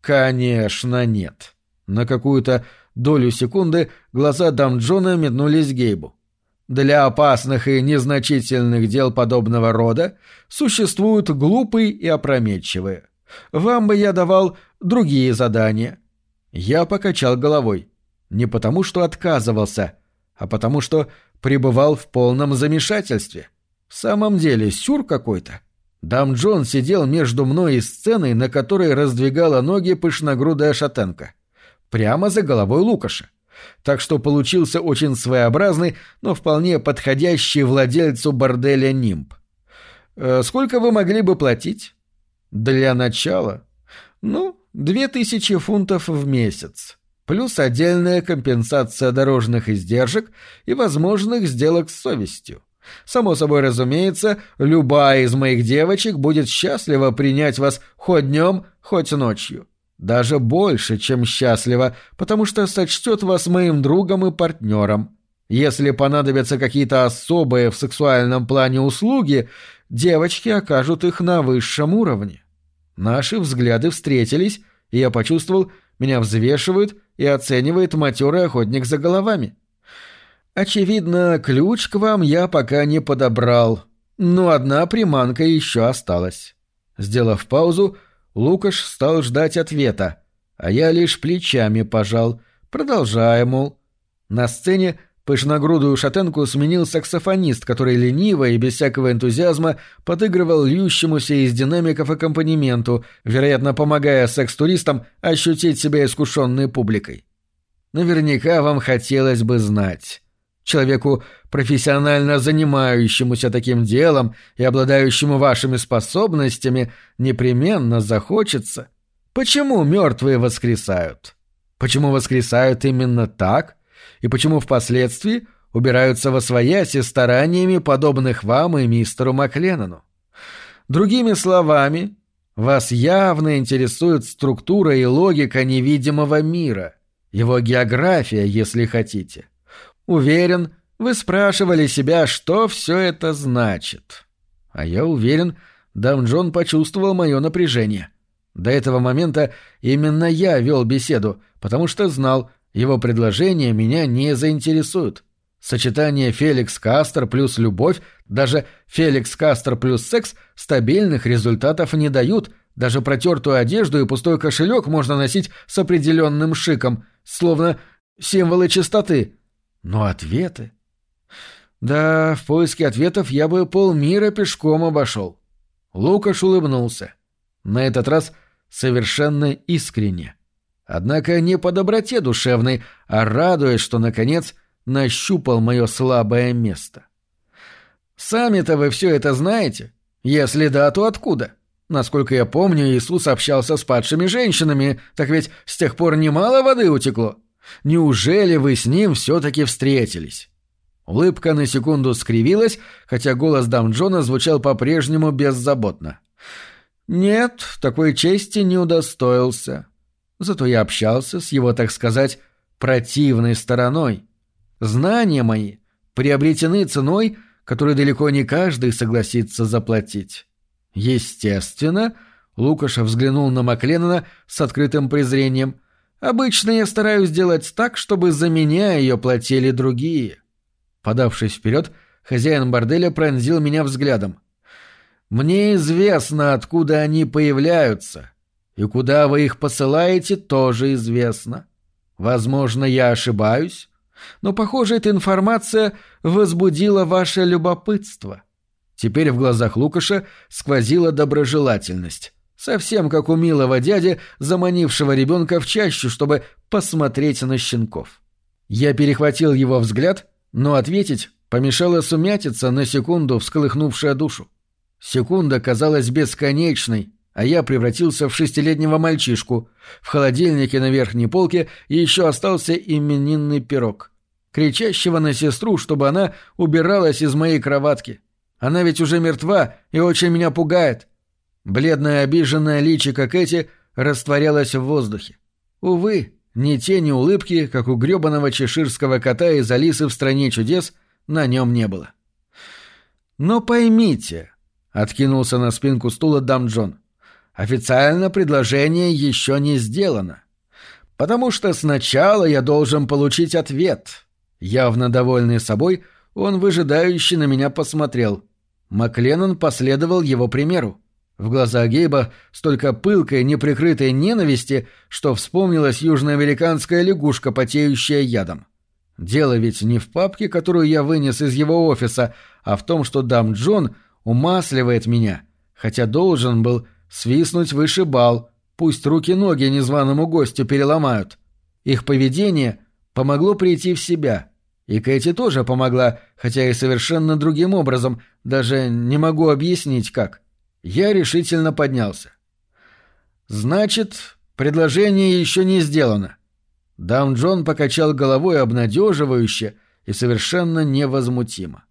Конечно, нет. На какую-то долю секунды глаза дам Джона метнулись Гейбу. Для опасных и незначительных дел подобного рода существуют глупые и опрометчивые. Вам бы я давал другие задания. Я покачал головой. Не потому, что отказывался, а потому, что пребывал в полном замешательстве. В самом деле, сюр какой-то. Дам Джон сидел между мной и сценой, на которой раздвигала ноги пышногрудая шатенка. Прямо за головой Лукаша. Так что получился очень своеобразный, но вполне подходящий владельцу борделя нимб. «Э, «Сколько вы могли бы платить?» «Для начала?» «Ну, две тысячи фунтов в месяц плюс отдельная компенсация дорожных издержек и возможных сделок с совестью. Само собой разумеется, любая из моих девочек будет счастлива принять вас хоть днем, хоть ночью. Даже больше, чем счастлива, потому что сочтет вас моим другом и партнером. Если понадобятся какие-то особые в сексуальном плане услуги, девочки окажут их на высшем уровне. Наши взгляды встретились, и я почувствовал, меня взвешивают и оценивает матерый охотник за головами. Очевидно, ключ к вам я пока не подобрал, но одна приманка еще осталась. Сделав паузу, Лукаш стал ждать ответа, а я лишь плечами пожал, продолжая, мол. На сцене пышногрудую шатенку сменил саксофонист, который лениво и без всякого энтузиазма подыгрывал льющемуся из динамиков аккомпанементу, вероятно, помогая секс-туристам ощутить себя искушенной публикой. Наверняка вам хотелось бы знать. Человеку, профессионально занимающемуся таким делом и обладающему вашими способностями, непременно захочется. Почему мертвые воскресают? Почему воскресают именно так? И почему впоследствии убираются во свояси стараниями подобных вам и мистеру Макленнону? Другими словами, вас явно интересует структура и логика невидимого мира, его география, если хотите. — Уверен, вы спрашивали себя, что все это значит. А я уверен, Дам Джон почувствовал мое напряжение. До этого момента именно я вел беседу, потому что знал, его предложения меня не заинтересуют. Сочетание Феликс Кастер плюс любовь, даже Феликс Кастер плюс секс стабильных результатов не дают, даже протертую одежду и пустой кошелек можно носить с определенным шиком, словно символы чистоты, но ответы... Да, в поиске ответов я бы полмира пешком обошел. Лукаш улыбнулся. На этот раз совершенно искренне. Однако не по доброте душевной, а радуясь, что, наконец, нащупал мое слабое место. «Сами-то вы все это знаете? Если да, то откуда? Насколько я помню, Иисус общался с падшими женщинами, так ведь с тех пор немало воды утекло. Неужели вы с ним все-таки встретились?» Улыбка на секунду скривилась, хотя голос дам Джона звучал по-прежнему беззаботно. «Нет, такой чести не удостоился. Зато я общался с его, так сказать, противной стороной. Знания мои приобретены ценой, которую далеко не каждый согласится заплатить. Естественно, Лукашев взглянул на Макленнона с открытым презрением – Обычно я стараюсь делать так, чтобы за меня ее платили другие. Подавшись вперед, хозяин борделя пронзил меня взглядом. Мне известно, откуда они появляются, и куда вы их посылаете, тоже известно. Возможно, я ошибаюсь, но, похоже, эта информация возбудила ваше любопытство. Теперь в глазах Лукаша сквозила доброжелательность. Совсем как у милого дяди, заманившего ребенка в чащу, чтобы посмотреть на щенков. Я перехватил его взгляд, но ответить помешала сумятица на секунду, всколыхнувшая душу. Секунда казалась бесконечной, а я превратился в шестилетнего мальчишку. В холодильнике на верхней полке еще остался именинный пирог. Кричащего на сестру, чтобы она убиралась из моей кроватки. Она ведь уже мертва и очень меня пугает. Бледная обиженная личико Кэти растворялась в воздухе. Увы, ни тени улыбки, как у грёбаного чеширского кота из Алисы в «Стране чудес», на нем не было. «Но поймите», — откинулся на спинку стула дам Джон, — «официально предложение еще не сделано. Потому что сначала я должен получить ответ». Явно довольный собой, он выжидающе на меня посмотрел. Макленнон последовал его примеру. В глазах Гейба столько пылкой, неприкрытой ненависти, что вспомнилась южноамериканская лягушка, потеющая ядом. Дело ведь не в папке, которую я вынес из его офиса, а в том, что дам Джон умасливает меня, хотя должен был свистнуть выше бал, пусть руки-ноги незваному гостю переломают. Их поведение помогло прийти в себя. И Кэти тоже помогла, хотя и совершенно другим образом, даже не могу объяснить как. — я решительно поднялся. «Значит, предложение еще не сделано». Даун Джон покачал головой обнадеживающе и совершенно невозмутимо.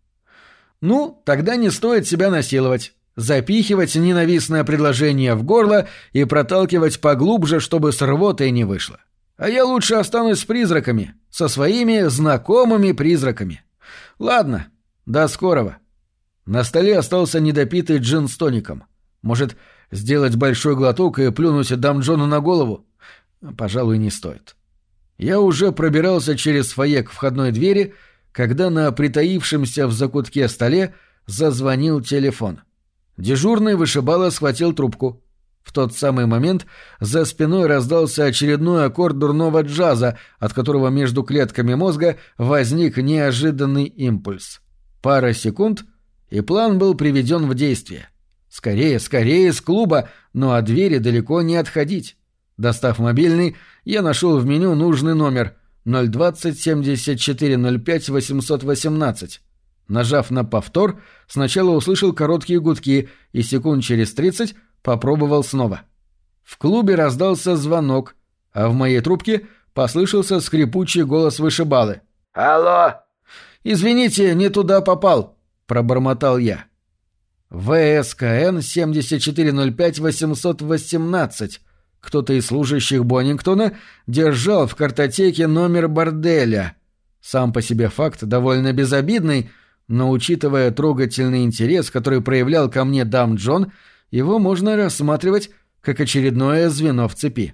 «Ну, тогда не стоит себя насиловать, запихивать ненавистное предложение в горло и проталкивать поглубже, чтобы с рвотой не вышло. А я лучше останусь с призраками, со своими знакомыми призраками. Ладно, до скорого. На столе остался недопитый джин с тоником. Может, сделать большой глоток и плюнуть Дамджону на голову? Пожалуй, не стоит. Я уже пробирался через фойе к входной двери, когда на притаившемся в закутке столе зазвонил телефон. Дежурный вышибало схватил трубку. В тот самый момент за спиной раздался очередной аккорд дурного джаза, от которого между клетками мозга возник неожиданный импульс. Пара секунд, и план был приведен в действие. Скорее, скорее из клуба, но от двери далеко не отходить. Достав мобильный, я нашел в меню нужный номер 020 74 05 818. Нажав на повтор, сначала услышал короткие гудки и секунд через 30 попробовал снова. В клубе раздался звонок, а в моей трубке послышался скрипучий голос вышибалы. «Алло!» «Извините, не туда попал», — пробормотал я. ВСКН 7405-818. Кто-то из служащих Боннингтона держал в картотеке номер борделя. Сам по себе факт довольно безобидный, но учитывая трогательный интерес, который проявлял ко мне дам Джон, его можно рассматривать как очередное звено в цепи.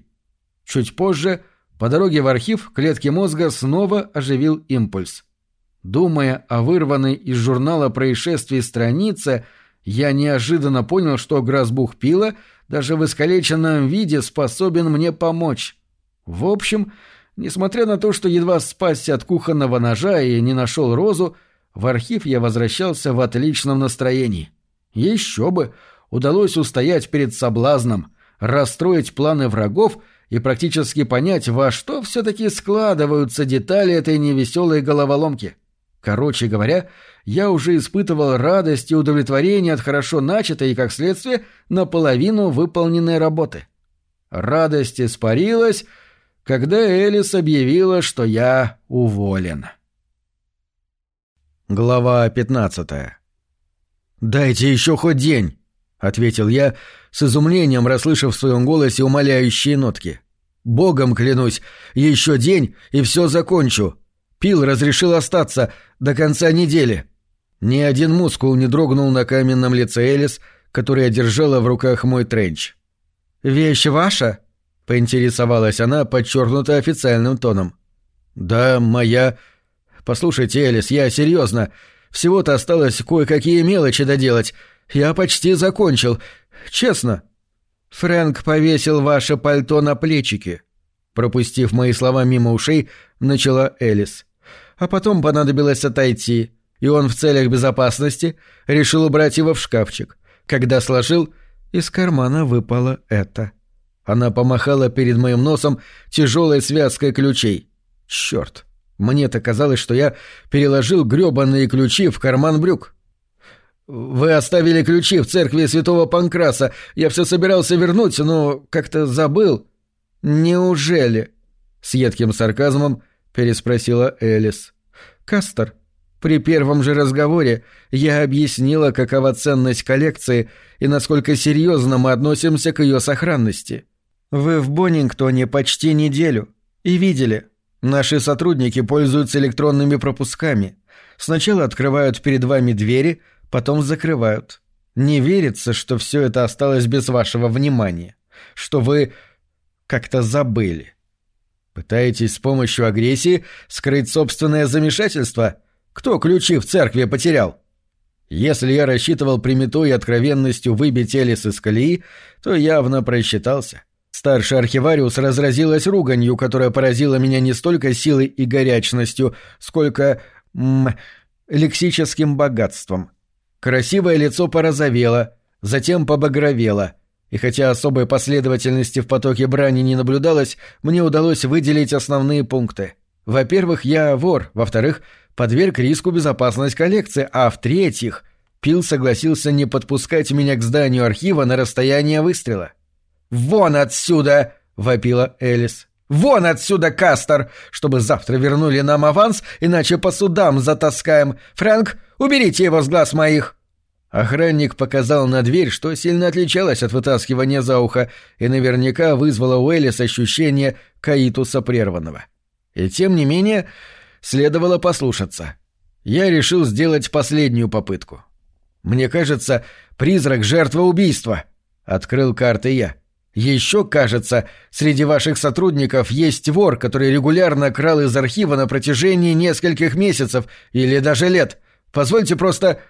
Чуть позже, по дороге в архив, клетки мозга снова оживил импульс. Думая о вырванной из журнала происшествий странице, я неожиданно понял, что Грозбух Пила даже в искалеченном виде способен мне помочь. В общем, несмотря на то, что едва спасся от кухонного ножа и не нашел розу, в архив я возвращался в отличном настроении. Еще бы! Удалось устоять перед соблазном, расстроить планы врагов и практически понять, во что все-таки складываются детали этой невеселой головоломки. Короче говоря, я уже испытывал радость и удовлетворение от хорошо начатой и, как следствие, наполовину выполненной работы. Радость испарилась, когда Элис объявила, что я уволен. Глава 15 «Дайте еще хоть день», — ответил я, с изумлением расслышав в своем голосе умоляющие нотки. «Богом клянусь, еще день, и все закончу. Пил разрешил остаться до конца недели». Ни один мускул не дрогнул на каменном лице Элис, которая держала в руках мой тренч. «Вещь ваша?» — поинтересовалась она, подчеркнуто официальным тоном. «Да, моя...» «Послушайте, Элис, я серьезно. Всего-то осталось кое-какие мелочи доделать. Я почти закончил. Честно». «Фрэнк повесил ваше пальто на плечики», — пропустив мои слова мимо ушей, начала Элис. «А потом понадобилось отойти и он в целях безопасности решил убрать его в шкафчик. Когда сложил, из кармана выпало это. Она помахала перед моим носом тяжелой связкой ключей. Черт! Мне-то казалось, что я переложил грёбаные ключи в карман брюк. «Вы оставили ключи в церкви святого Панкраса. Я все собирался вернуть, но как-то забыл». «Неужели?» — с едким сарказмом переспросила Элис. «Кастер, при первом же разговоре я объяснила, какова ценность коллекции и насколько серьезно мы относимся к ее сохранности. Вы в Боннингтоне почти неделю. И видели. Наши сотрудники пользуются электронными пропусками. Сначала открывают перед вами двери, потом закрывают. Не верится, что все это осталось без вашего внимания. Что вы как-то забыли. Пытаетесь с помощью агрессии скрыть собственное замешательство – кто ключи в церкви потерял? Если я рассчитывал прямотой и откровенностью выбить Элис из колеи, то явно просчитался. Старший архивариус разразилась руганью, которая поразила меня не столько силой и горячностью, сколько... М лексическим богатством. Красивое лицо порозовело, затем побагровело, и хотя особой последовательности в потоке брани не наблюдалось, мне удалось выделить основные пункты. Во-первых, я вор, во-вторых, подверг риску безопасность коллекции, а в-третьих, Пил согласился не подпускать меня к зданию архива на расстояние выстрела. «Вон отсюда!» — вопила Элис. «Вон отсюда, Кастер! Чтобы завтра вернули нам аванс, иначе по судам затаскаем. Фрэнк, уберите его с глаз моих!» Охранник показал на дверь, что сильно отличалось от вытаскивания за ухо, и наверняка вызвало у Элис ощущение каитуса прерванного. И тем не менее, следовало послушаться. Я решил сделать последнюю попытку. Мне кажется, призрак — жертва убийства. Открыл карты я. Еще, кажется, среди ваших сотрудников есть вор, который регулярно крал из архива на протяжении нескольких месяцев или даже лет. Позвольте просто...»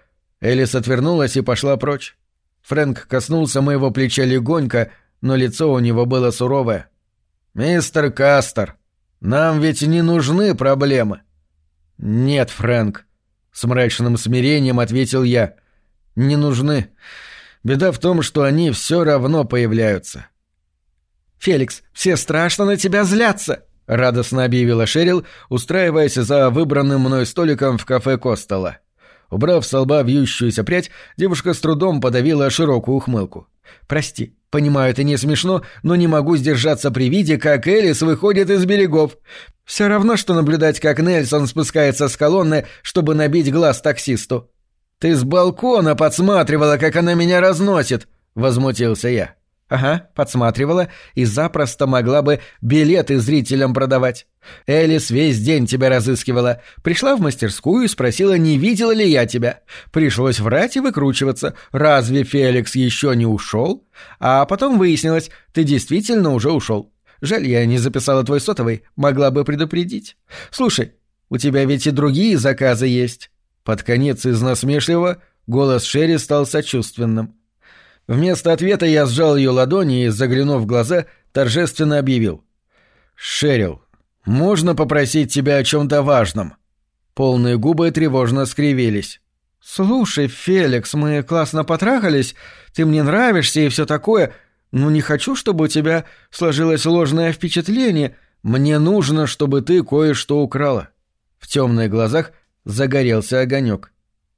Элис отвернулась и пошла прочь. Фрэнк коснулся моего плеча легонько, но лицо у него было суровое. «Мистер Кастер, нам ведь не нужны проблемы». «Нет, Фрэнк», — с мрачным смирением ответил я. «Не нужны. Беда в том, что они все равно появляются. «Феликс, все страшно на тебя злятся!» — радостно объявила Шерил, устраиваясь за выбранным мной столиком в кафе Костела. Убрав с лба вьющуюся прядь, девушка с трудом подавила широкую ухмылку. «Прости, понимаю, это не смешно, но не могу сдержаться при виде, как Элис выходит из берегов. Все равно, что наблюдать, как Нельсон спускается с колонны, чтобы набить глаз таксисту». «Ты с балкона подсматривала, как она меня разносит!» — возмутился я. Ага, подсматривала и запросто могла бы билеты зрителям продавать. Элис весь день тебя разыскивала. Пришла в мастерскую и спросила, не видела ли я тебя. Пришлось врать и выкручиваться. Разве Феликс еще не ушел? А потом выяснилось, ты действительно уже ушел. Жаль, я не записала твой сотовый, могла бы предупредить. Слушай, у тебя ведь и другие заказы есть. Под конец из насмешливого голос Шерри стал сочувственным. Вместо ответа я сжал ее ладони и, заглянув в глаза, торжественно объявил. «Шерил, можно попросить тебя о чем-то важном?» Полные губы тревожно скривились. «Слушай, Феликс, мы классно потрахались, ты мне нравишься и все такое, но не хочу, чтобы у тебя сложилось ложное впечатление. Мне нужно, чтобы ты кое-что украла». В темных глазах загорелся огонек.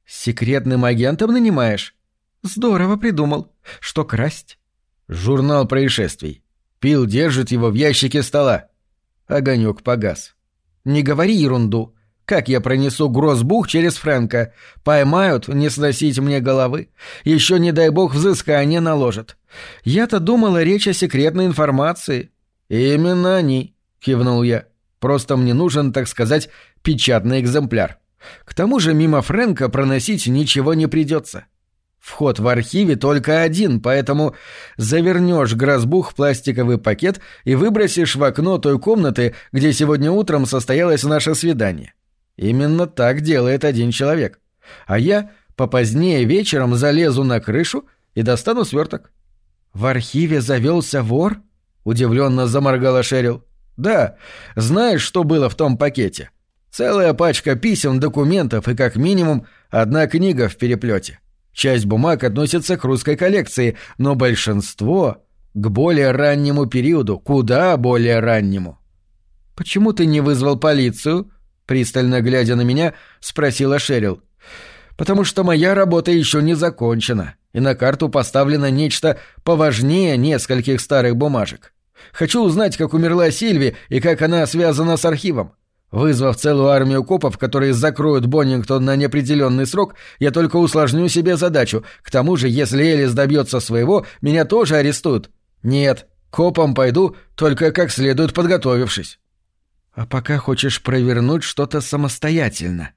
«Секретным агентом нанимаешь?» «Здорово придумал. Что красть?» «Журнал происшествий. Пил держит его в ящике стола». Огонек погас. «Не говори ерунду. Как я пронесу грозбух через Фрэнка? Поймают, не сносить мне головы. Еще, не дай бог, взыскание наложат. Я-то думала речь о секретной информации». «Именно они», — кивнул я. «Просто мне нужен, так сказать, печатный экземпляр. К тому же мимо Фрэнка проносить ничего не придется». Вход в архиве только один, поэтому завернешь грозбух в пластиковый пакет и выбросишь в окно той комнаты, где сегодня утром состоялось наше свидание. Именно так делает один человек. А я попозднее вечером залезу на крышу и достану сверток. В архиве завелся вор? Удивленно заморгала Шерил. Да, знаешь, что было в том пакете? Целая пачка писем, документов и как минимум одна книга в переплете. Часть бумаг относится к русской коллекции, но большинство — к более раннему периоду, куда более раннему. «Почему ты не вызвал полицию?» — пристально глядя на меня, спросила Шерил. «Потому что моя работа еще не закончена, и на карту поставлено нечто поважнее нескольких старых бумажек. Хочу узнать, как умерла Сильви и как она связана с архивом. Вызвав целую армию копов, которые закроют Боннингтон на неопределенный срок, я только усложню себе задачу. К тому же, если Элис добьется своего, меня тоже арестуют. Нет, копом пойду, только как следует подготовившись. А пока хочешь провернуть что-то самостоятельно.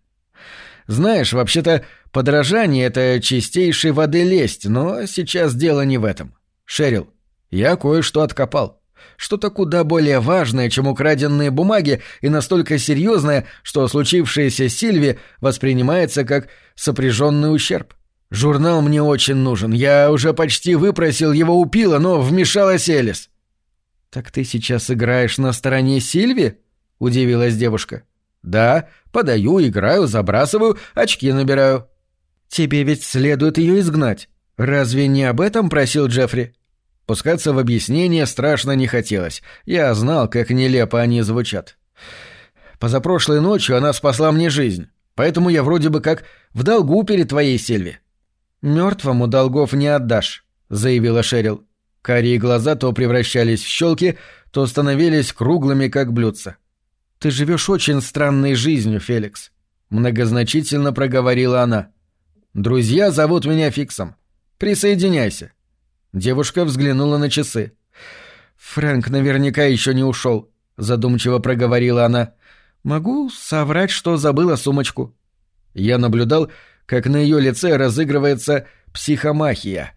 Знаешь, вообще-то, подражание — это чистейшей воды лесть, но сейчас дело не в этом. Шерил, я кое-что откопал что-то куда более важное, чем украденные бумаги, и настолько серьезное, что случившееся Сильви воспринимается как сопряженный ущерб. Журнал мне очень нужен. Я уже почти выпросил его у Пила, но вмешалась Элис. «Так ты сейчас играешь на стороне Сильви?» — удивилась девушка. «Да, подаю, играю, забрасываю, очки набираю». «Тебе ведь следует ее изгнать. Разве не об этом просил Джеффри?» Пускаться в объяснение страшно не хотелось. Я знал, как нелепо они звучат. Позапрошлой ночью она спасла мне жизнь, поэтому я вроде бы как в долгу перед твоей Сильви. «Мертвому долгов не отдашь», — заявила Шерил. Карие глаза то превращались в щелки, то становились круглыми, как блюдца. «Ты живешь очень странной жизнью, Феликс», — многозначительно проговорила она. «Друзья зовут меня Фиксом. Присоединяйся. Девушка взглянула на часы. «Фрэнк наверняка еще не ушел», — задумчиво проговорила она. Могу соврать, что забыла сумочку. Я наблюдал, как на ее лице разыгрывается психомахия.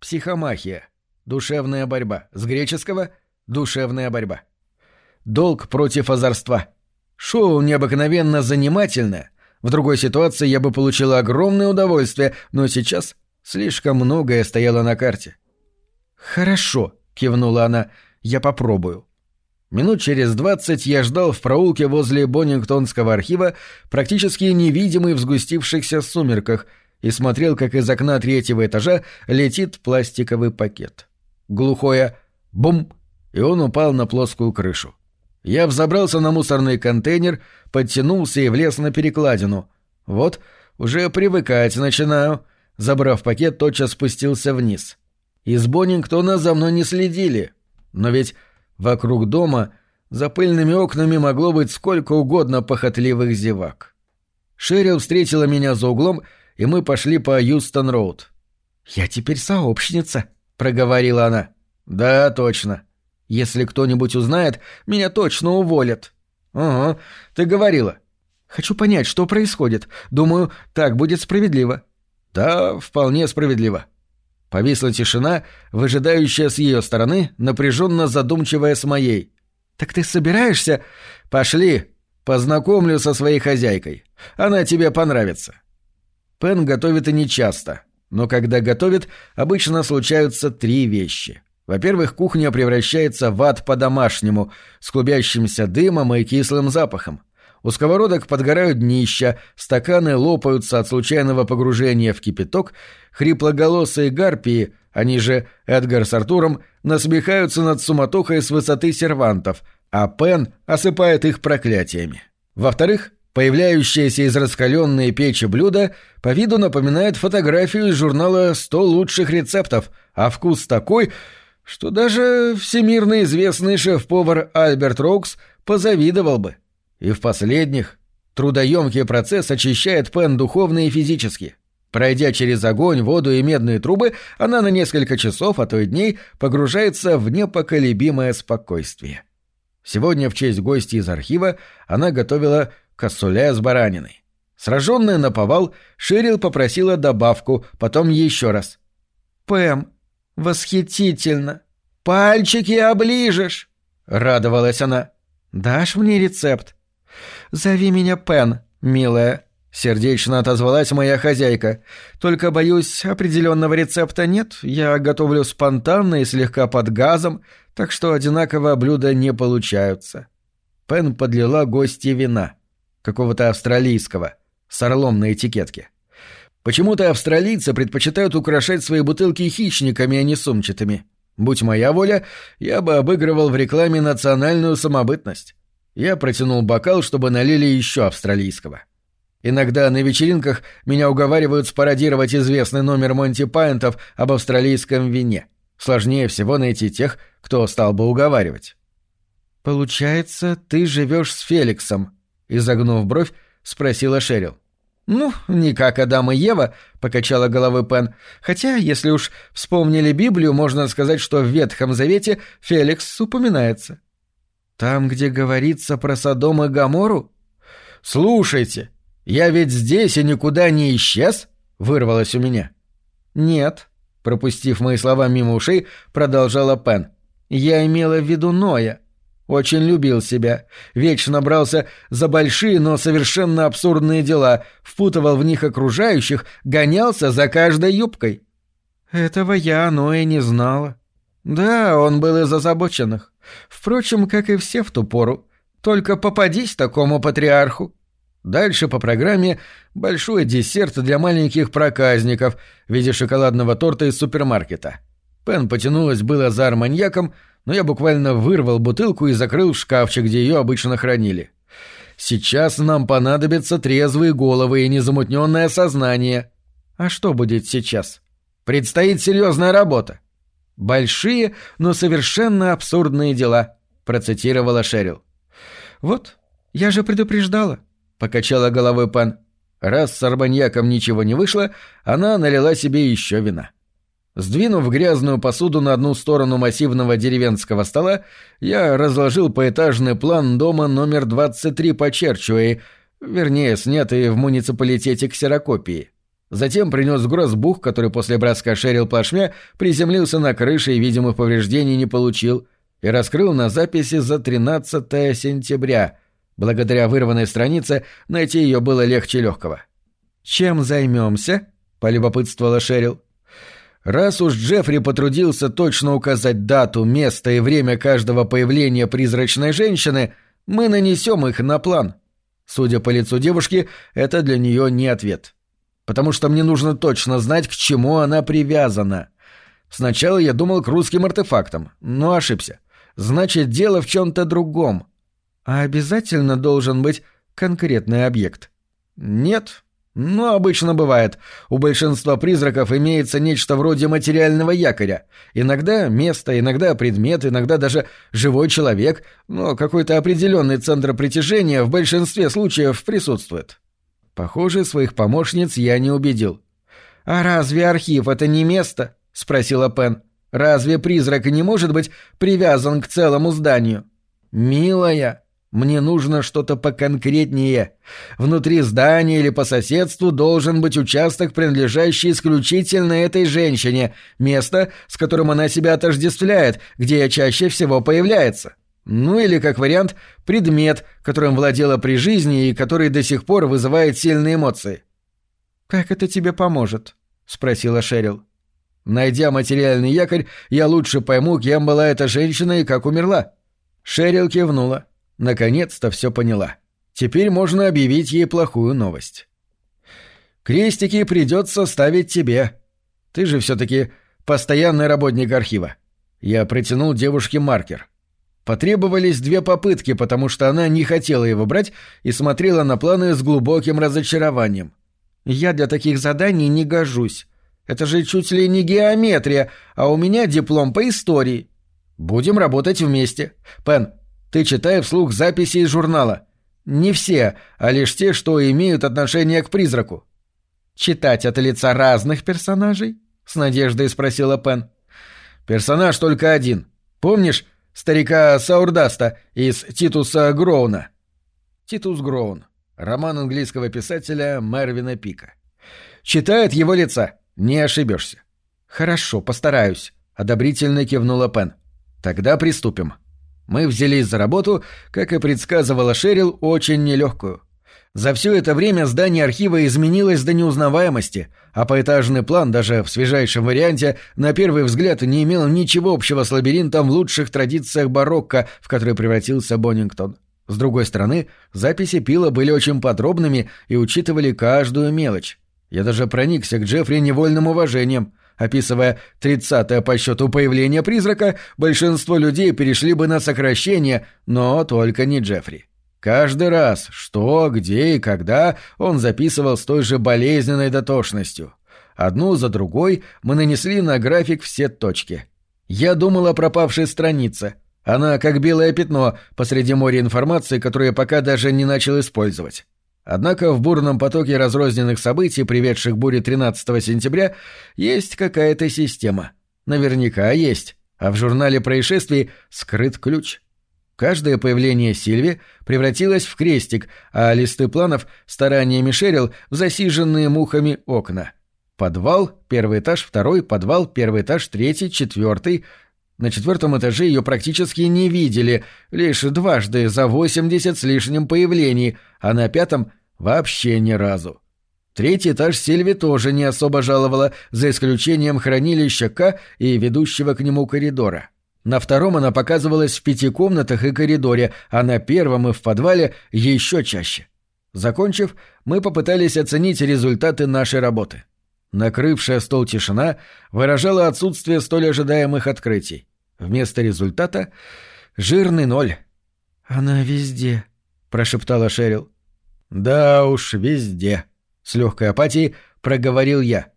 Психомахия. Душевная борьба. С греческого — душевная борьба. Долг против озорства. Шоу необыкновенно занимательное. В другой ситуации я бы получил огромное удовольствие, но сейчас слишком многое стояло на карте. «Хорошо», — кивнула она, — «я попробую». Минут через двадцать я ждал в проулке возле Боннингтонского архива, практически невидимый в сгустившихся сумерках, и смотрел, как из окна третьего этажа летит пластиковый пакет. Глухое «бум!» и он упал на плоскую крышу. Я взобрался на мусорный контейнер, подтянулся и влез на перекладину. Вот, уже привыкать начинаю. Забрав пакет, тотчас спустился вниз. Из Боннингтона за мной не следили. Но ведь вокруг дома за пыльными окнами могло быть сколько угодно похотливых зевак. Шерил встретила меня за углом, и мы пошли по Юстон-Роуд. «Я теперь сообщница», — проговорила она. «Да, точно. Если кто-нибудь узнает, меня точно уволят». «Ага, ты говорила». «Хочу понять, что происходит. Думаю, так будет справедливо». «Да, вполне справедливо». Повисла тишина, выжидающая с ее стороны, напряженно задумчивая с моей. «Так ты собираешься?» «Пошли, познакомлю со своей хозяйкой. Она тебе понравится». Пен готовит и нечасто, но когда готовит, обычно случаются три вещи. Во-первых, кухня превращается в ад по-домашнему, с клубящимся дымом и кислым запахом. У сковородок подгорают днища, стаканы лопаются от случайного погружения в кипяток, хриплоголосые гарпии, они же Эдгар с Артуром, насмехаются над суматохой с высоты сервантов, а Пен осыпает их проклятиями. Во-вторых, появляющееся из раскаленной печи блюдо по виду напоминает фотографию из журнала «100 лучших рецептов», а вкус такой, что даже всемирно известный шеф-повар Альберт Рокс позавидовал бы. И в последних трудоемкий процесс очищает Пен духовно и физически. Пройдя через огонь, воду и медные трубы, она на несколько часов, а то и дней, погружается в непоколебимое спокойствие. Сегодня в честь гостей из архива она готовила косуля с бараниной. Сраженная на повал, Ширил попросила добавку, потом еще раз. «Пэм, восхитительно! Пальчики оближешь!» — радовалась она. «Дашь мне рецепт?» «Зови меня Пен, милая», — сердечно отозвалась моя хозяйка. «Только, боюсь, определенного рецепта нет. Я готовлю спонтанно и слегка под газом, так что одинаково блюда не получаются». Пен подлила гости вина. Какого-то австралийского, с орлом на этикетке. Почему-то австралийцы предпочитают украшать свои бутылки хищниками, а не сумчатыми. Будь моя воля, я бы обыгрывал в рекламе национальную самобытность. Я протянул бокал, чтобы налили еще австралийского. Иногда на вечеринках меня уговаривают спародировать известный номер Монти Пайнтов об австралийском вине. Сложнее всего найти тех, кто стал бы уговаривать. «Получается, ты живешь с Феликсом?» — изогнув бровь, спросила Шерил. «Ну, не как Адам и Ева», — покачала головой Пен. «Хотя, если уж вспомнили Библию, можно сказать, что в Ветхом Завете Феликс упоминается. Там, где говорится про Содом и Гамору? Слушайте, я ведь здесь и никуда не исчез, вырвалось у меня. Нет, пропустив мои слова мимо ушей, продолжала Пен. Я имела в виду Ноя. Очень любил себя, вечно брался за большие, но совершенно абсурдные дела, впутывал в них окружающих, гонялся за каждой юбкой. Этого я Ноя не знала. Да, он был из озабоченных. Впрочем, как и все в ту пору. Только попадись такому патриарху. Дальше по программе большой десерт для маленьких проказников в виде шоколадного торта из супермаркета. Пен потянулась было за арманьяком, но я буквально вырвал бутылку и закрыл в шкафчик, где ее обычно хранили. Сейчас нам понадобятся трезвые головы и незамутненное сознание. А что будет сейчас? Предстоит серьезная работа. «Большие, но совершенно абсурдные дела», — процитировала Шерил. «Вот, я же предупреждала», — покачала головой пан. Раз с арбаньяком ничего не вышло, она налила себе еще вина. Сдвинув грязную посуду на одну сторону массивного деревенского стола, я разложил поэтажный план дома номер 23 по Черчуэй, вернее, снятый в муниципалитете ксерокопии. Затем принес грозбух, который после броска Шерил плашмя приземлился на крыше и видимых повреждений не получил, и раскрыл на записи за 13 сентября. Благодаря вырванной странице найти ее было легче легкого. «Чем займемся?» — полюбопытствовала Шерил. Раз уж Джеффри потрудился точно указать дату, место и время каждого появления призрачной женщины, мы нанесем их на план. Судя по лицу девушки, это для нее не ответ. Потому что мне нужно точно знать, к чему она привязана. Сначала я думал к русским артефактам, но ошибся. Значит, дело в чем-то другом. А обязательно должен быть конкретный объект. Нет, ну, обычно бывает. У большинства призраков имеется нечто вроде материального якоря. Иногда место, иногда предмет, иногда даже живой человек, но какой-то определенный центр притяжения в большинстве случаев присутствует. Похоже, своих помощниц я не убедил. «А разве архив — это не место?» — спросила Пен. «Разве призрак не может быть привязан к целому зданию?» «Милая», мне нужно что-то поконкретнее. Внутри здания или по соседству должен быть участок, принадлежащий исключительно этой женщине, место, с которым она себя отождествляет, где чаще всего появляется. Ну или, как вариант, предмет, которым владела при жизни и который до сих пор вызывает сильные эмоции. «Как это тебе поможет?» — спросила Шерил. Найдя материальный якорь, я лучше пойму, кем была эта женщина и как умерла. Шерил кивнула. Наконец-то все поняла. Теперь можно объявить ей плохую новость. Крестики придется ставить тебе. Ты же все-таки постоянный работник архива. Я протянул девушке маркер. Потребовались две попытки, потому что она не хотела его брать и смотрела на планы с глубоким разочарованием. «Я для таких заданий не гожусь. Это же чуть ли не геометрия, а у меня диплом по истории. Будем работать вместе. Пен, ты читай вслух записи из журнала. Не все, а лишь те, что имеют отношение к призраку. Читать от лица разных персонажей? С надеждой спросила Пен. Персонаж только один. Помнишь старика Саурдаста из Титуса Гроуна? Титус Гроун. Роман английского писателя Мервина Пика. Читает его лица. Не ошибешься. Хорошо, постараюсь. Одобрительно кивнула Пен. Тогда приступим. Мы взялись за работу, как и предсказывала Шерил, очень нелегкую. За все это время здание архива изменилось до неузнаваемости, а поэтажный план даже в свежайшем варианте на первый взгляд не имел ничего общего с лабиринтом в лучших традициях барокко, в который превратился Боннингтон. С другой стороны, записи Пила были очень подробными и учитывали каждую мелочь. Я даже проникся к Джеффри невольным уважением. Описывая тридцатое по счету появление призрака, большинство людей перешли бы на сокращение, но только не Джеффри. Каждый раз, что, где и когда, он записывал с той же болезненной дотошностью. Одну за другой мы нанесли на график все точки. Я думал о пропавшей странице. Она как белое пятно посреди моря информации, которую я пока даже не начал использовать. Однако в бурном потоке разрозненных событий, приведших к буре 13 сентября, есть какая-то система. Наверняка есть, а в журнале происшествий скрыт ключ. Каждое появление Сильви превратилось в крестик, а листы планов стараниями Шерил в засиженные мухами окна. Подвал, первый этаж, второй, подвал, первый этаж, третий, четвертый. На четвертом этаже ее практически не видели, лишь дважды за восемьдесят с лишним появлений, а на пятом — вообще ни разу. Третий этаж Сильви тоже не особо жаловала, за исключением хранилища К и ведущего к нему коридора. На втором она показывалась в пяти комнатах и коридоре, а на первом и в подвале еще чаще. Закончив, мы попытались оценить результаты нашей работы. Накрывшая стол тишина выражала отсутствие столь ожидаемых открытий. Вместо результата — жирный ноль. «Она везде», — прошептала Шерил. «Да уж, везде», — с легкой апатией проговорил я.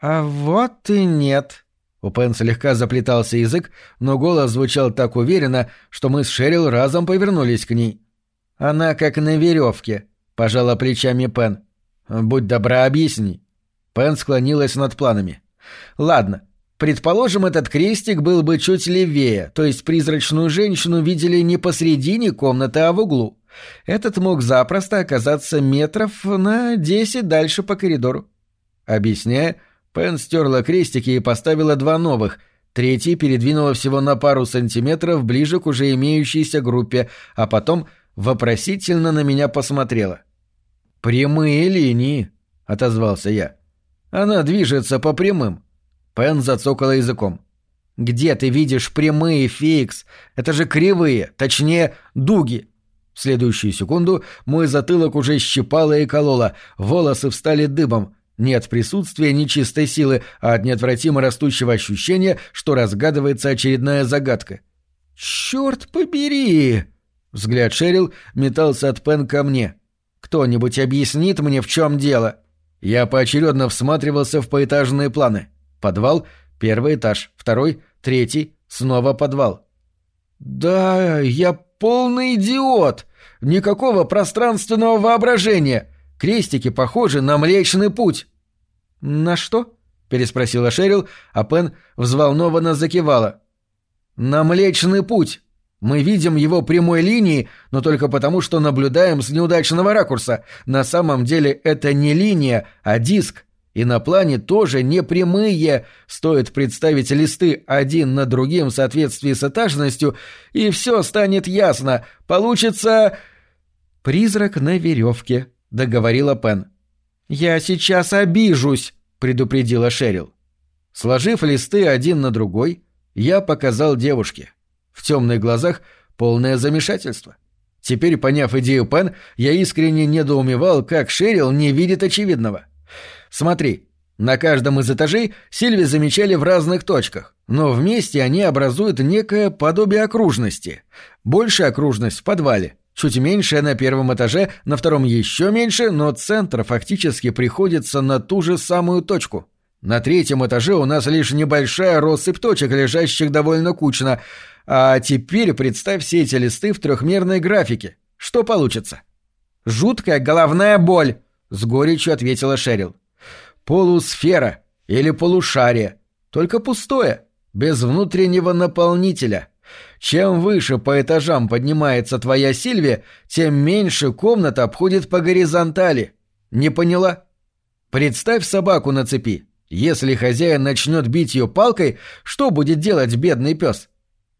«А вот и нет». У Пен слегка заплетался язык, но голос звучал так уверенно, что мы с Шерил разом повернулись к ней. «Она как на веревке», — пожала плечами Пен. «Будь добра, объясни». Пен склонилась над планами. «Ладно, Предположим, этот крестик был бы чуть левее, то есть призрачную женщину видели не посредине комнаты, а в углу. Этот мог запросто оказаться метров на десять дальше по коридору. Объясняя, Пен стерла крестики и поставила два новых, третий передвинула всего на пару сантиметров ближе к уже имеющейся группе, а потом вопросительно на меня посмотрела. «Прямые линии», — отозвался я. «Она движется по прямым». Пен зацокала языком. «Где ты видишь прямые, Фикс? Это же кривые, точнее, дуги». В следующую секунду мой затылок уже щипало и кололо, волосы встали дыбом. Нет присутствия нечистой силы, а от неотвратимо растущего ощущения, что разгадывается очередная загадка. «Черт побери!» Взгляд Шерил метался от Пен ко мне. «Кто-нибудь объяснит мне, в чем дело?» Я поочередно всматривался в поэтажные планы. Подвал, первый этаж, второй, третий, снова подвал. «Да, я полный идиот! Никакого пространственного воображения! Крестики похожи на Млечный Путь!» «На что?» — переспросила Шерил, а Пен взволнованно закивала. «На Млечный Путь! Мы видим его прямой линии, но только потому, что наблюдаем с неудачного ракурса. На самом деле это не линия, а диск, и на плане тоже не прямые. Стоит представить листы один над другим в соответствии с этажностью, и все станет ясно. Получится... «Призрак на веревке», — договорила Пен. «Я сейчас обижусь», — предупредила Шерил. Сложив листы один на другой, я показал девушке. В темных глазах полное замешательство. Теперь, поняв идею Пен, я искренне недоумевал, как Шерил не видит очевидного. Смотри, на каждом из этажей Сильви замечали в разных точках, но вместе они образуют некое подобие окружности. Большая окружность в подвале, чуть меньшая на первом этаже, на втором еще меньше, но центр фактически приходится на ту же самую точку. На третьем этаже у нас лишь небольшая россыпь точек, лежащих довольно кучно. А теперь представь все эти листы в трехмерной графике. Что получится? «Жуткая головная боль», — с горечью ответила Шерил полусфера или полушарие, только пустое, без внутреннего наполнителя. Чем выше по этажам поднимается твоя Сильвия, тем меньше комната обходит по горизонтали. Не поняла? Представь собаку на цепи. Если хозяин начнет бить ее палкой, что будет делать бедный пес?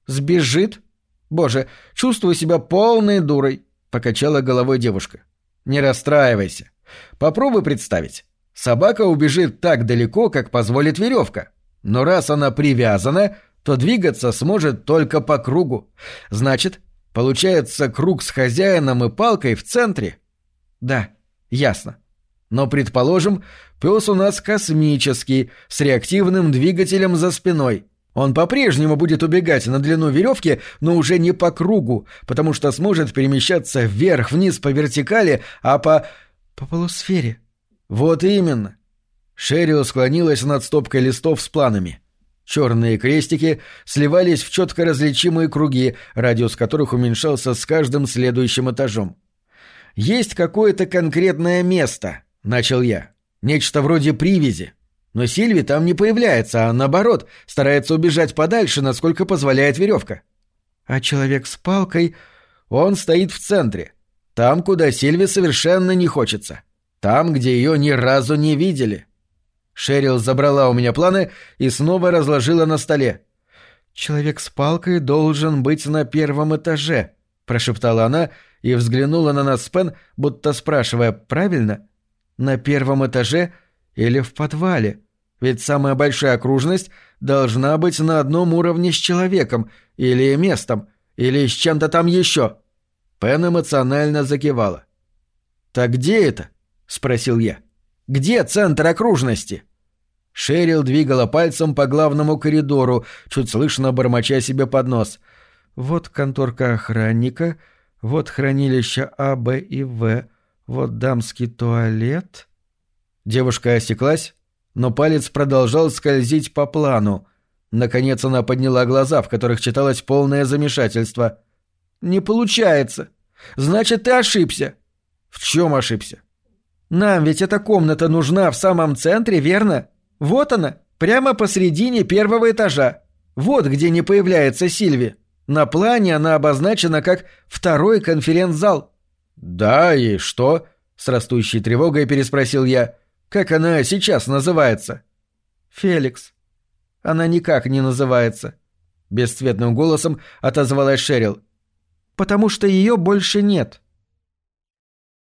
Сбежит? Боже, чувствую себя полной дурой, покачала головой девушка. Не расстраивайся. Попробуй представить. Собака убежит так далеко, как позволит веревка. Но раз она привязана, то двигаться сможет только по кругу. Значит, получается круг с хозяином и палкой в центре? Да, ясно. Но, предположим, пес у нас космический, с реактивным двигателем за спиной. Он по-прежнему будет убегать на длину веревки, но уже не по кругу, потому что сможет перемещаться вверх-вниз по вертикали, а по... по полусфере, «Вот именно!» Шеррио склонилась над стопкой листов с планами. Черные крестики сливались в четко различимые круги, радиус которых уменьшался с каждым следующим этажом. «Есть какое-то конкретное место», — начал я. «Нечто вроде привязи. Но Сильви там не появляется, а наоборот, старается убежать подальше, насколько позволяет веревка. А человек с палкой, он стоит в центре, там, куда Сильви совершенно не хочется. Там, где ее ни разу не видели. Шерил забрала у меня планы и снова разложила на столе. «Человек с палкой должен быть на первом этаже», — прошептала она и взглянула на нас с Пен, будто спрашивая, «правильно? На первом этаже или в подвале? Ведь самая большая окружность должна быть на одном уровне с человеком, или местом, или с чем-то там еще». Пен эмоционально закивала. «Так где это?» — спросил я. «Где центр окружности?» Шерил двигала пальцем по главному коридору, чуть слышно бормоча себе под нос. «Вот конторка охранника, вот хранилище А, Б и В, вот дамский туалет». Девушка осеклась, но палец продолжал скользить по плану. Наконец она подняла глаза, в которых читалось полное замешательство. «Не получается. Значит, ты ошибся». «В чем ошибся?» Нам ведь эта комната нужна в самом центре, верно? Вот она, Прямо посредине первого этажа. Вот где не появляется Сильви. На плане она обозначена как второй конференц-зал». «Да, и что?» — с растущей тревогой переспросил я. «Как она сейчас называется?» «Феликс». «Она никак не называется», — бесцветным голосом отозвалась Шерил. «Потому что ее больше нет».